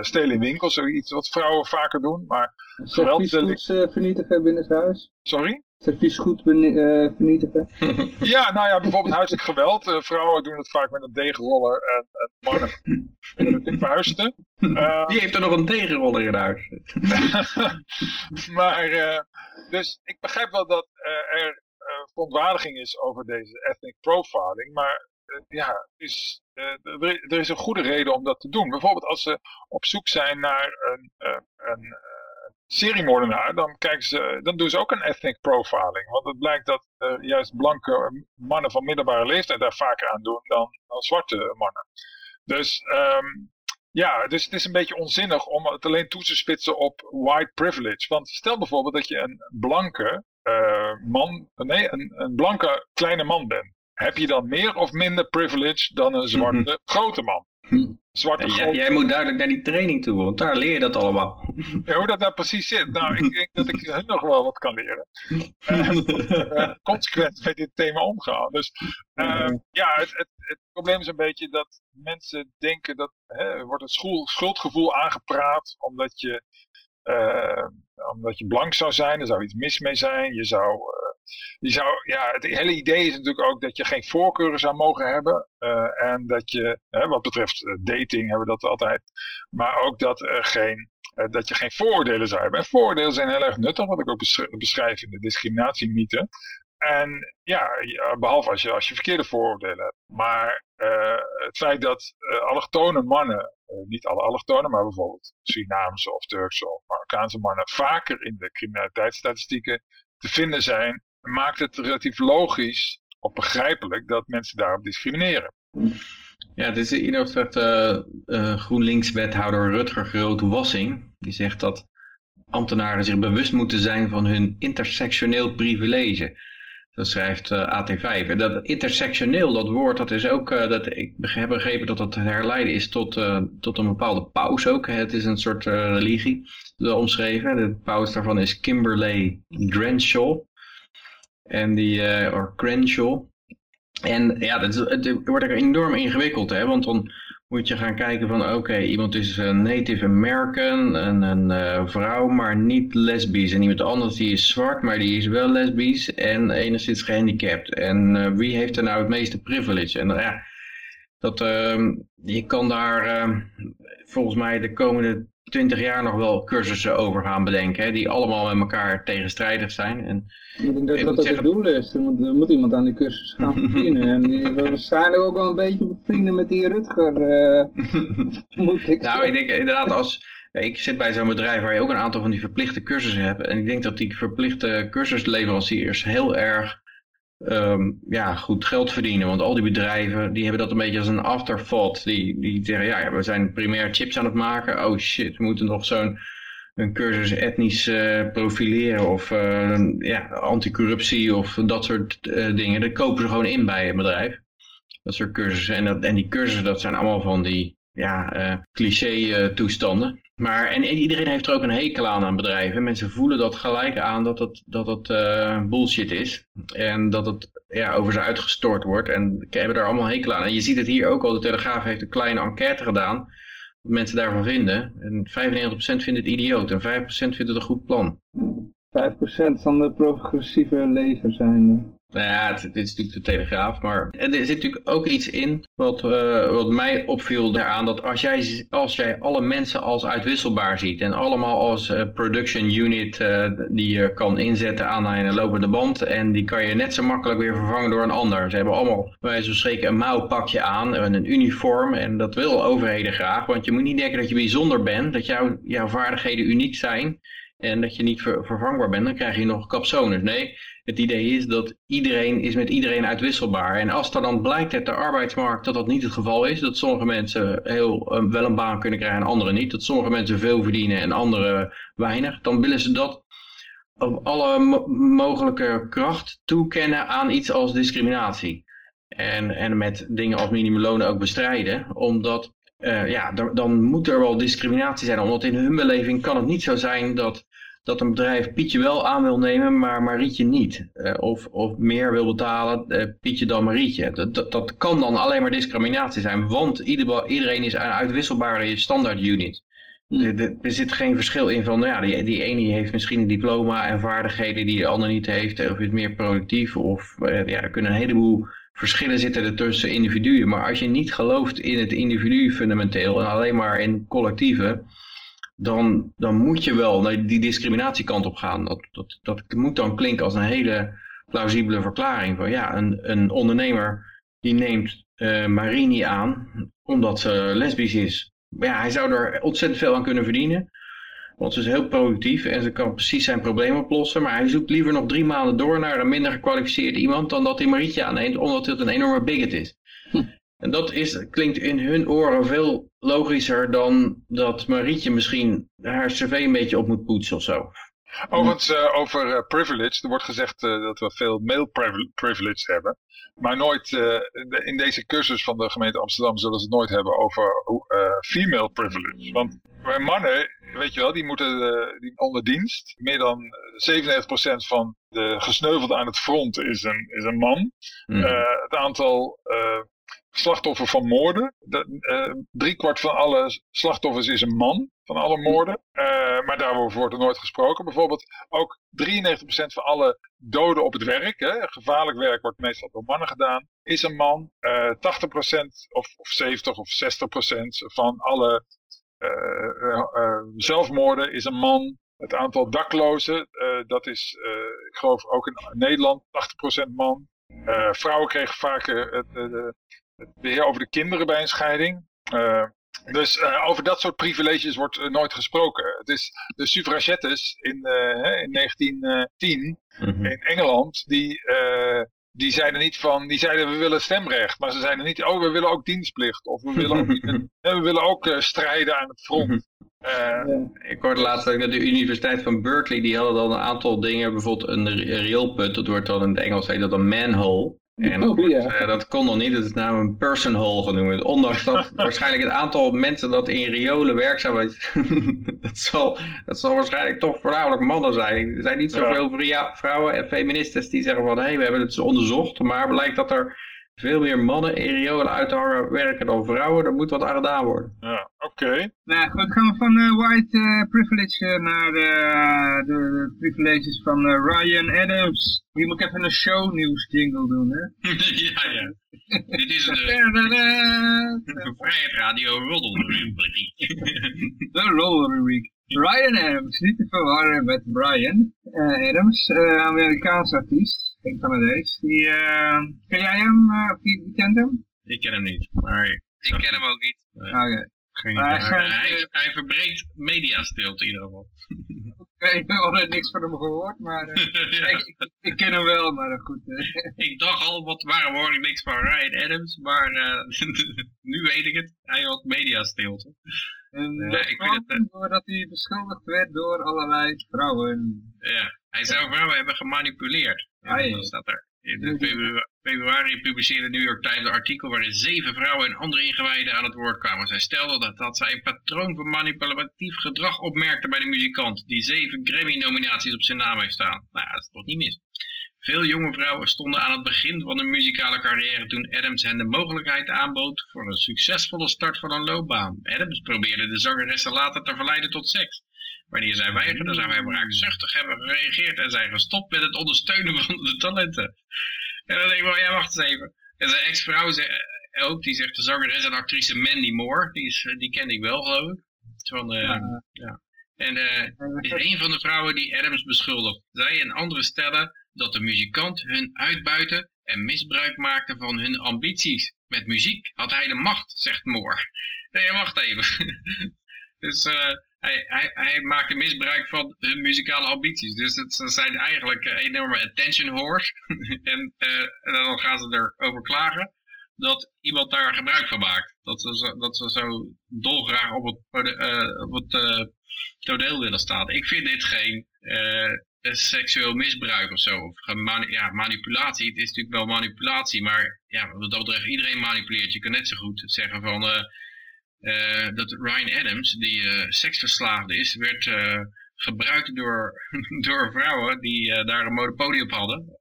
stelen in winkels, iets wat vrouwen vaker doen. Maar geweldsdelicten... vernietigen binnen het huis? Sorry? Servies goed uh, vernietigen? <laughs> ja, nou ja, bijvoorbeeld huiselijk geweld. Uh, vrouwen doen het vaak met een deegroller en, en mannen met een vuisten. Uh, <laughs> Die heeft er nog een deegroller in huis. <laughs> maar, dus ik begrijp wel dat er verontwaardiging is over deze ethnic profiling, maar ja, is, er is een goede reden om dat te doen. Bijvoorbeeld als ze op zoek zijn naar een, een seriemoordenaar, dan, kijken ze, dan doen ze ook een ethnic profiling. Want het blijkt dat uh, juist blanke mannen van middelbare leeftijd daar vaker aan doen dan, dan zwarte mannen. Dus um, ja, dus het is een beetje onzinnig om het alleen toe te spitsen op white privilege. Want stel bijvoorbeeld dat je een blanke uh, man, nee, een, een blanke kleine man bent. Heb je dan meer of minder privilege dan een zwarte mhm. grote man? Hm. Zwarte ja, jij, moet duidelijk naar die training toe, want daar leer je dat allemaal. Ja, hoe dat daar precies zit. Nou, ik denk dat ik nog wel wat kan leren. Uh, <laughs> consequent met dit thema omgaan. Dus uh, ja, het, het, het, probleem is een beetje dat mensen denken dat hè, er wordt het schuldgevoel aangepraat omdat je, uh, omdat je blank zou zijn. Er zou iets mis mee zijn. Je zou die zou, ja, het hele idee is natuurlijk ook dat je geen voorkeuren zou mogen hebben. Uh, en dat je, wat betreft eh, dating hebben we dat altijd. Maar ook dat, er geen, dat je geen vooroordelen zou hebben. En vooroordelen zijn heel erg nuttig, wat ik ook beschrijf in de discriminatiemythe. En ja, behalve als je, als je verkeerde vooroordelen hebt. Maar het feit dat uh, allochtone mannen, niet alle allochtonen, maar bijvoorbeeld Surinaamse of Turkse of Marokkaanse mannen, vaker in de criminaliteitsstatistieken te vinden zijn, maakt het relatief logisch of begrijpelijk dat mensen daarop discrimineren. Ja, het is in opzicht uh, uh, GroenLinks-wethouder Rutger Groot-Wassing. Die zegt dat ambtenaren zich bewust moeten zijn van hun intersectioneel privilege. Dat schrijft uh, AT5. En dat intersectioneel, dat woord, dat is ook, uh, dat, ik heb begrepen dat dat herleiden is tot, uh, tot een bepaalde paus ook. Het is een soort religie omschreven. De paus daarvan is Kimberley Crenshaw. En die, or Crenshaw. En ja, het wordt enorm ingewikkeld, hè, want dan moet je gaan kijken van oké, iemand is een Native American, een, een uh, vrouw, maar niet lesbisch. En iemand anders die is zwart, maar die is wel lesbisch en enigszins gehandicapt. En uh, wie heeft er nou het meeste privilege? En ja, dat, uh, je kan daar ehm, volgens mij de komende twintig jaar nog wel cursussen over gaan bedenken, hè, die allemaal met elkaar tegenstrijdig zijn. En, ik denk dat dat het doel is. Er moet, er moet, iemand aan die cursus gaan <laughs> verdienen. en die waarschijnlijk ook wel een beetje vrienden met die Rutger. Uh, <laughs> moet ik nou, ik denk inderdaad als... Ik zit bij zo'n bedrijf waar je ook een aantal van die verplichte cursussen hebt. En ik denk dat die verplichte cursusleveranciers heel erg um, ja, goed geld verdienen. Want al die bedrijven die hebben dat een beetje als een afterthought. Die, die zeggen, ja, we zijn primair chips aan het maken. Oh shit, we moeten nog zo'n een cursus etnisch uh, profileren of uh, ja, anticorruptie of dat soort uh, dingen. Dat kopen ze gewoon in bij een bedrijf. Dat soort cursussen. En, dat, en die cursussen, dat zijn allemaal van die ja, cliché toestanden. Maar en iedereen heeft er ook een hekel aan aan bedrijven. Mensen voelen dat gelijk aan dat dat het eh, bullshit is. En dat het ja, over ze uitgestort wordt. En hebben er allemaal hekel aan. En je ziet het hier ook al. De Telegraaf heeft een kleine enquête gedaan. Wat mensen daarvan vinden. En 95% vindt het idioot. En 5% vindt het een goed plan. 5% van de progressieve lezer zijn. Nou ja, dit is natuurlijk de Telegraaf, maar er zit natuurlijk ook iets in wat, uh, wat mij opviel daaraan, dat als jij, als jij alle mensen als uitwisselbaar ziet en allemaal als uh, production unit uh, die je kan inzetten aan een lopende band en die kan je net zo makkelijk weer vervangen door een ander. Ze hebben allemaal bij zo'n spreken een mouwpakje aan en een uniform en dat wil overheden graag, want je moet niet denken dat je bijzonder bent, dat jouw vaardigheden uniek zijn en dat je niet ver, vervangbaar bent, dan krijg je nog capsones. Nee, het idee is dat iedereen is met iedereen uitwisselbaar. En als er dan blijkt uit de arbeidsmarkt dat dat niet het geval is, dat sommige mensen heel, uh, wel een baan kunnen krijgen en anderen niet, dat sommige mensen veel verdienen en anderen weinig, dan willen ze dat op alle mo mogelijke kracht toekennen aan iets als discriminatie. En, en met dingen als minimumlonen ook bestrijden, omdat uh, ja, dan moet er wel discriminatie zijn. Omdat in hun beleving kan het niet zo zijn dat dat een bedrijf Pietje wel aan wil nemen, maar Marietje niet. Uh, of, of meer wil betalen, uh, Pietje dan Marietje. Dat, dat, dat, kan dan alleen maar discriminatie zijn, want ieder, iedereen is een uitwisselbare standaard unit. Er, er zit geen verschil in van, nou ja, die, die ene heeft misschien een diploma en vaardigheden die de ander niet heeft, of is meer productief, of uh, ja, er kunnen een heleboel verschillen zitten er tussen individuen. Maar als je niet gelooft in het individu fundamenteel en alleen maar in collectieven, dan, dan moet je wel naar die discriminatiekant op gaan. Dat, dat, dat moet dan klinken als een hele plausibele verklaring. Van ja, een, een ondernemer die neemt uh, Marini aan omdat ze lesbisch is. Ja, hij zou er ontzettend veel aan kunnen verdienen. Want ze is heel productief en ze kan precies zijn probleem oplossen. Maar hij zoekt liever nog drie maanden door naar een minder gekwalificeerd iemand dan dat hij Marietje aanneemt, omdat het een enorme bigot is. Hm. En dat is, klinkt in hun oren veel logischer dan dat Marietje misschien haar cv een beetje op moet poetsen of zo. Overigens, uh, over uh, privilege. Er wordt gezegd uh, dat we veel male privilege hebben. Maar nooit, in deze cursus van de gemeente Amsterdam zullen ze het nooit hebben over female privilege. Want bij mannen, weet je wel, die moeten die onder dienst. Meer dan 97% van de gesneuvelden aan het front is een, is een man. Mm. het aantal slachtoffer van moorden. Uh, driekwart van alle slachtoffers is een man van alle moorden. Uh, maar daarover wordt er nooit gesproken. Bijvoorbeeld ook 93% van alle doden op het werk, hè, gevaarlijk werk wordt meestal door mannen gedaan, is een man. Uh, 80% of, of 70 of 60% van alle zelfmoorden is een man. Het aantal daklozen, dat is, ik geloof ook in Nederland, 80% man. vrouwen kregen vaker het, beheer over de kinderen bij een scheiding. Uh, dus uh, over dat soort privileges wordt uh, nooit gesproken. Het is de suffragettes in, in 1910 mm -hmm. in Engeland, die, die zeiden niet van, die zeiden we willen stemrecht. Maar ze zeiden niet, oh we willen ook dienstplicht. Of we willen ook, <laughs> we willen ook strijden aan het front. Uh, ik hoorde laatst dat de Universiteit van Berkeley, die hadden dan een aantal dingen, bijvoorbeeld een rioolput, dat wordt dan in het Engels heet dat een manhole. En dat, <laughs> oh, ja. uh, dat kon nog niet, het is namelijk een person hole genoemd. Ondanks dat <laughs> waarschijnlijk het aantal mensen dat in riolen werkzaam is, <laughs> dat, zal, dat zal waarschijnlijk toch voornamelijk mannen zijn. Er zijn niet zoveel ja. vrouwen en feministes die zeggen van, hé, hey, we hebben het onderzocht, maar blijkt dat er veel meer mannen in riolen uit te hangen werken dan vrouwen. Er moet wat aan gedaan worden. Ja, oké. Okay. Nou goed, gaan we van uh, white uh, privilege naar de, de, privileges van uh, Ryan Adams. Hier moet ik even een shownieuws jingle doen, hè? <laughs> ja, ja. Dit is <laughs> de, de Vrijheid Radio roddelrubriek. de roddelrubriek. Ryan Adams, niet te verwarren met Brian Adams, Amerikaans artiest denk Canadees. Die, uh, ken jij hem? Uh, of kent hem? Ik ken hem niet, maar... Ik, ik ken hem ook niet. Nee. Okay. Geen idee. Hij, hij, hij, verbreekt mediastilte in ieder geval. <laughs> ik heb nog niks van hem gehoord, maar uh, <laughs> ja. ik, ik, ik, ken hem wel, maar goed. <laughs> ik dacht al, wat, waarom hoor ik niks van Ryan Adams, maar nu weet ik het. Hij had mediastilte. En ja, ik vind het, doordat hij beschuldigd werd door allerlei vrouwen. Ja, hij zou vrouwen hebben gemanipuleerd. Ja, ja. staat er. In februari, februari publiceerde de New York Times een artikel waarin zeven vrouwen en andere ingewijden aan het woord kwamen. Zij stelden dat, dat zij een patroon van manipulatief gedrag opmerkten bij de muzikant, die zeven Grammy-nominaties op zijn naam heeft staan. Nou ja, dat is toch niet mis. Veel jonge vrouwen stonden aan het begin van hun muzikale carrière toen Adams hen de mogelijkheid aanbood voor een succesvolle start van een loopbaan. Adams probeerde de zangeressen later te verleiden tot seks. Wanneer zij weigerden, zou hij wraakzuchtig hebben gereageerd en zijn gestopt met het ondersteunen van de talenten. En dan denk ik wel, ja wacht eens even. En zijn ex-vrouw ook, die zegt de zangeres en actrice Mandy Moore, die, is, die kende ik wel geloof ik. Van, uh, ja. ja. En uh, is een van de vrouwen die Adams beschuldigt. Zij en andere stellen dat de muzikant hun uitbuiten en misbruik maakte van hun ambities. Met muziek had hij de macht, zegt Moore. Nee, wacht even. <laughs> dus uh, hij, hij, hij maakte misbruik van hun muzikale ambities. Dus het, zijn eigenlijk enorme attention whores. <laughs> en, uh, en dan gaan ze erover klagen dat iemand daar gebruik van maakt. Dat ze, zo, dat zo dolgraag op het, uh, op het toneel willen staan. Ik vind dit geen seksueel misbruik of zo. Of ja, manipulatie. Het is natuurlijk wel manipulatie, maar ja, wat dat betreft iedereen manipuleert. Je kan net zo goed zeggen van... dat Ryan Adams, die uh, seksverslaafd is, werd uh, gebruikt door, <laughs> door vrouwen die daar een monopolie op hadden.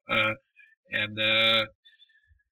en,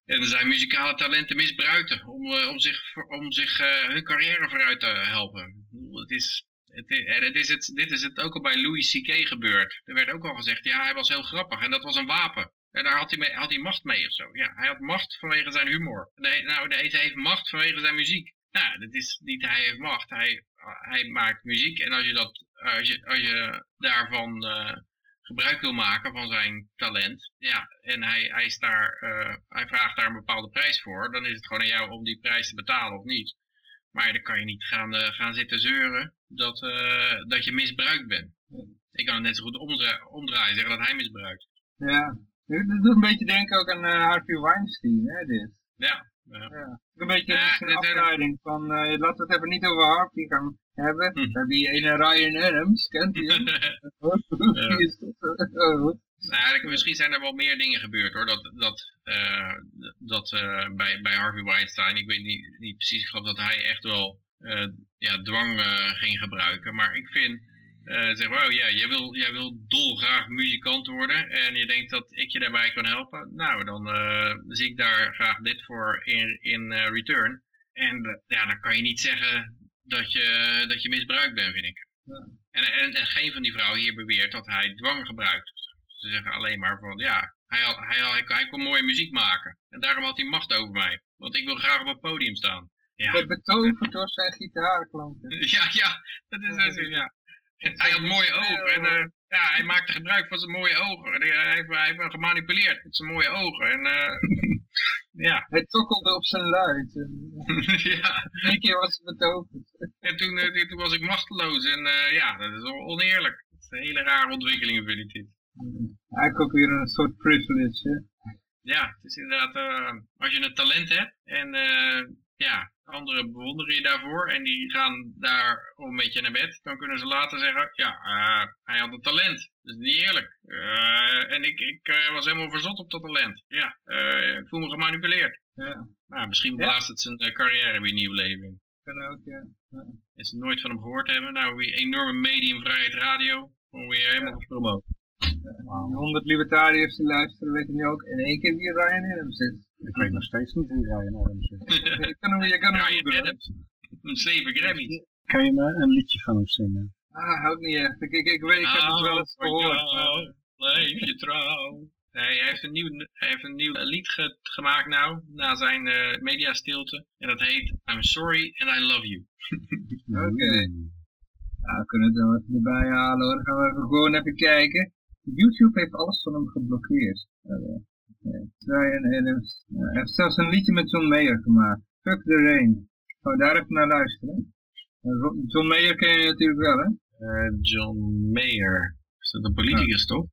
en zijn muzikale talenten misbruikten om, om zich, om zich hun carrière vooruit te helpen. Het is, het, en het is het, dit is het ook al bij Louis C.K. gebeurd. Er werd ook al gezegd, ja, hij was heel grappig en dat was een wapen. En daar had hij, mee, had hij macht mee of zo. Ja, hij had macht vanwege zijn humor. Nee, nou, hij heeft macht vanwege zijn muziek. Nou, dat is niet hij heeft macht. Hij, hij maakt muziek en als je, dat, als je, als je daarvan uh, gebruik wil maken van zijn talent, ja, en hij, hij, is daar, uh, hij vraagt daar een bepaalde prijs voor, dan is het gewoon aan jou om die prijs te betalen of niet. Maar dan kan je niet gaan, uh, gaan zitten zeuren dat, dat je misbruikt bent. Ik kan het net zo goed omdra omdraaien, zeggen dat hij misbruikt. Ja, dat doet een beetje denken ook aan Harvey Weinstein, hè, dit. Ja, ja. Een beetje een afleiding van, uh, laten we het even niet over Harvey gaan hebben. Hm. We hebben hier een Ryan Adams, kent u hem? <laughs> Die <laughs> is toch nou, misschien zijn er wel meer dingen gebeurd hoor. Dat, dat, uh, dat uh, bij, bij Harvey Weinstein, ik weet niet, niet precies, ik geloof dat hij echt wel ja, dwang ging gebruiken. Maar ik vind uh, zeg, wow, ja, jij wil, jij wil dolgraag muzikant worden en je denkt dat ik je daarbij kan helpen. Nou, dan uh, zie ik daar graag dit voor in, in uh, return. En ja, dan kan je niet zeggen dat je, dat je misbruikt bent, vind ik. Ja. En, en, en, geen van die vrouwen hier beweert dat hij dwang gebruikt. Ze zeggen alleen maar van, ja, hij, hij, hij, hij kon mooie muziek maken. En daarom had hij macht over mij. Want ik wil graag op het podium staan. Ja. Betoverd door zijn gitaarklanken. <laughs> Ja, ja, dat is het, ja. Hij had mooie ogen en uh, ja, hij maakte gebruik van zijn mooie ogen. En hij, heeft, hij heeft me gemanipuleerd met zijn mooie ogen. En, uh, ja. Hij tokkelde op zijn luid. <laughs> ja. Eén keer was hij betoverd. En toen, uh, toen was ik machteloos. En ja, dat is oneerlijk. Dat is een hele rare ontwikkeling vind ik dit. Eigenlijk ook weer een soort privilege, hè? Ja, het is inderdaad, als je een talent hebt en ja, anderen bewonderen je daarvoor en die gaan daar een beetje naar bed, dan kunnen ze later zeggen, ja, uh, hij had een talent. Dat is niet eerlijk. Uh, en ik, ik uh, was helemaal verzot op dat talent. Ja, ik voel me gemanipuleerd. Ja. Nou, misschien blaast het zijn carrière weer nieuw leven. Kan ook, ja. ja. En ze nooit van hem gehoord hebben, nou, weer enorme mediumvrijheid radio, gewoon weer helemaal ja. gepromoot. Wow. 100 libertariërs die luisteren weten nu ook in één keer wie Ryan Adams is. Ik weet nog steeds niet wie Ryan Adams is. <laughs> je kan hem, je kan hem Ryan Adams. Een zeven Grammys. Kan je me een liedje van hem zingen? Ah, ook niet echt. Ik, ik, ik weet, ik heb het wel eens gehoord. Leef je trouw. Hij heeft een nieuw, hij heeft een nieuw lied ge gemaakt nou, na zijn uh, mediastilte. En dat heet I'm Sorry and I Love You. <laughs> Oké. Okay. Nou, we kunnen het dan even erbij halen hoor. Dan gaan we even gewoon even kijken. YouTube heeft alles van hem geblokkeerd. Ryan Adams. hij heeft zelfs een liedje met John Mayer gemaakt. Fuck the Rain. Gaan we daar even naar luisteren. John Mayer ken je natuurlijk wel, hè? Uh, John Mayer. Is dat een politicus, toch?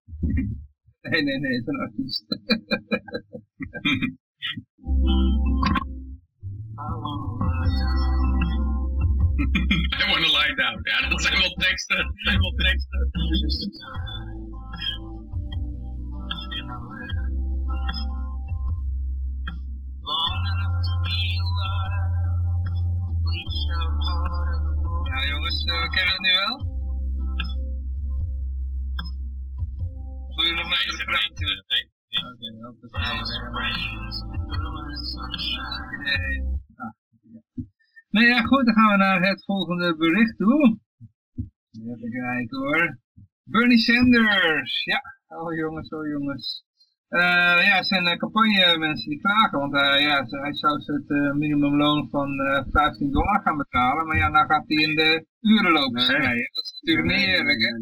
<laughs> nee, nee, nee, het is een artiest. <laughs> I wanna lie down. Ja, dat zijn wel teksten. Dat zijn wel teksten. Ja jongens, we kennen het nu wel. Voel je nog mee? Het brein te Oké, dat is. Nou ja, goed, dan gaan we naar het volgende bericht toe. Even kijken hoor. Bernie Sanders, ja. Oh jongens, oh jongens. Eh, ja, het zijn uh, campagne mensen die klagen, want uh, ja, hij zou het minimumloon van 15 dollar gaan betalen, maar ja, nou gaat hij in de urenloop Nee. snijden. Dat is natuurlijk niet eerlijk, hè?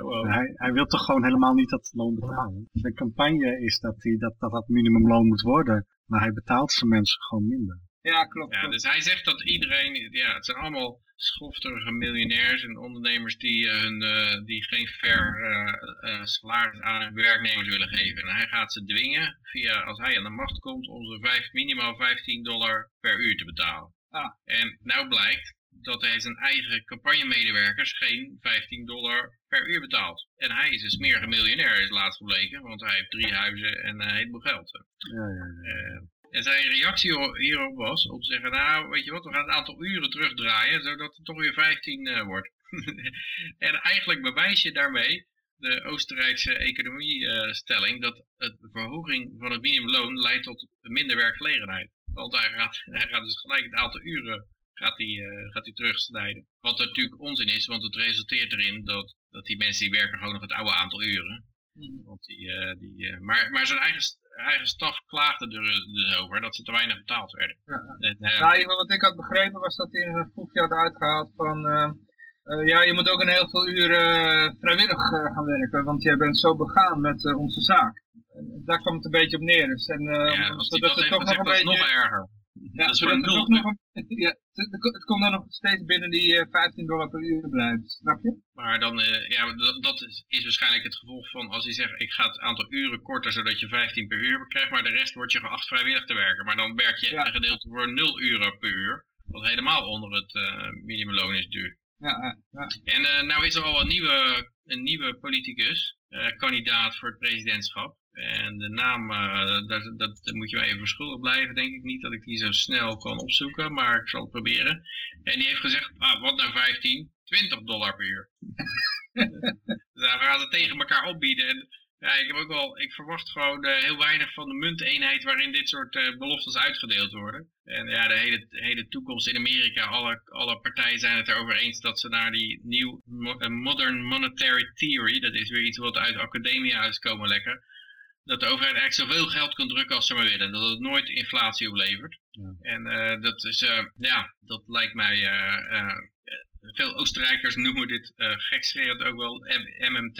Oh. Hij, hij wil toch gewoon helemaal niet dat loon betalen. Zijn campagne is dat hij, dat, dat, dat minimumloon moet worden, maar hij betaalt zijn mensen gewoon minder. Ja, klopt. Ja, klopt. dus hij zegt dat iedereen, ja, het zijn allemaal schofterige miljonairs en ondernemers die, eh, hun, eh, die geen fair eh, eh, salaris aan hun werknemers willen geven. En hij gaat ze dwingen, via, als hij aan de macht komt, om ze vijf, minimaal 15 dollar per uur te betalen. Ah. En nou blijkt dat hij zijn eigen campagnemedewerkers geen 15 dollar per uur betaalt. En hij is een smerige miljonair, is laatst gebleken, want hij heeft drie huizen en eh, een heleboel geld. Ja, ja, ja. En zijn reactie hierop was om te zeggen, nou weet je wat, we gaan het aantal uren terugdraaien, zodat het toch weer 15 eh, wordt. <laughs> en eigenlijk bewijs je daarmee de Oostenrijkse economiestelling dat het de verhoging van het minimumloon leidt tot minder werkgelegenheid. Want hij gaat, hij gaat dus gelijk het aantal uren gaat hij, eh, gaat hij terugsnijden. Wat natuurlijk onzin is, want het resulteert erin dat, dat die mensen die werken gewoon nog het oude aantal uren. Mhm. Want die, eh, die, maar, maar zijn eigen, eigen staf klaagde er dus over dat ze te weinig betaald werden. Ja. En, Nou, wat ik had begrepen was dat hij een voegje had uitgehaald van... eh, ja, je moet ook een heel veel uren vrijwillig gaan werken, want jij bent zo begaan met onze zaak. En daar kwam het een beetje op neer. Dus, en, ja, zodat dat het toch nog een beetje... nog erger. Ja, dat is nog een, ja, het, komt dan nog steeds binnen die eh, 15 dollar per uur blijft, snap je? Maar dan, eh, ja, dat, dat is, is waarschijnlijk het gevolg van als hij zegt, ik ga het aantal uren korter zodat je 15 per uur krijgt, maar de rest wordt je geacht vrijwillig te werken. Maar dan werk je Ja. een gedeelte voor 0 euro per uur, wat helemaal onder het eh, minimumloon is duur. Ja, ja. En eh, nou is er al een nieuwe, een nieuwe politicus, eh, kandidaat voor het presidentschap. En de naam, eh, dat, dat, moet je mij even verschuldigd blijven, denk ik niet dat ik die zo snel kan opzoeken, maar ik zal het proberen. En die heeft gezegd, ah, wat nou 15? 20 dollar per uur. <laughs> dus daar gaan ze tegen elkaar opbieden. En ja, ik heb ook wel, ik verwacht gewoon eh, heel weinig van de munteenheid waarin dit soort eh, beloftes uitgedeeld worden. En ja, de hele, hele toekomst in Amerika, alle, alle partijen zijn het erover eens dat ze naar die nieuw mo- eh, modern monetary theory, dat is weer iets wat uit de academia is komen lekker, dat de overheid eigenlijk zoveel geld kan drukken als ze maar willen. Dat het nooit inflatie oplevert. En eh, dat is, eh, ja, dat lijkt mij, eh, veel Oostenrijkers <laughs> noemen dit uh, gekscherend ook wel M- MMT,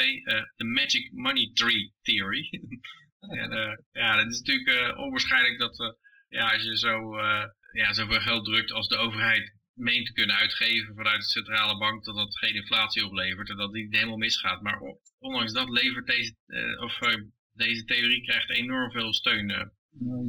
de Magic Money Tree Theory. <laughs> en ja, dat is natuurlijk onwaarschijnlijk dat ja, als je zo, ja, zoveel geld drukt als de overheid meent te kunnen uitgeven vanuit de centrale bank, dat dat geen inflatie oplevert en dat het niet helemaal misgaat. Maar ondanks dat levert deze, of, deze theorie krijgt enorm veel steun. eh.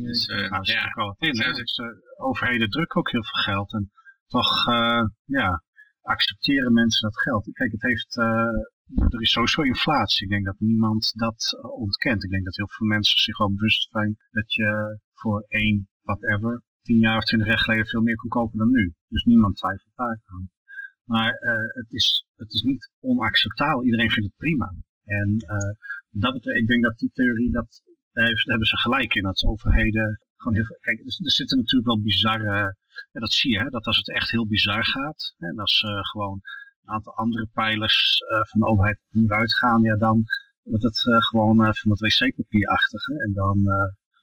dus, eh, Nou, zit ja, al wat in. Hè? Dus, eh, overheden drukken ook heel veel geld. En toch eh, ja, accepteren mensen dat geld. Kijk, het heeft, eh, er is sowieso inflatie. Ik denk dat niemand dat eh, ontkent. Ik denk dat heel veel mensen zich wel bewust zijn dat je voor één, whatever, tien jaar of twintig jaar geleden veel meer kon kopen dan nu. Dus niemand twijfelt daar aan. Maar eh, het, is, het is niet onacceptabel. Iedereen vindt het prima. En eh, dat betekent, ik denk dat die theorie, dat, daar hebben ze gelijk in. Dat overheden gewoon heel veel... Kijk, er, zitten natuurlijk wel bizarre... Ja, dat zie je, hè, dat als het echt heel bizar gaat... Hè, en als eh, gewoon een aantal andere pijlers eh, van de overheid vooruit gaan... Ja, dan wordt het gewoon van het wc-papierachtige. En dan,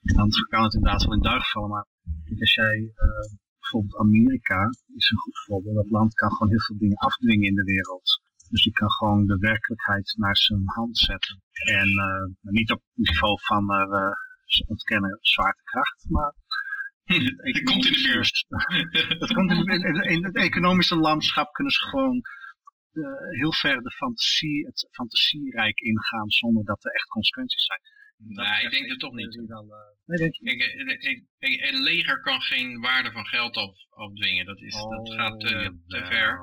dan kan het inderdaad wel in duigen vallen. Maar als jij... bijvoorbeeld Amerika is een goed voorbeeld. Dat land kan gewoon heel veel dingen afdwingen in de wereld. Dus die kan gewoon de werkelijkheid naar zijn hand zetten. En eh, niet op het niveau van we ontkennen zwaartekracht, maar... Het komt in de buurt. <laughs> Het komt in, de- in, in het economische landschap kunnen ze gewoon eh, heel ver de fantasie, het fantasierijk ingaan zonder dat er echt consequenties zijn. Nee, ik denk het toch niet. Nee, denk kijk, een leger kan geen waarde van geld af, afdwingen. Dat, is, dat gaat eh, te ver.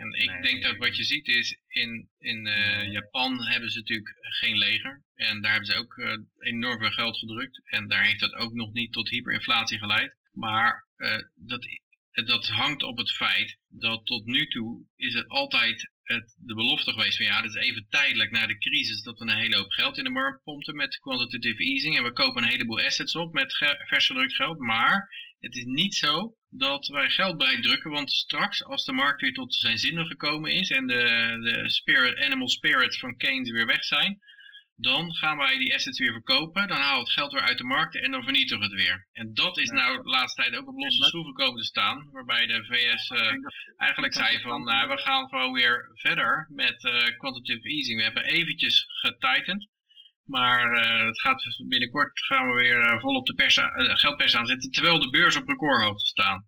En ik Nee. denk dat wat je ziet is, in, in eh, Japan hebben ze natuurlijk geen leger. En daar hebben ze ook eh, enorm veel geld gedrukt. En daar heeft dat ook nog niet tot hyperinflatie geleid. Maar eh, dat, dat hangt op het feit dat tot nu toe is het altijd het, de belofte geweest van ja, dat is even tijdelijk na de crisis dat we een hele hoop geld in de markt pompen met quantitative easing en we kopen een heleboel assets op met vers gedrukt geld, maar het is niet zo dat wij geld breed drukken, want straks als de markt weer tot zijn zinnen gekomen is en de, de spirit, animal spirits van Keynes weer weg zijn, dan gaan wij die assets weer verkopen, dan halen we het geld weer uit de markt en dan vernietigen we het weer. En dat is nou de laatste tijd ook op losse schroeven komen te staan, waarbij de VS uh, eigenlijk zei van, nou, we gaan gewoon weer verder met uh, quantitative easing. We hebben eventjes getigend, maar uh, het gaat binnenkort gaan we weer volop de pers, geldpers aanzetten, terwijl de beurs op recordhoogte staan.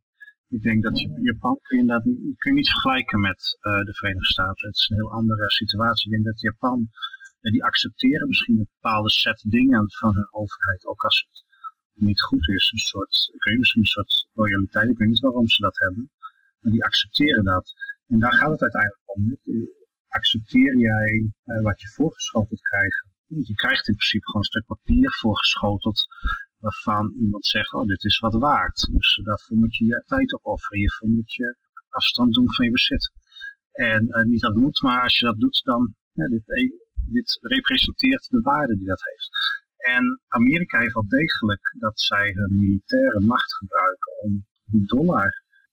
Ik denk dat Japan kun je, inderdaad, kun je niet vergelijken met de Verenigde Staten. Het is een heel andere situatie. Ik denk dat Japan die accepteren misschien een bepaalde set dingen van hun overheid, ook als het niet goed is. Een soort, ik weet misschien een soort loyaliteit, ik weet niet waarom ze dat hebben. Maar die accepteren dat. En daar gaat het uiteindelijk om. Accepteer jij uh, wat je voorgeschoteld krijgt? Je krijgt in principe gewoon een stuk papier voorgeschoteld waarvan iemand zegt, oh dit is wat waard. Dus daarvoor moet je je tijd opofferen, hiervoor moet je afstand doen van je bezit. En uh, niet dat moet, maar als je dat doet, dan, dit, dit representeert de waarde die dat heeft. En Amerika heeft wel degelijk dat zij hun militaire macht gebruiken om die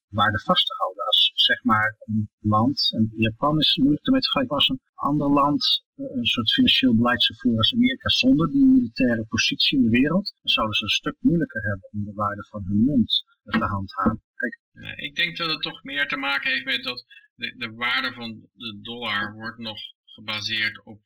dollarwaarde vast te houden. Als zeg maar een land, en Japan is moeilijk te vergelijken, als een ander land eh, een soort financieel beleidsvoer als Amerika zonder die militaire positie in de wereld, dan zouden ze een stuk moeilijker hebben om de waarde van hun munt te handhaven. Kijk. ik denk dat het toch meer te maken heeft met dat de, de waarde van de dollar wordt nog gebaseerd op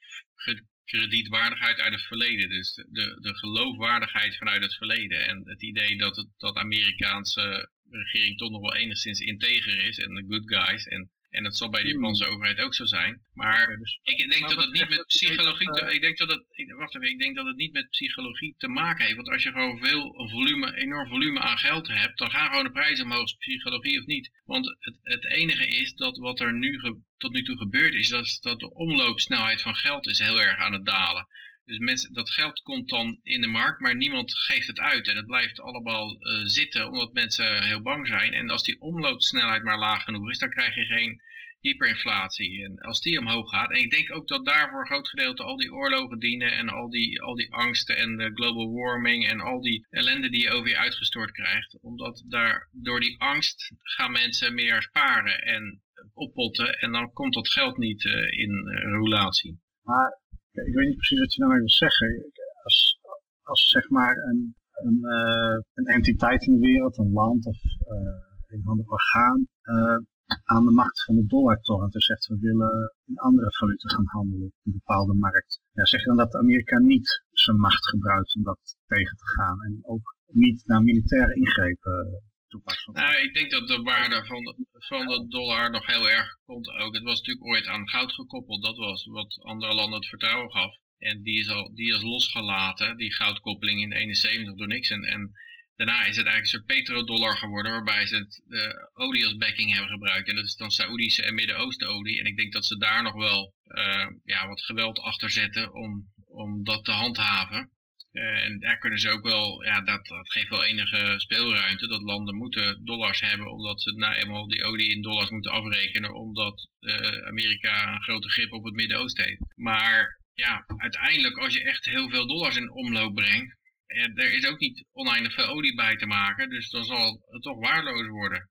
kredietwaardigheid uit het verleden. Dus de, de geloofwaardigheid vanuit het verleden. En het idee dat, het, dat Amerikaanse regering toch nog wel enigszins integer is en de good guys. En en dat zal bij de hmm. Japanse overheid ook zo zijn. Maar dus, ik denk dat het niet met psychologie te, ik denk dat het, wacht even, ik denk dat het niet met psychologie te maken heeft. Want als je gewoon veel een volume, enorm volume aan geld hebt, dan gaan gewoon de prijzen omhoog, psychologie of niet. Want het, het enige is dat wat er nu tot nu toe gebeurd is, dat, dat de omloopsnelheid van geld is heel erg aan het dalen. Dus mensen, dat geld komt dan in de markt, maar niemand geeft het uit. En het blijft allemaal uh, zitten, omdat mensen heel bang zijn. En als die omloopsnelheid maar laag genoeg is, dan krijg je geen hyperinflatie. En als die omhoog gaat, en ik denk ook dat daarvoor een groot gedeelte al die oorlogen dienen en al die, al die angsten en de global warming en al die ellende die je over je uitgestort krijgt. Omdat daar, door die angst gaan mensen meer sparen en oppotten en dan komt dat geld niet uh, in uh. Maar ik weet niet precies wat je daarmee wil zeggen. Als, als zeg maar een, een, uh, een entiteit in de wereld, een land of uh, een ander orgaan, uh, aan de macht van de dollar torrent en zegt we willen in andere valuta gaan handelen een bepaalde markt. Ja, zeg je dan dat Amerika niet zijn macht gebruikt om dat tegen te gaan en ook niet naar militaire ingrepen toepassen? Nou, ik denk dat de waarde van de, van de dollar nog heel erg komt ook. Het was natuurlijk ooit aan goud gekoppeld. Dat was wat andere landen het vertrouwen gaf. En die is, al, die is losgelaten, die goudkoppeling in 71 door niks. En, en daarna is het eigenlijk een soort petrodollar geworden, waarbij ze het, de olie als backing hebben gebruikt. En dat is dan Saoedische en Midden-Oosten olie. En ik denk dat ze daar nog wel uh, ja, wat geweld achter zetten om, om dat te handhaven. Uh, en daar kunnen ze ook wel, ja, dat, dat geeft wel enige speelruimte. Dat landen moeten dollars hebben, omdat ze nou eenmaal die olie in dollars moeten afrekenen, omdat uh, Amerika een grote grip op het Midden-Oosten heeft. Maar ja, uiteindelijk als je echt heel veel dollars in omloop brengt, en er is ook niet oneindig veel olie bij te maken, dus dan zal het toch waardeloos worden.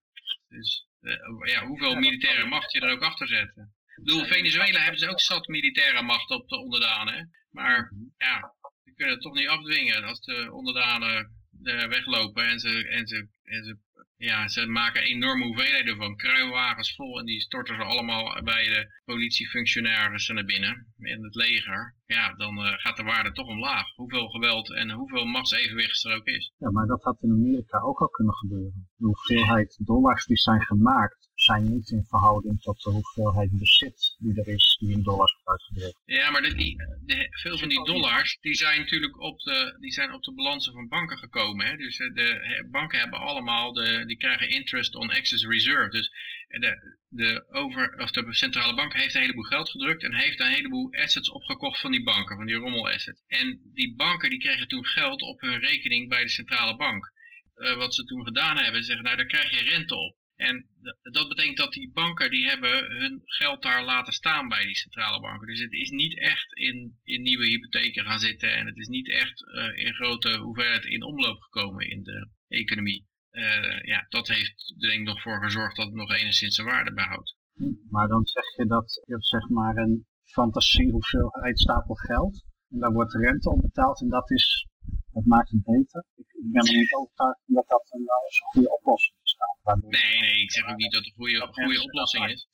Dus uh, ja, hoeveel militaire macht je er ook achter zetten. Ik bedoel, Venezuela hebben ze ook zat militaire macht op de onderdanen. Maar ja, ze kunnen het toch niet afdwingen als de onderdanen uh, weglopen en ze, en, ze, en ze ja, ze maken enorme hoeveelheden van kruiwagens vol en die storten ze allemaal bij de politiefunctionarissen naar binnen in het leger. Ja, dan uh, gaat de waarde toch omlaag. Hoeveel geweld en hoeveel machtsevenwicht er ook is. Ja, maar dat had in Amerika ook al kunnen gebeuren. De hoeveelheid dollars die zijn gemaakt zijn niet in verhouding tot de hoeveelheid bezit die er is die in dollars wordt uitgedrukt. Ja, maar de, die, de, veel van die dollars die zijn natuurlijk op de, die zijn op de balansen van banken gekomen. Hè? Dus eh, de banken hebben allemaal, de, die krijgen interest on excess reserve. Dus de, de, over, of de centrale bank heeft een heleboel geld gedrukt en heeft een heleboel assets opgekocht van die banken, van die rommelassets. En die banken die kregen toen geld op hun rekening bij de centrale bank. Uh, wat ze toen gedaan hebben, ze zeggen, nou daar krijg je rente op. En dat betekent dat die banken die hebben hun geld daar laten staan bij die centrale banken. Dus het is niet echt in, in nieuwe hypotheken gaan zitten en het is niet echt uh, in grote hoeveelheid in omloop gekomen in de economie. Uh, ja, dat heeft denk ik nog voor gezorgd dat het nog enigszins zijn waarde behoudt. Maar dan zeg je dat je zeg maar een fantasie hoeveelheid stapel geld en daar wordt rente op betaald en dat is dat maakt het beter. Ik, ik ben er niet overtuigd dat dat een, een goede oplossing is. Nee, nee, ik zeg ook niet dat het een goede, goede oplossing is.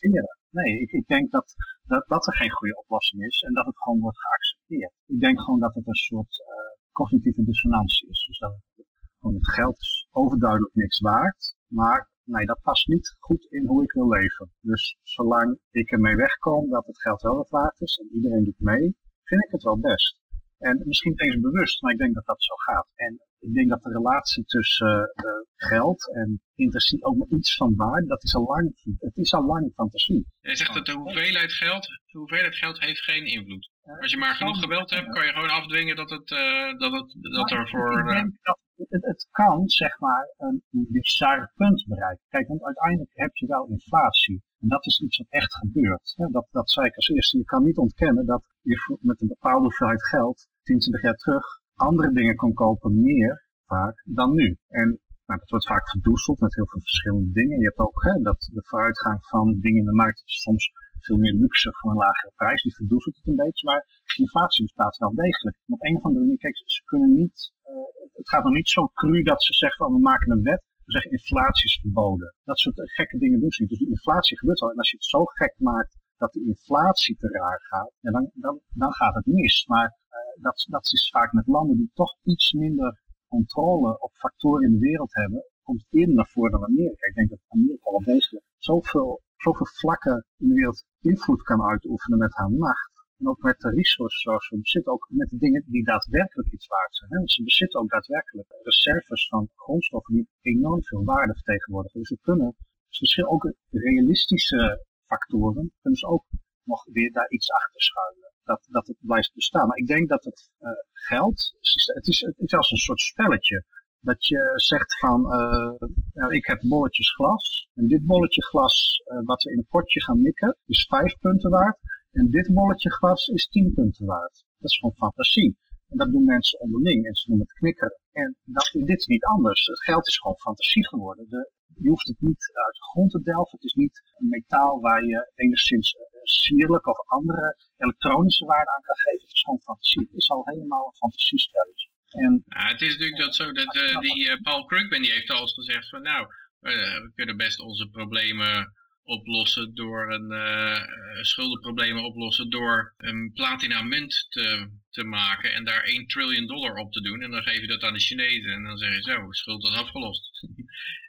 Nee, ik, ik denk dat, dat, dat er geen goede oplossing is en dat het gewoon wordt geaccepteerd. Ik denk gewoon dat het een soort uh, cognitieve dissonantie is. Dus dat het, gewoon het geld is overduidelijk niks waard, maar nee, dat past niet goed in hoe ik wil leven. Dus zolang ik ermee wegkom dat het geld wel wat waard is en iedereen doet mee, vind ik het wel best. En misschien eens bewust, maar ik denk dat dat zo gaat. En ik denk dat de relatie tussen uh, geld en fantasie ook nog iets van waarde, dat is al lang, het is al lang fantasie. Je zegt dat de hoeveelheid geld, de hoeveelheid geld heeft geen invloed. Als je maar genoeg geweld hebt, kan je gewoon afdwingen dat, het, uh, dat, het, dat er voor... Ik denk dat het, het, kan, zeg maar, een bizar punt bereiken. Kijk, want uiteindelijk heb je wel inflatie. En dat is iets wat echt gebeurt. Dat, dat zei ik als eerste. Je kan niet ontkennen dat je met een bepaalde hoeveelheid geld, 10, 20 jaar terug, andere dingen kon kopen, meer vaak, dan nu. En nou, dat wordt vaak verdoezeld met heel veel verschillende dingen. Je hebt ook hè, dat de vooruitgang van dingen in de markt soms veel meer luxe voor een lagere prijs. Die verdoezelt het een beetje, maar inflatie bestaat wel degelijk. Op een of andere manier, kijk, ze kunnen niet, uh, het gaat nog niet zo cru dat ze zeggen, oh, we maken een wet we zeggen inflatie is verboden. Dat soort gekke dingen doen ze niet. Dus die inflatie gebeurt al. En als je het zo gek maakt dat de inflatie te raar gaat, dan, dan, dan gaat het mis. Maar uh, dat, dat is vaak met landen die toch iets minder controle op factoren in de wereld hebben, komt eerder naar voren dan Amerika. Ik denk dat Amerika wel degelijk zoveel, zoveel vlakken in de wereld invloed kan uitoefenen met haar macht. En ook met de resources zoals ze bezitten, ook met dingen die daadwerkelijk iets waard zijn. Hè? Ze bezitten ook daadwerkelijk reserves van grondstoffen die enorm veel waarde vertegenwoordigen. Dus ze kunnen, ook realistische factoren, kunnen ze ook nog weer daar iets achter schuilen. Dat, dat het blijft bestaan. Maar ik denk dat het uh, geld, het is, het is als een soort spelletje. Dat je zegt van, uh, nou, ik heb bolletjes glas. En dit bolletje glas, uh, wat we in een potje gaan mikken, is vijf punten waard. En dit bolletje glas is 10 punten waard. Dat is gewoon fantasie. En dat doen mensen onderling en ze noemen het knikkeren. En dat, dit is niet anders. Het geld is gewoon fantasie geworden. De, je hoeft het niet uit de grond te delven. Het is niet een metaal waar je enigszins uh, sierlijk of andere elektronische waarde aan kan geven. Het is gewoon fantasie. Het is al helemaal een fantasiespelletje. En, het is natuurlijk dat zo dat uh, die uh, Paul Krugman die heeft al eens gezegd van nou, we kunnen best onze problemen oplossen door een uh, schuldenproblemen oplossen door een platina munt te, te maken en daar 1 triljoen dollar op te doen. En dan geef je dat aan de Chinezen en dan zeg je zo, schuld is afgelost.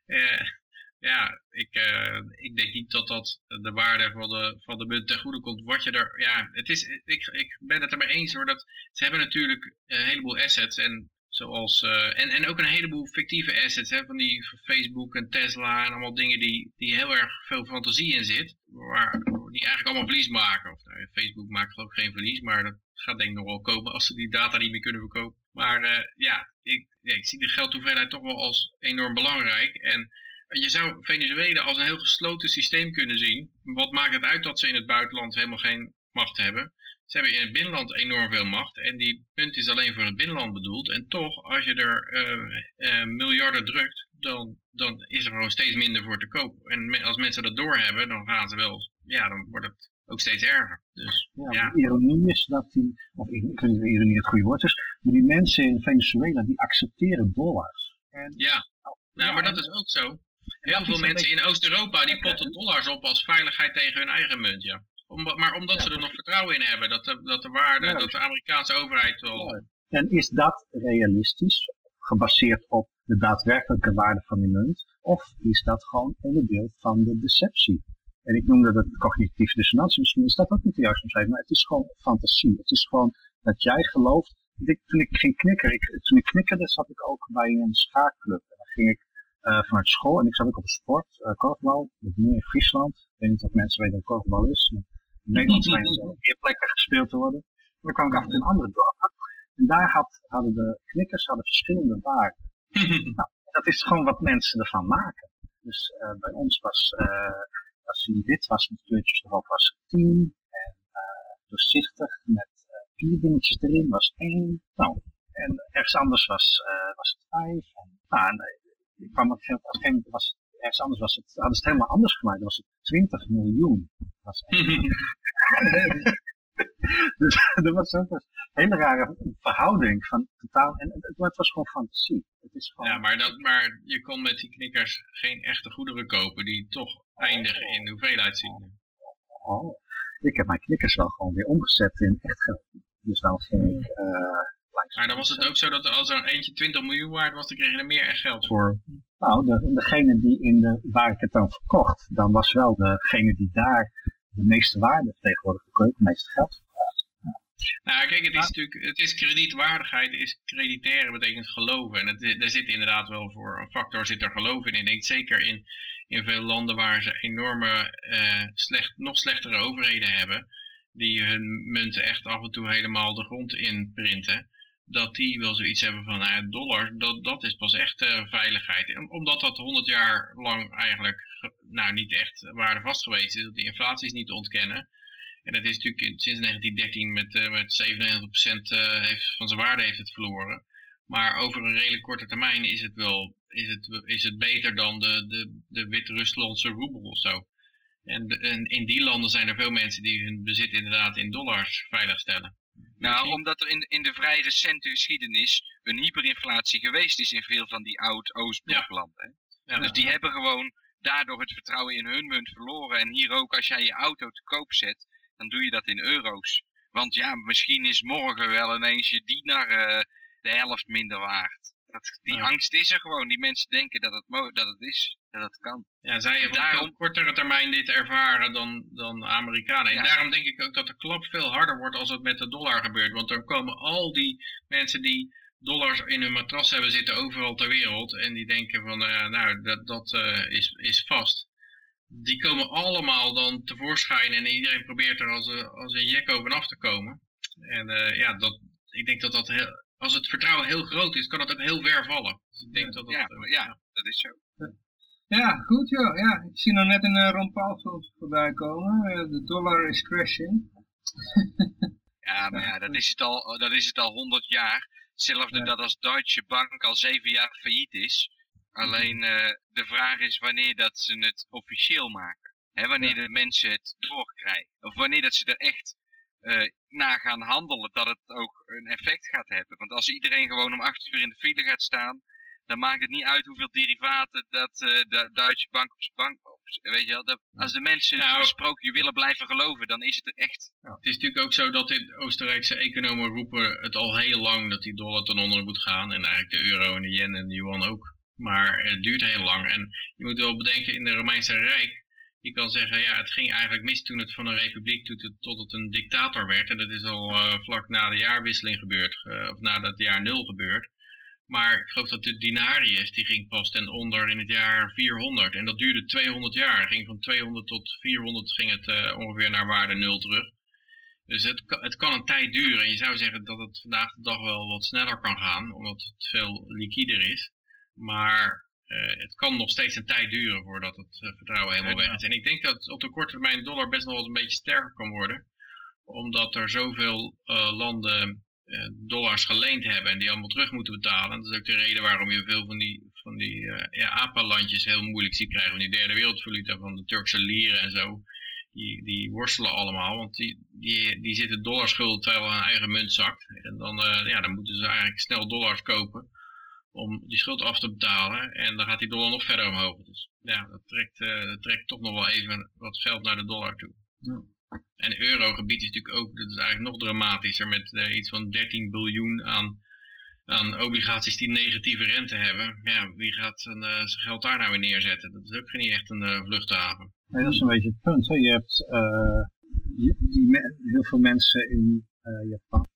uh, <laughs> ja, ik, uh, ik denk niet dat dat de waarde van de, van de munt ten goede komt. Wat je er, ja, het is, ik, ik ben het ermee eens hoor, dat ze hebben natuurlijk een heleboel assets en Zoals, uh, en, en ook een heleboel fictieve assets, hè, van die Facebook en Tesla en allemaal dingen die, die heel erg veel fantasie in zit. Waar, die eigenlijk allemaal verlies maken. Of, nou, Facebook maakt geloof ik geen verlies, maar dat gaat denk ik nog wel komen als ze die data niet meer kunnen verkopen. Maar uh, ja, ik, ik zie de geldhoeveelheid toch wel als enorm belangrijk. En je zou Venezuela als een heel gesloten systeem kunnen zien. Wat maakt het uit dat ze in het buitenland helemaal geen macht hebben? Ze hebben in het binnenland enorm veel macht en die punt is alleen voor het binnenland bedoeld. En toch, als je er uh, uh, miljarden drukt, dan, dan is er gewoon steeds minder voor te koop. En als mensen dat doorhebben, dan gaan ze wel, ja, dan wordt het ook steeds erger. Dus, ja, ja. Ironie is dat die, of ik weet niet of ironie het goede woord is, maar die mensen in Venezuela, die accepteren dollars. En, ja, nou, maar dat is ook zo. Heel veel mensen in Oost-Europa, die potten dollars op als veiligheid tegen hun eigen munt, ja. Om, maar omdat ze er nog vertrouwen in hebben, dat de, dat de waarde, dat de Amerikaanse overheid wel... En is dat realistisch, gebaseerd op de daadwerkelijke waarde van die munt? Of is dat gewoon onderdeel van de deceptie? En ik noemde dat cognitieve dissonantie, misschien is dat ook niet de juiste omschrijving, maar het is gewoon fantasie. Het is gewoon dat jij gelooft. Ik, toen ik ging knikken, ik, toen ik knikkerde zat ik ook bij een schaakclub. En dan ging ik vanuit school en ik zat ook op een sport, uh, korfbal, meer in Friesland. Ik weet niet of mensen weten wat korfbal is. Maar in Nederland zijn er meer plekken gespeeld te worden. En dan kwam ik af en toe in andere dorpen. En daar had, hadden de knikkers hadden verschillende waarden. <laughs> nou, dat is gewoon wat mensen ervan maken. Dus uh, bij ons was, uh, als hij wit was met kleurtjes erop, was het 10. En uh, doorzichtig met vier dingetjes erin was 1. Nou, en ergens anders was, was het 5. En, nou, en, ik kwam op een gegeven moment, was ergens anders was het, hadden ze het helemaal anders gemaakt. Dan was het 20 miljoen. Was <laughs> dus <laughs> dat was ook een hele rare verhouding van totaal. En het, het was gewoon fantasie. Het is gewoon... Ja, maar, dat, maar je kon met die knikkers geen echte goederen kopen die toch eindigen in de hoeveelheid zien. Oh, ik heb mijn knikkers wel gewoon weer omgezet in echt geld. Dus dan ging ik... Uh, maar dan was het ook zo dat als er een eentje 20 miljoen waard was, dan kreeg je er meer echt geld voor. Nou, de, degene die in de, waar ik het dan verkocht, dan was wel degene die daar de meeste waarde tegenwoordig verkoopt, het meeste geld nou, kijk, het is natuurlijk, het is kredietwaardigheid, is crediteren betekent geloven. En het, er zit inderdaad wel voor een factor zit er geloof in. Ik denk zeker in, in veel landen waar ze enorme, uh, slecht, nog slechtere overheden hebben, die hun munten echt af en toe helemaal de grond in printen, dat die wel zoiets hebben van, nou, dollar, dat, dat is pas echt uh, veiligheid. Omdat dat 100 jaar lang eigenlijk, nou, niet echt waardevast geweest is, dat die inflatie is niet te ontkennen. En dat is natuurlijk sinds 1913 met, uh, met 97% uh, heeft, van zijn waarde heeft het verloren. Maar over een redelijk korte termijn is het wel is het, is het beter dan de, de, de Wit-Ruslandse roebel of zo. En, en, in die landen zijn er veel mensen die hun bezit inderdaad in dollars veiligstellen. Nou, omdat er in, in de vrij recente geschiedenis een hyperinflatie geweest is in veel van die oud-Oostbloklanden. Ja. Ja. Dus die hebben gewoon daardoor het vertrouwen in hun munt verloren. En hier ook, als jij je auto te koop zet, dan doe je dat in euro's. Want ja, misschien is morgen wel ineens je dienaar uh, de helft minder waard. Dat, die angst is er gewoon. Die mensen denken dat het, dat het is, dat het kan. Ja, zij hebben daarom... op kortere termijn dit ervaren dan, dan Amerikanen. En daarom denk ik ook dat de klap veel harder wordt als het met de dollar gebeurt. Want dan komen al die mensen die dollars in hun matras hebben zitten overal ter wereld. En die denken van, uh, nou, dat, dat uh, is, is vast die komen allemaal dan tevoorschijn en iedereen probeert er als een, als een jek bovenaf te komen. En uh, ja, dat, ik denk dat dat heel, als het vertrouwen heel groot is, kan het ook heel ver vallen. Dus ik denk dat dat, ja, uh, ja, dat is zo. Ja, goed joh. Ja, ik zie nog net een uh, Ron Paul voorbij komen. De dollar is crashing. <laughs> ja, maar ja, dat is het al, dat is het al 100 jaar. Hetzelfde ja. dat als Deutsche Bank al zeven jaar failliet is. Alleen uh, de vraag is wanneer dat ze het officieel maken. Hè, wanneer de mensen het doorkrijgen. Of wanneer dat ze er echt uh, na gaan handelen dat het ook een effect gaat hebben. Want als iedereen gewoon om acht uur in de file gaat staan, dan maakt het niet uit hoeveel derivaten dat uh, de Duitse bank op zijn bank Weet je wel, dat, als de mensen nou, sprookje willen blijven geloven, dan is het er echt. Ja. Het is natuurlijk ook zo dat de Oostenrijkse economen roepen het al heel lang dat die dollar ten onder moet gaan. En eigenlijk de euro en de yen en de yuan ook. Maar het duurt heel lang. En je moet wel bedenken, in de Romeinse Rijk, je kan zeggen, ja, het ging eigenlijk mis toen het van een republiek tot het, een dictator werd. En dat is al uh, vlak na de jaarwisseling gebeurd, uh, of na het jaar nul gebeurd. Maar ik geloof dat de denarius, die ging pas ten onder in het jaar 400. En dat duurde 200 jaar. Ging van 200 tot 400 ging het uh, ongeveer naar waarde nul terug. Dus het, het kan een tijd duren. En je zou zeggen dat het vandaag de dag wel wat sneller kan gaan, omdat het veel liquider is. Maar het kan nog steeds een tijd duren voordat het uh, vertrouwen helemaal weg is. En ik denk dat op de korte termijn de dollar best nog wel een beetje sterker kan worden. Omdat er zoveel uh, landen dollars geleend hebben en die allemaal terug moeten betalen. Dat is ook de reden waarom je veel van die, van die ja, APA-landjes heel moeilijk ziet krijgen. Van die derde wereldvaluta van de Turkse lieren en zo. Die, die worstelen allemaal, want die, die, die zitten dollarschulden terwijl hun eigen munt zakt. En dan, ja, dan moeten ze eigenlijk snel dollars kopen om die schuld af te betalen. En dan gaat die dollar nog verder omhoog. Dus ja, dat trekt, uh, dat trekt toch nog wel even wat geld naar de dollar toe. Ja. En eurogebied is natuurlijk ook, dat is eigenlijk nog dramatischer met uh, iets van 13 biljoen aan, aan obligaties die negatieve rente hebben. Ja, wie gaat zijn, uh, zijn geld daar nou weer neerzetten? Dat is ook niet echt een vluchthaven. Nee, dat is een beetje het punt. Hè. Je hebt die, heel veel mensen in Japan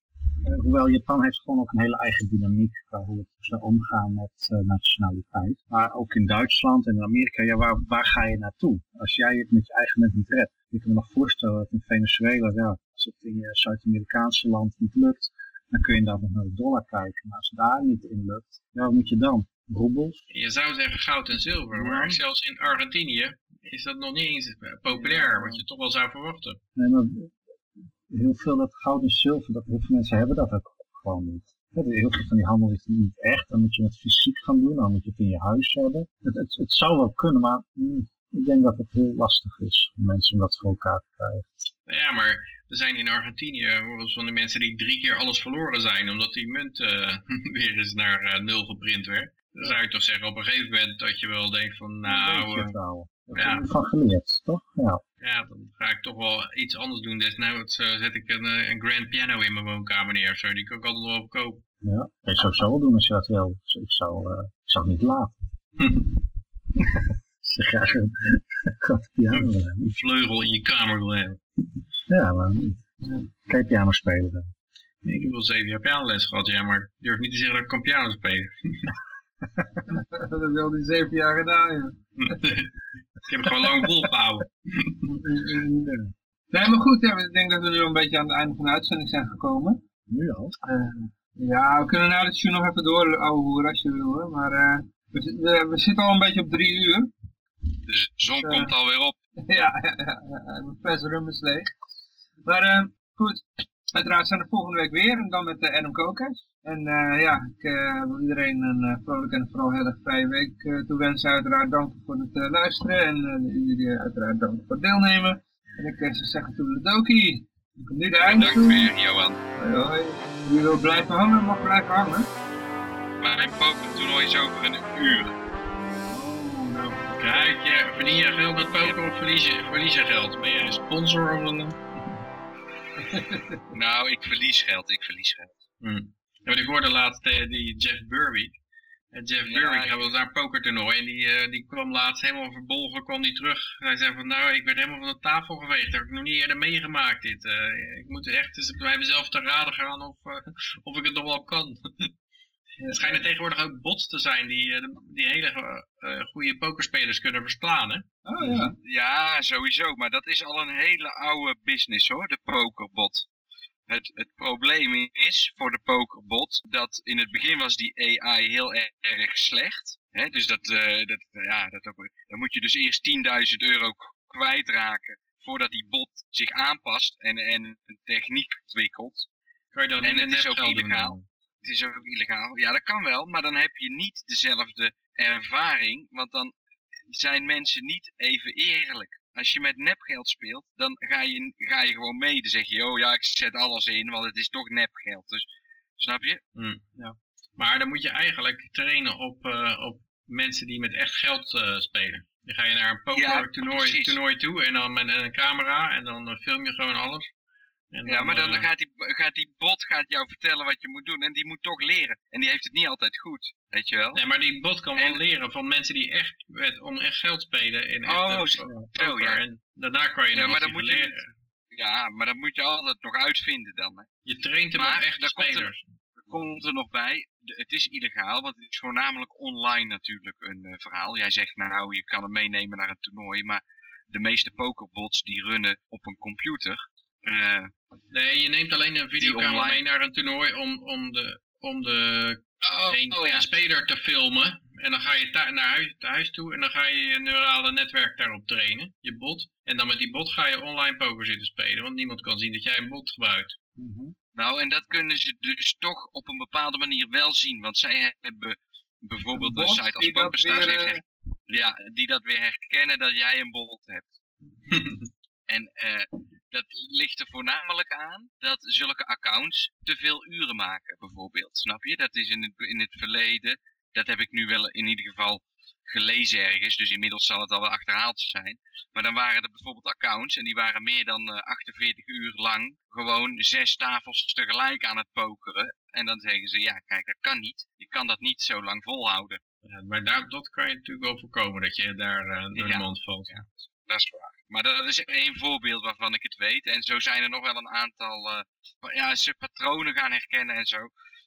hoewel Japan heeft gewoon ook een hele eigen dynamiek qua hoe ze omgaan met uh, nationaliteit. Maar ook in Duitsland en in Amerika, ja, waar, waar ga je naartoe? Als jij het met je eigen land niet redt. Ik kan me nog voorstellen dat in Venezuela, ja, als het in je Zuid-Amerikaanse land niet lukt, dan kun je daar nog naar de dollar kijken. Maar als het daar niet in lukt, ja, wat moet je dan? roebels. Je zou zeggen goud en zilver, maar zelfs in Argentinië is dat nog niet eens populair, wat je toch wel zou verwachten. Nee, maar heel veel dat goud en zilver, dat heel veel mensen hebben dat ook gewoon niet. Ja, Heel veel van die handel is niet echt, dan moet je het fysiek gaan doen, dan moet je het in je huis hebben. Het, het, het zou wel kunnen, maar mm, ik denk dat het heel lastig is om mensen om dat voor elkaar te krijgen. Ja, maar er zijn in Argentinië volgens van de mensen die drie keer alles verloren zijn, omdat die munt eh, <laughs> weer eens naar eh, nul geprint werd. Dan zou je toch zeggen op een gegeven moment dat je wel denkt van nou, wel. Ja. heb je van geleerd, toch? Ja. ja, dan ga ik toch wel iets anders doen. Desnoods eh, zet ik een, eh, een grand piano in mijn woonkamer neer of zo, die kan ik altijd wel verkopen. ja. Ik zou het zo wel doen als je dat wil. Dus Ik zou, eh, ik zou het niet laten. Als je graag een piano. Een vleugel in je kamer wil hebben. Ja, waarom niet? Ja. Kan je piano spelen dan? Ik heb wel zeven jaar pianoles gehad, ja, maar ik durf niet te zeggen dat ik kan piano spelen. <laughs> dat heb je al die zeven jaar gedaan, ja. <laughs> ik heb het gewoon lang volgehouden. Nee, maar goed, ja, ik denk dat we nu een beetje aan het einde van de uitzending zijn gekomen. Nu al? Eh, ja, we kunnen na de show nog even door ouwe als je wil, hoor. maar eh, we, we, we zitten al een beetje op drie uur. De zon Ja. komt alweer op. <laughs> ja, ja, ja, ja, mijn fles rum is leeg. Maar eh, goed, uiteraard zijn we volgende week weer en dan met de Adam Kokers. En eh, ja, ik eh, wil iedereen een uh, vrolijke en vooral heel erg vrije week toewensen. Uiteraard dank voor het luisteren en jullie uiteraard dank voor het deelnemen. En ik zou zeggen toedeledokie. Ik kom nu de eind Bedankt weer, Johan. Hoi, hoi. Wie wil blijven hangen, mag blijven hangen. Mijn pokertoernooi is over een uur. Kijk, je, verdien je geld met poker of verlies je, verlies je geld? Ben je een sponsor of een... <laughs> Nou, ik verlies geld, ik verlies geld. Hmm. Ja, ik hoorde laatst uh, die Jeff Burwick. En Jeff Ja, Burwick had wel naar een pokertoernooi en die, eh, die kwam laatst helemaal verbolgen, kwam die terug. Hij zei van nou, ik werd helemaal van de tafel geweegd, dat heb ik nog niet eerder meegemaakt dit. Eh, ik moet echt eens bij mezelf te raden gaan of, eh, <laughs> of ik het nog wel kan. <laughs> Er schijnen tegenwoordig ook bots te zijn die, eh, die hele eh, eh, goede pokerspelers kunnen verslaan, hè? Oh ja. Ja, sowieso. Maar dat is al een hele oude business hoor, de pokerbot. Het, het probleem is voor de pokerbot dat in het begin was die AI heel erg, erg slecht. Hè? Dus dat, eh, dat, ja, dat, ook- dan moet je dus eerst 10.000 euro kwijtraken voordat die bot zich aanpast en, en een techniek ontwikkelt. Kan je dan En het is ook illegaal. Het is ook illegaal. Ja, dat kan wel, maar dan heb je niet dezelfde ervaring, want dan zijn mensen niet even eerlijk. Als je met nepgeld speelt, dan ga je, ga je gewoon mee. Dan zeg je, oh ja, ik zet alles in, want het is toch nepgeld. Dus, snap je? Hmm, ja. Maar dan moet je eigenlijk trainen op, eh, op mensen die met echt geld eh, spelen. Dan ga je naar een Ja, pokertoernooi toernooi toe en dan met een camera en dan eh, film je gewoon alles. En Ja, maar dan eh, gaat die, gaat die bot gaat jou vertellen wat je moet doen. En die moet toch leren. En die heeft het niet altijd goed. Weet je wel? Nee, maar die bot kan wel En- leren van mensen die echt met, om echt geld spelen in echt Oh, eh, zo, poker. ja. En daarna kan je Ja, maar dan moet even je leren. Ja, maar dat moet je altijd nog uitvinden dan. Hè. Je traint hem Maar op echte daar komt er- spelers. Komt er nog bij, de- het is illegaal, want het is voornamelijk online natuurlijk een eh, verhaal. Jij zegt nou, je kan hem meenemen naar een toernooi, maar de meeste pokerbots die runnen op een computer. Eh, Nee, je neemt alleen een videocamera online- mee naar een toernooi om, om de, om de oh, een, oh ja, een speler te filmen. En dan ga je naar huis, naar huis toe en dan ga je je neurale netwerk daarop trainen, je bot. En dan met die bot ga je online poker zitten spelen, want niemand kan zien dat jij een bot gebruikt. nou en dat kunnen ze dus toch op een bepaalde manier wel zien, want zij hebben bijvoorbeeld een site als PokerStars weer, heeft eh, ja, die dat weer herkennen dat jij een bot hebt. <laughs> En eh, dat ligt er voornamelijk aan dat zulke accounts te veel uren maken, bijvoorbeeld. Snap je? Dat is in het, in het verleden, dat heb ik nu wel in ieder geval gelezen ergens, dus inmiddels zal het al wel achterhaald zijn. Maar dan waren er bijvoorbeeld accounts en die waren meer dan eh, 48 uur lang gewoon zes tafels tegelijk aan het pokeren. En dan zeggen ze, ja kijk, dat kan niet. Je kan dat niet zo lang volhouden. Ja, maar daar, dat kan je natuurlijk wel voorkomen, dat je daar eh, door Ja. de mand valt. Ja. Dat is waar. Maar dat is één voorbeeld waarvan ik het weet. En zo zijn er nog wel een aantal, eh, ja, ze patronen gaan herkennen en zo.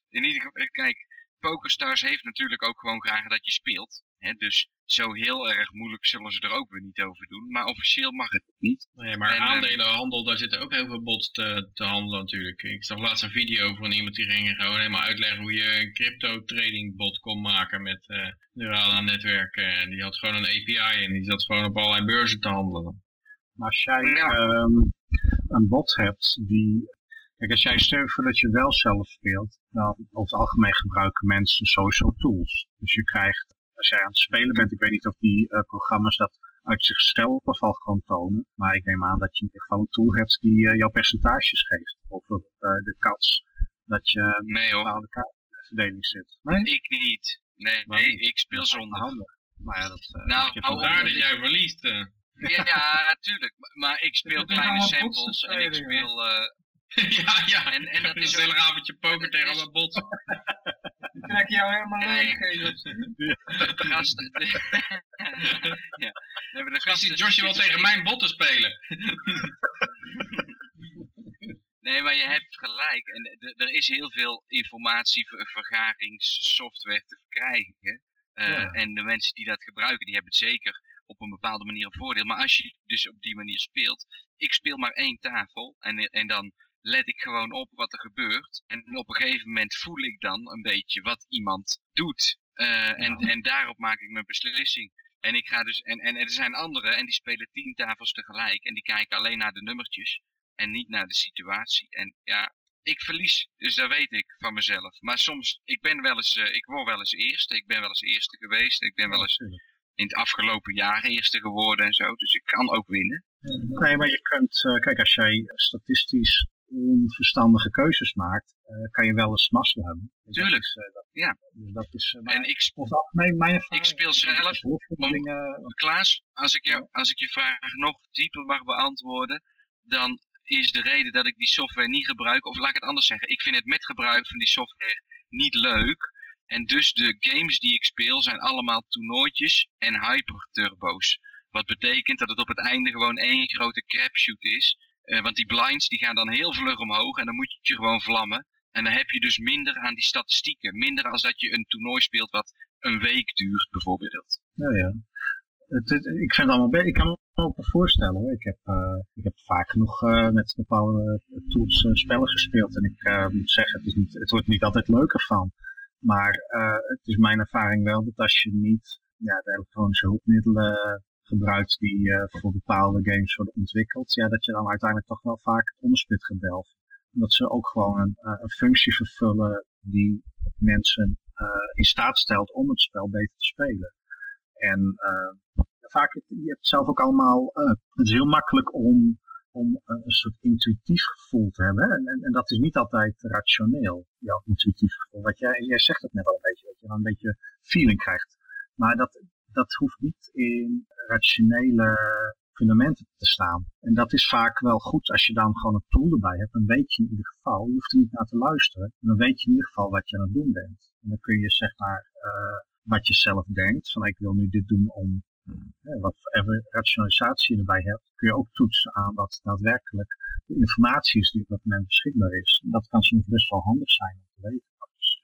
In ieder geval, eh, kijk, PokerStars heeft natuurlijk ook gewoon graag dat je speelt. Hè? Dus zo heel erg moeilijk zullen ze er ook weer niet over doen. Maar officieel mag het niet. Nee, maar En, eh, aandelenhandel, daar zitten ook heel veel bots te, te handelen natuurlijk. Ik zag laatst een video van iemand die ging gewoon helemaal uitleggen hoe je een crypto trading bot kon maken met eh neurale netwerken. En die had gewoon een API en die zat gewoon op allerlei beurzen te handelen. Maar als jij Ja. ehm, een bot hebt die... Kijk, als jij stel je voor dat je wel zelf speelt, dan over het algemeen gebruiken mensen sowieso tools. Dus je krijgt, als jij aan het spelen bent, ik weet niet of die eh, programma's dat uit zichzelf al gewoon tonen, maar ik neem aan dat je in ieder geval een tool hebt die eh, jouw percentages geeft. Over eh, de kans dat je in een Nee hoor, bepaalde kaartverdeling zit. Nee? ik niet. Nee, nee ik speel zonder. handig. Maar ja, dat, eh, Nou, hou een- omdat dat jij verliest. Ja, ja, natuurlijk. Maar ik speel <laughs> Het kleine samples en ik speel... eh, <laughs> ja, ja. En- en dat een is hele ook- avondje poker tegen alle bots. Ik trek jou helemaal Nee. leeg, de gasten... <laughs> ja. Nee, maar de gasten Joshua wel tegen mijn bot te spelen. Nee, maar je hebt gelijk. En er is heel veel informatievergaringssoftware te verkrijgen. Eh, Ja. En de mensen die dat gebruiken, die hebben zeker op een bepaalde manier een voordeel. Maar als je dus op die manier speelt, ik speel maar één tafel en, en dan let ik gewoon op wat er gebeurt. En op een gegeven moment voel ik dan een beetje wat iemand doet. Eh, en, en daarop maak ik mijn beslissing. En ik ga dus, en, en er zijn anderen en die spelen tien tafels tegelijk. En die kijken alleen naar de nummertjes en niet naar de situatie. En ja, ik verlies, dus dat weet ik van mezelf. Maar soms, ik ben wel eens, eh, ik word wel eens eerste. Ik ben wel eens eerste geweest. Ik ben wel eens in het afgelopen jaar eerste geworden en zo. Dus ik kan ook winnen. Nee, maar je kunt, eh, kijk, als jij statistisch onverstandige keuzes maakt, eh, kan je wel eens mazzel hebben. Dus dat Tuurlijk. is, eh, dat, Ja. Dus dat is, eh, En ik, het algemeen, mijn. Ik speel zelf om- Klaas, als ik, jou, als ik je vraag nog dieper mag beantwoorden, dan is de reden dat ik die software niet gebruik, of laat ik het anders zeggen, ik vind het met gebruik van die software niet leuk. En dus de games die ik speel zijn allemaal toernooitjes en hyperturbo's. Wat betekent dat het op het einde gewoon één grote crapshoot is. Eh, want die blinds die gaan dan heel vlug omhoog en dan moet je gewoon vlammen. En dan heb je dus minder aan die statistieken. Minder als dat je een toernooi speelt wat een week duurt bijvoorbeeld. Ja, ja. Het, ik vind het allemaal Ik kan me ook wel voorstellen hoor. Ik heb, eh, ik heb vaak genoeg eh, met bepaalde tools spellen gespeeld. En ik moet zeggen, het, is niet, het wordt niet altijd leuker van. Maar eh, het is mijn ervaring wel dat als je niet ja, de elektronische hulpmiddelen gebruikt die eh, voor bepaalde games worden ontwikkeld, ja, dat je dan uiteindelijk toch wel vaak het onderspit gaat. Omdat ze ook gewoon een, eh, een functie vervullen die mensen eh, in staat stelt om het spel beter te spelen. En eh, vaak, je hebt het zelf ook allemaal, eh, het is heel makkelijk om, om eh, een soort intuïtief gevoel te hebben. En, en, en dat is niet altijd rationeel, jouw intuïtief gevoel. Wat jij, jij zegt het net al een beetje, dat je dan een beetje feeling krijgt. Maar dat, dat hoeft niet in rationele fundamenten te staan. En dat is vaak wel goed als je dan gewoon een tool erbij hebt. Dan weet je in ieder geval, je hoeft er niet naar te luisteren. Dan weet je in ieder geval wat je aan het doen bent. En dan kun je zeg maar eh, wat je zelf denkt. Van ik wil nu dit doen om wat voor rationalisatie je erbij hebt. Kun je ook toetsen aan wat daadwerkelijk de informatie is die op dat moment beschikbaar is. Dat kan soms best wel handig zijn om te weten.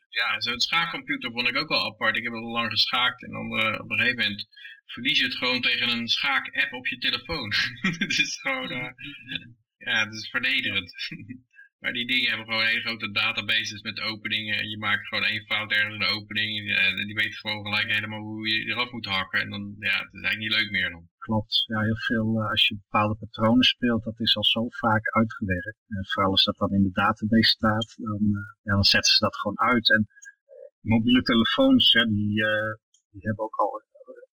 Ja, zo'n schaakcomputer vond ik ook wel apart. Ik heb al lang geschaakt en dan eh, op een gegeven moment verlies je het gewoon tegen een schaak-app op je telefoon. <laughs> het is gewoon, eh, ja, het is vernederend. <laughs> maar die dingen hebben gewoon hele grote databases met openingen en je maakt gewoon één fout ergens de opening en die weet gewoon gelijk helemaal hoe je eraf moet hakken en dan, ja, het is eigenlijk niet leuk meer dan. Klopt. Ja, heel veel eh, als je bepaalde patronen speelt, dat is al zo vaak uitgewerkt. En vooral als dat dan in de database staat, dan, eh, ja, dan zetten ze dat gewoon uit. En mobiele telefoons, ja, die, eh, die hebben ook al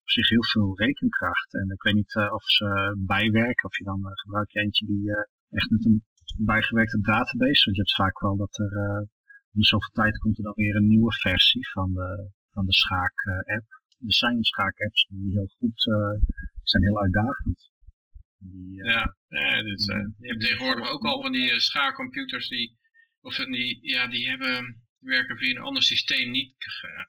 op zich heel veel rekenkracht. En ik weet niet eh, of ze bijwerken, of je dan eh, gebruik je eentje die eh, echt met een bijgewerkte database. Want je hebt vaak wel dat er uh, in zoveel tijd komt er dan weer een nieuwe versie van de, van de schaak-app. er zijn schaak-apps die heel goed uh, zijn, heel uitdagend. Die, uh, ja, dus, je hebt tegenwoordig ook al van die schaakcomputers die, of die, ja, die hebben, werken via een ander systeem niet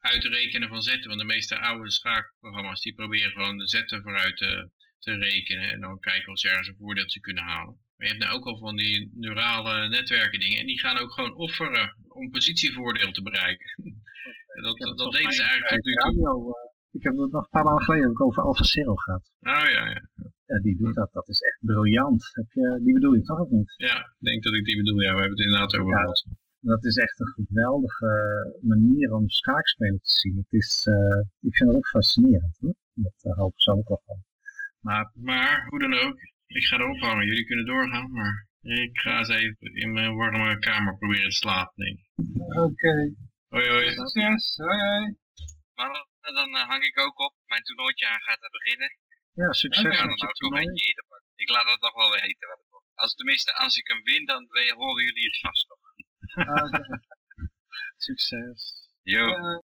uitrekenen van zetten. Want de meeste oude schaakprogramma's die proberen gewoon de zetten vooruit te, te rekenen en dan kijken of ze ergens een voordeel kunnen halen. Maar je hebt nou ook al van die neurale netwerken dingen en die gaan ook gewoon offeren om positievoordeel te bereiken. <laughs> dat, dat, dat deden ze eigenlijk toe. Radio, ik heb het nog een paar maanden geleden ik over AlphaZero gehad. Oh ja, ja. Ja, die doet dat. Dat is echt briljant. Heb je, die bedoel je toch of niet? Ja, ik denk dat ik die bedoel. Ja, we hebben het inderdaad over Ja. gehad. Dat is echt een geweldige manier om schaakspelen te zien. Het is, eh, ik vind het ook fascinerend. Hoor. Dat uh, hoop ik zo ook wel van. Maar Maar, hoe dan ook, ik ga erop hangen. Jullie kunnen doorgaan, maar ik ga eens even in mijn warme kamer proberen te slapen, denk ik. Oké. Hoi, hoi. Succes. Hoi, hoi. Maar dan eh, hang ik ook op. Mijn toernooitje gaat er beginnen. ja, succes Ik ga met dan je toernooi. Ik laat het nog wel weten wat het wordt. Als tenminste, als ik hem win, dan horen jullie het vast nog. Ah, oké. <laughs> Succes. Yo. Eh,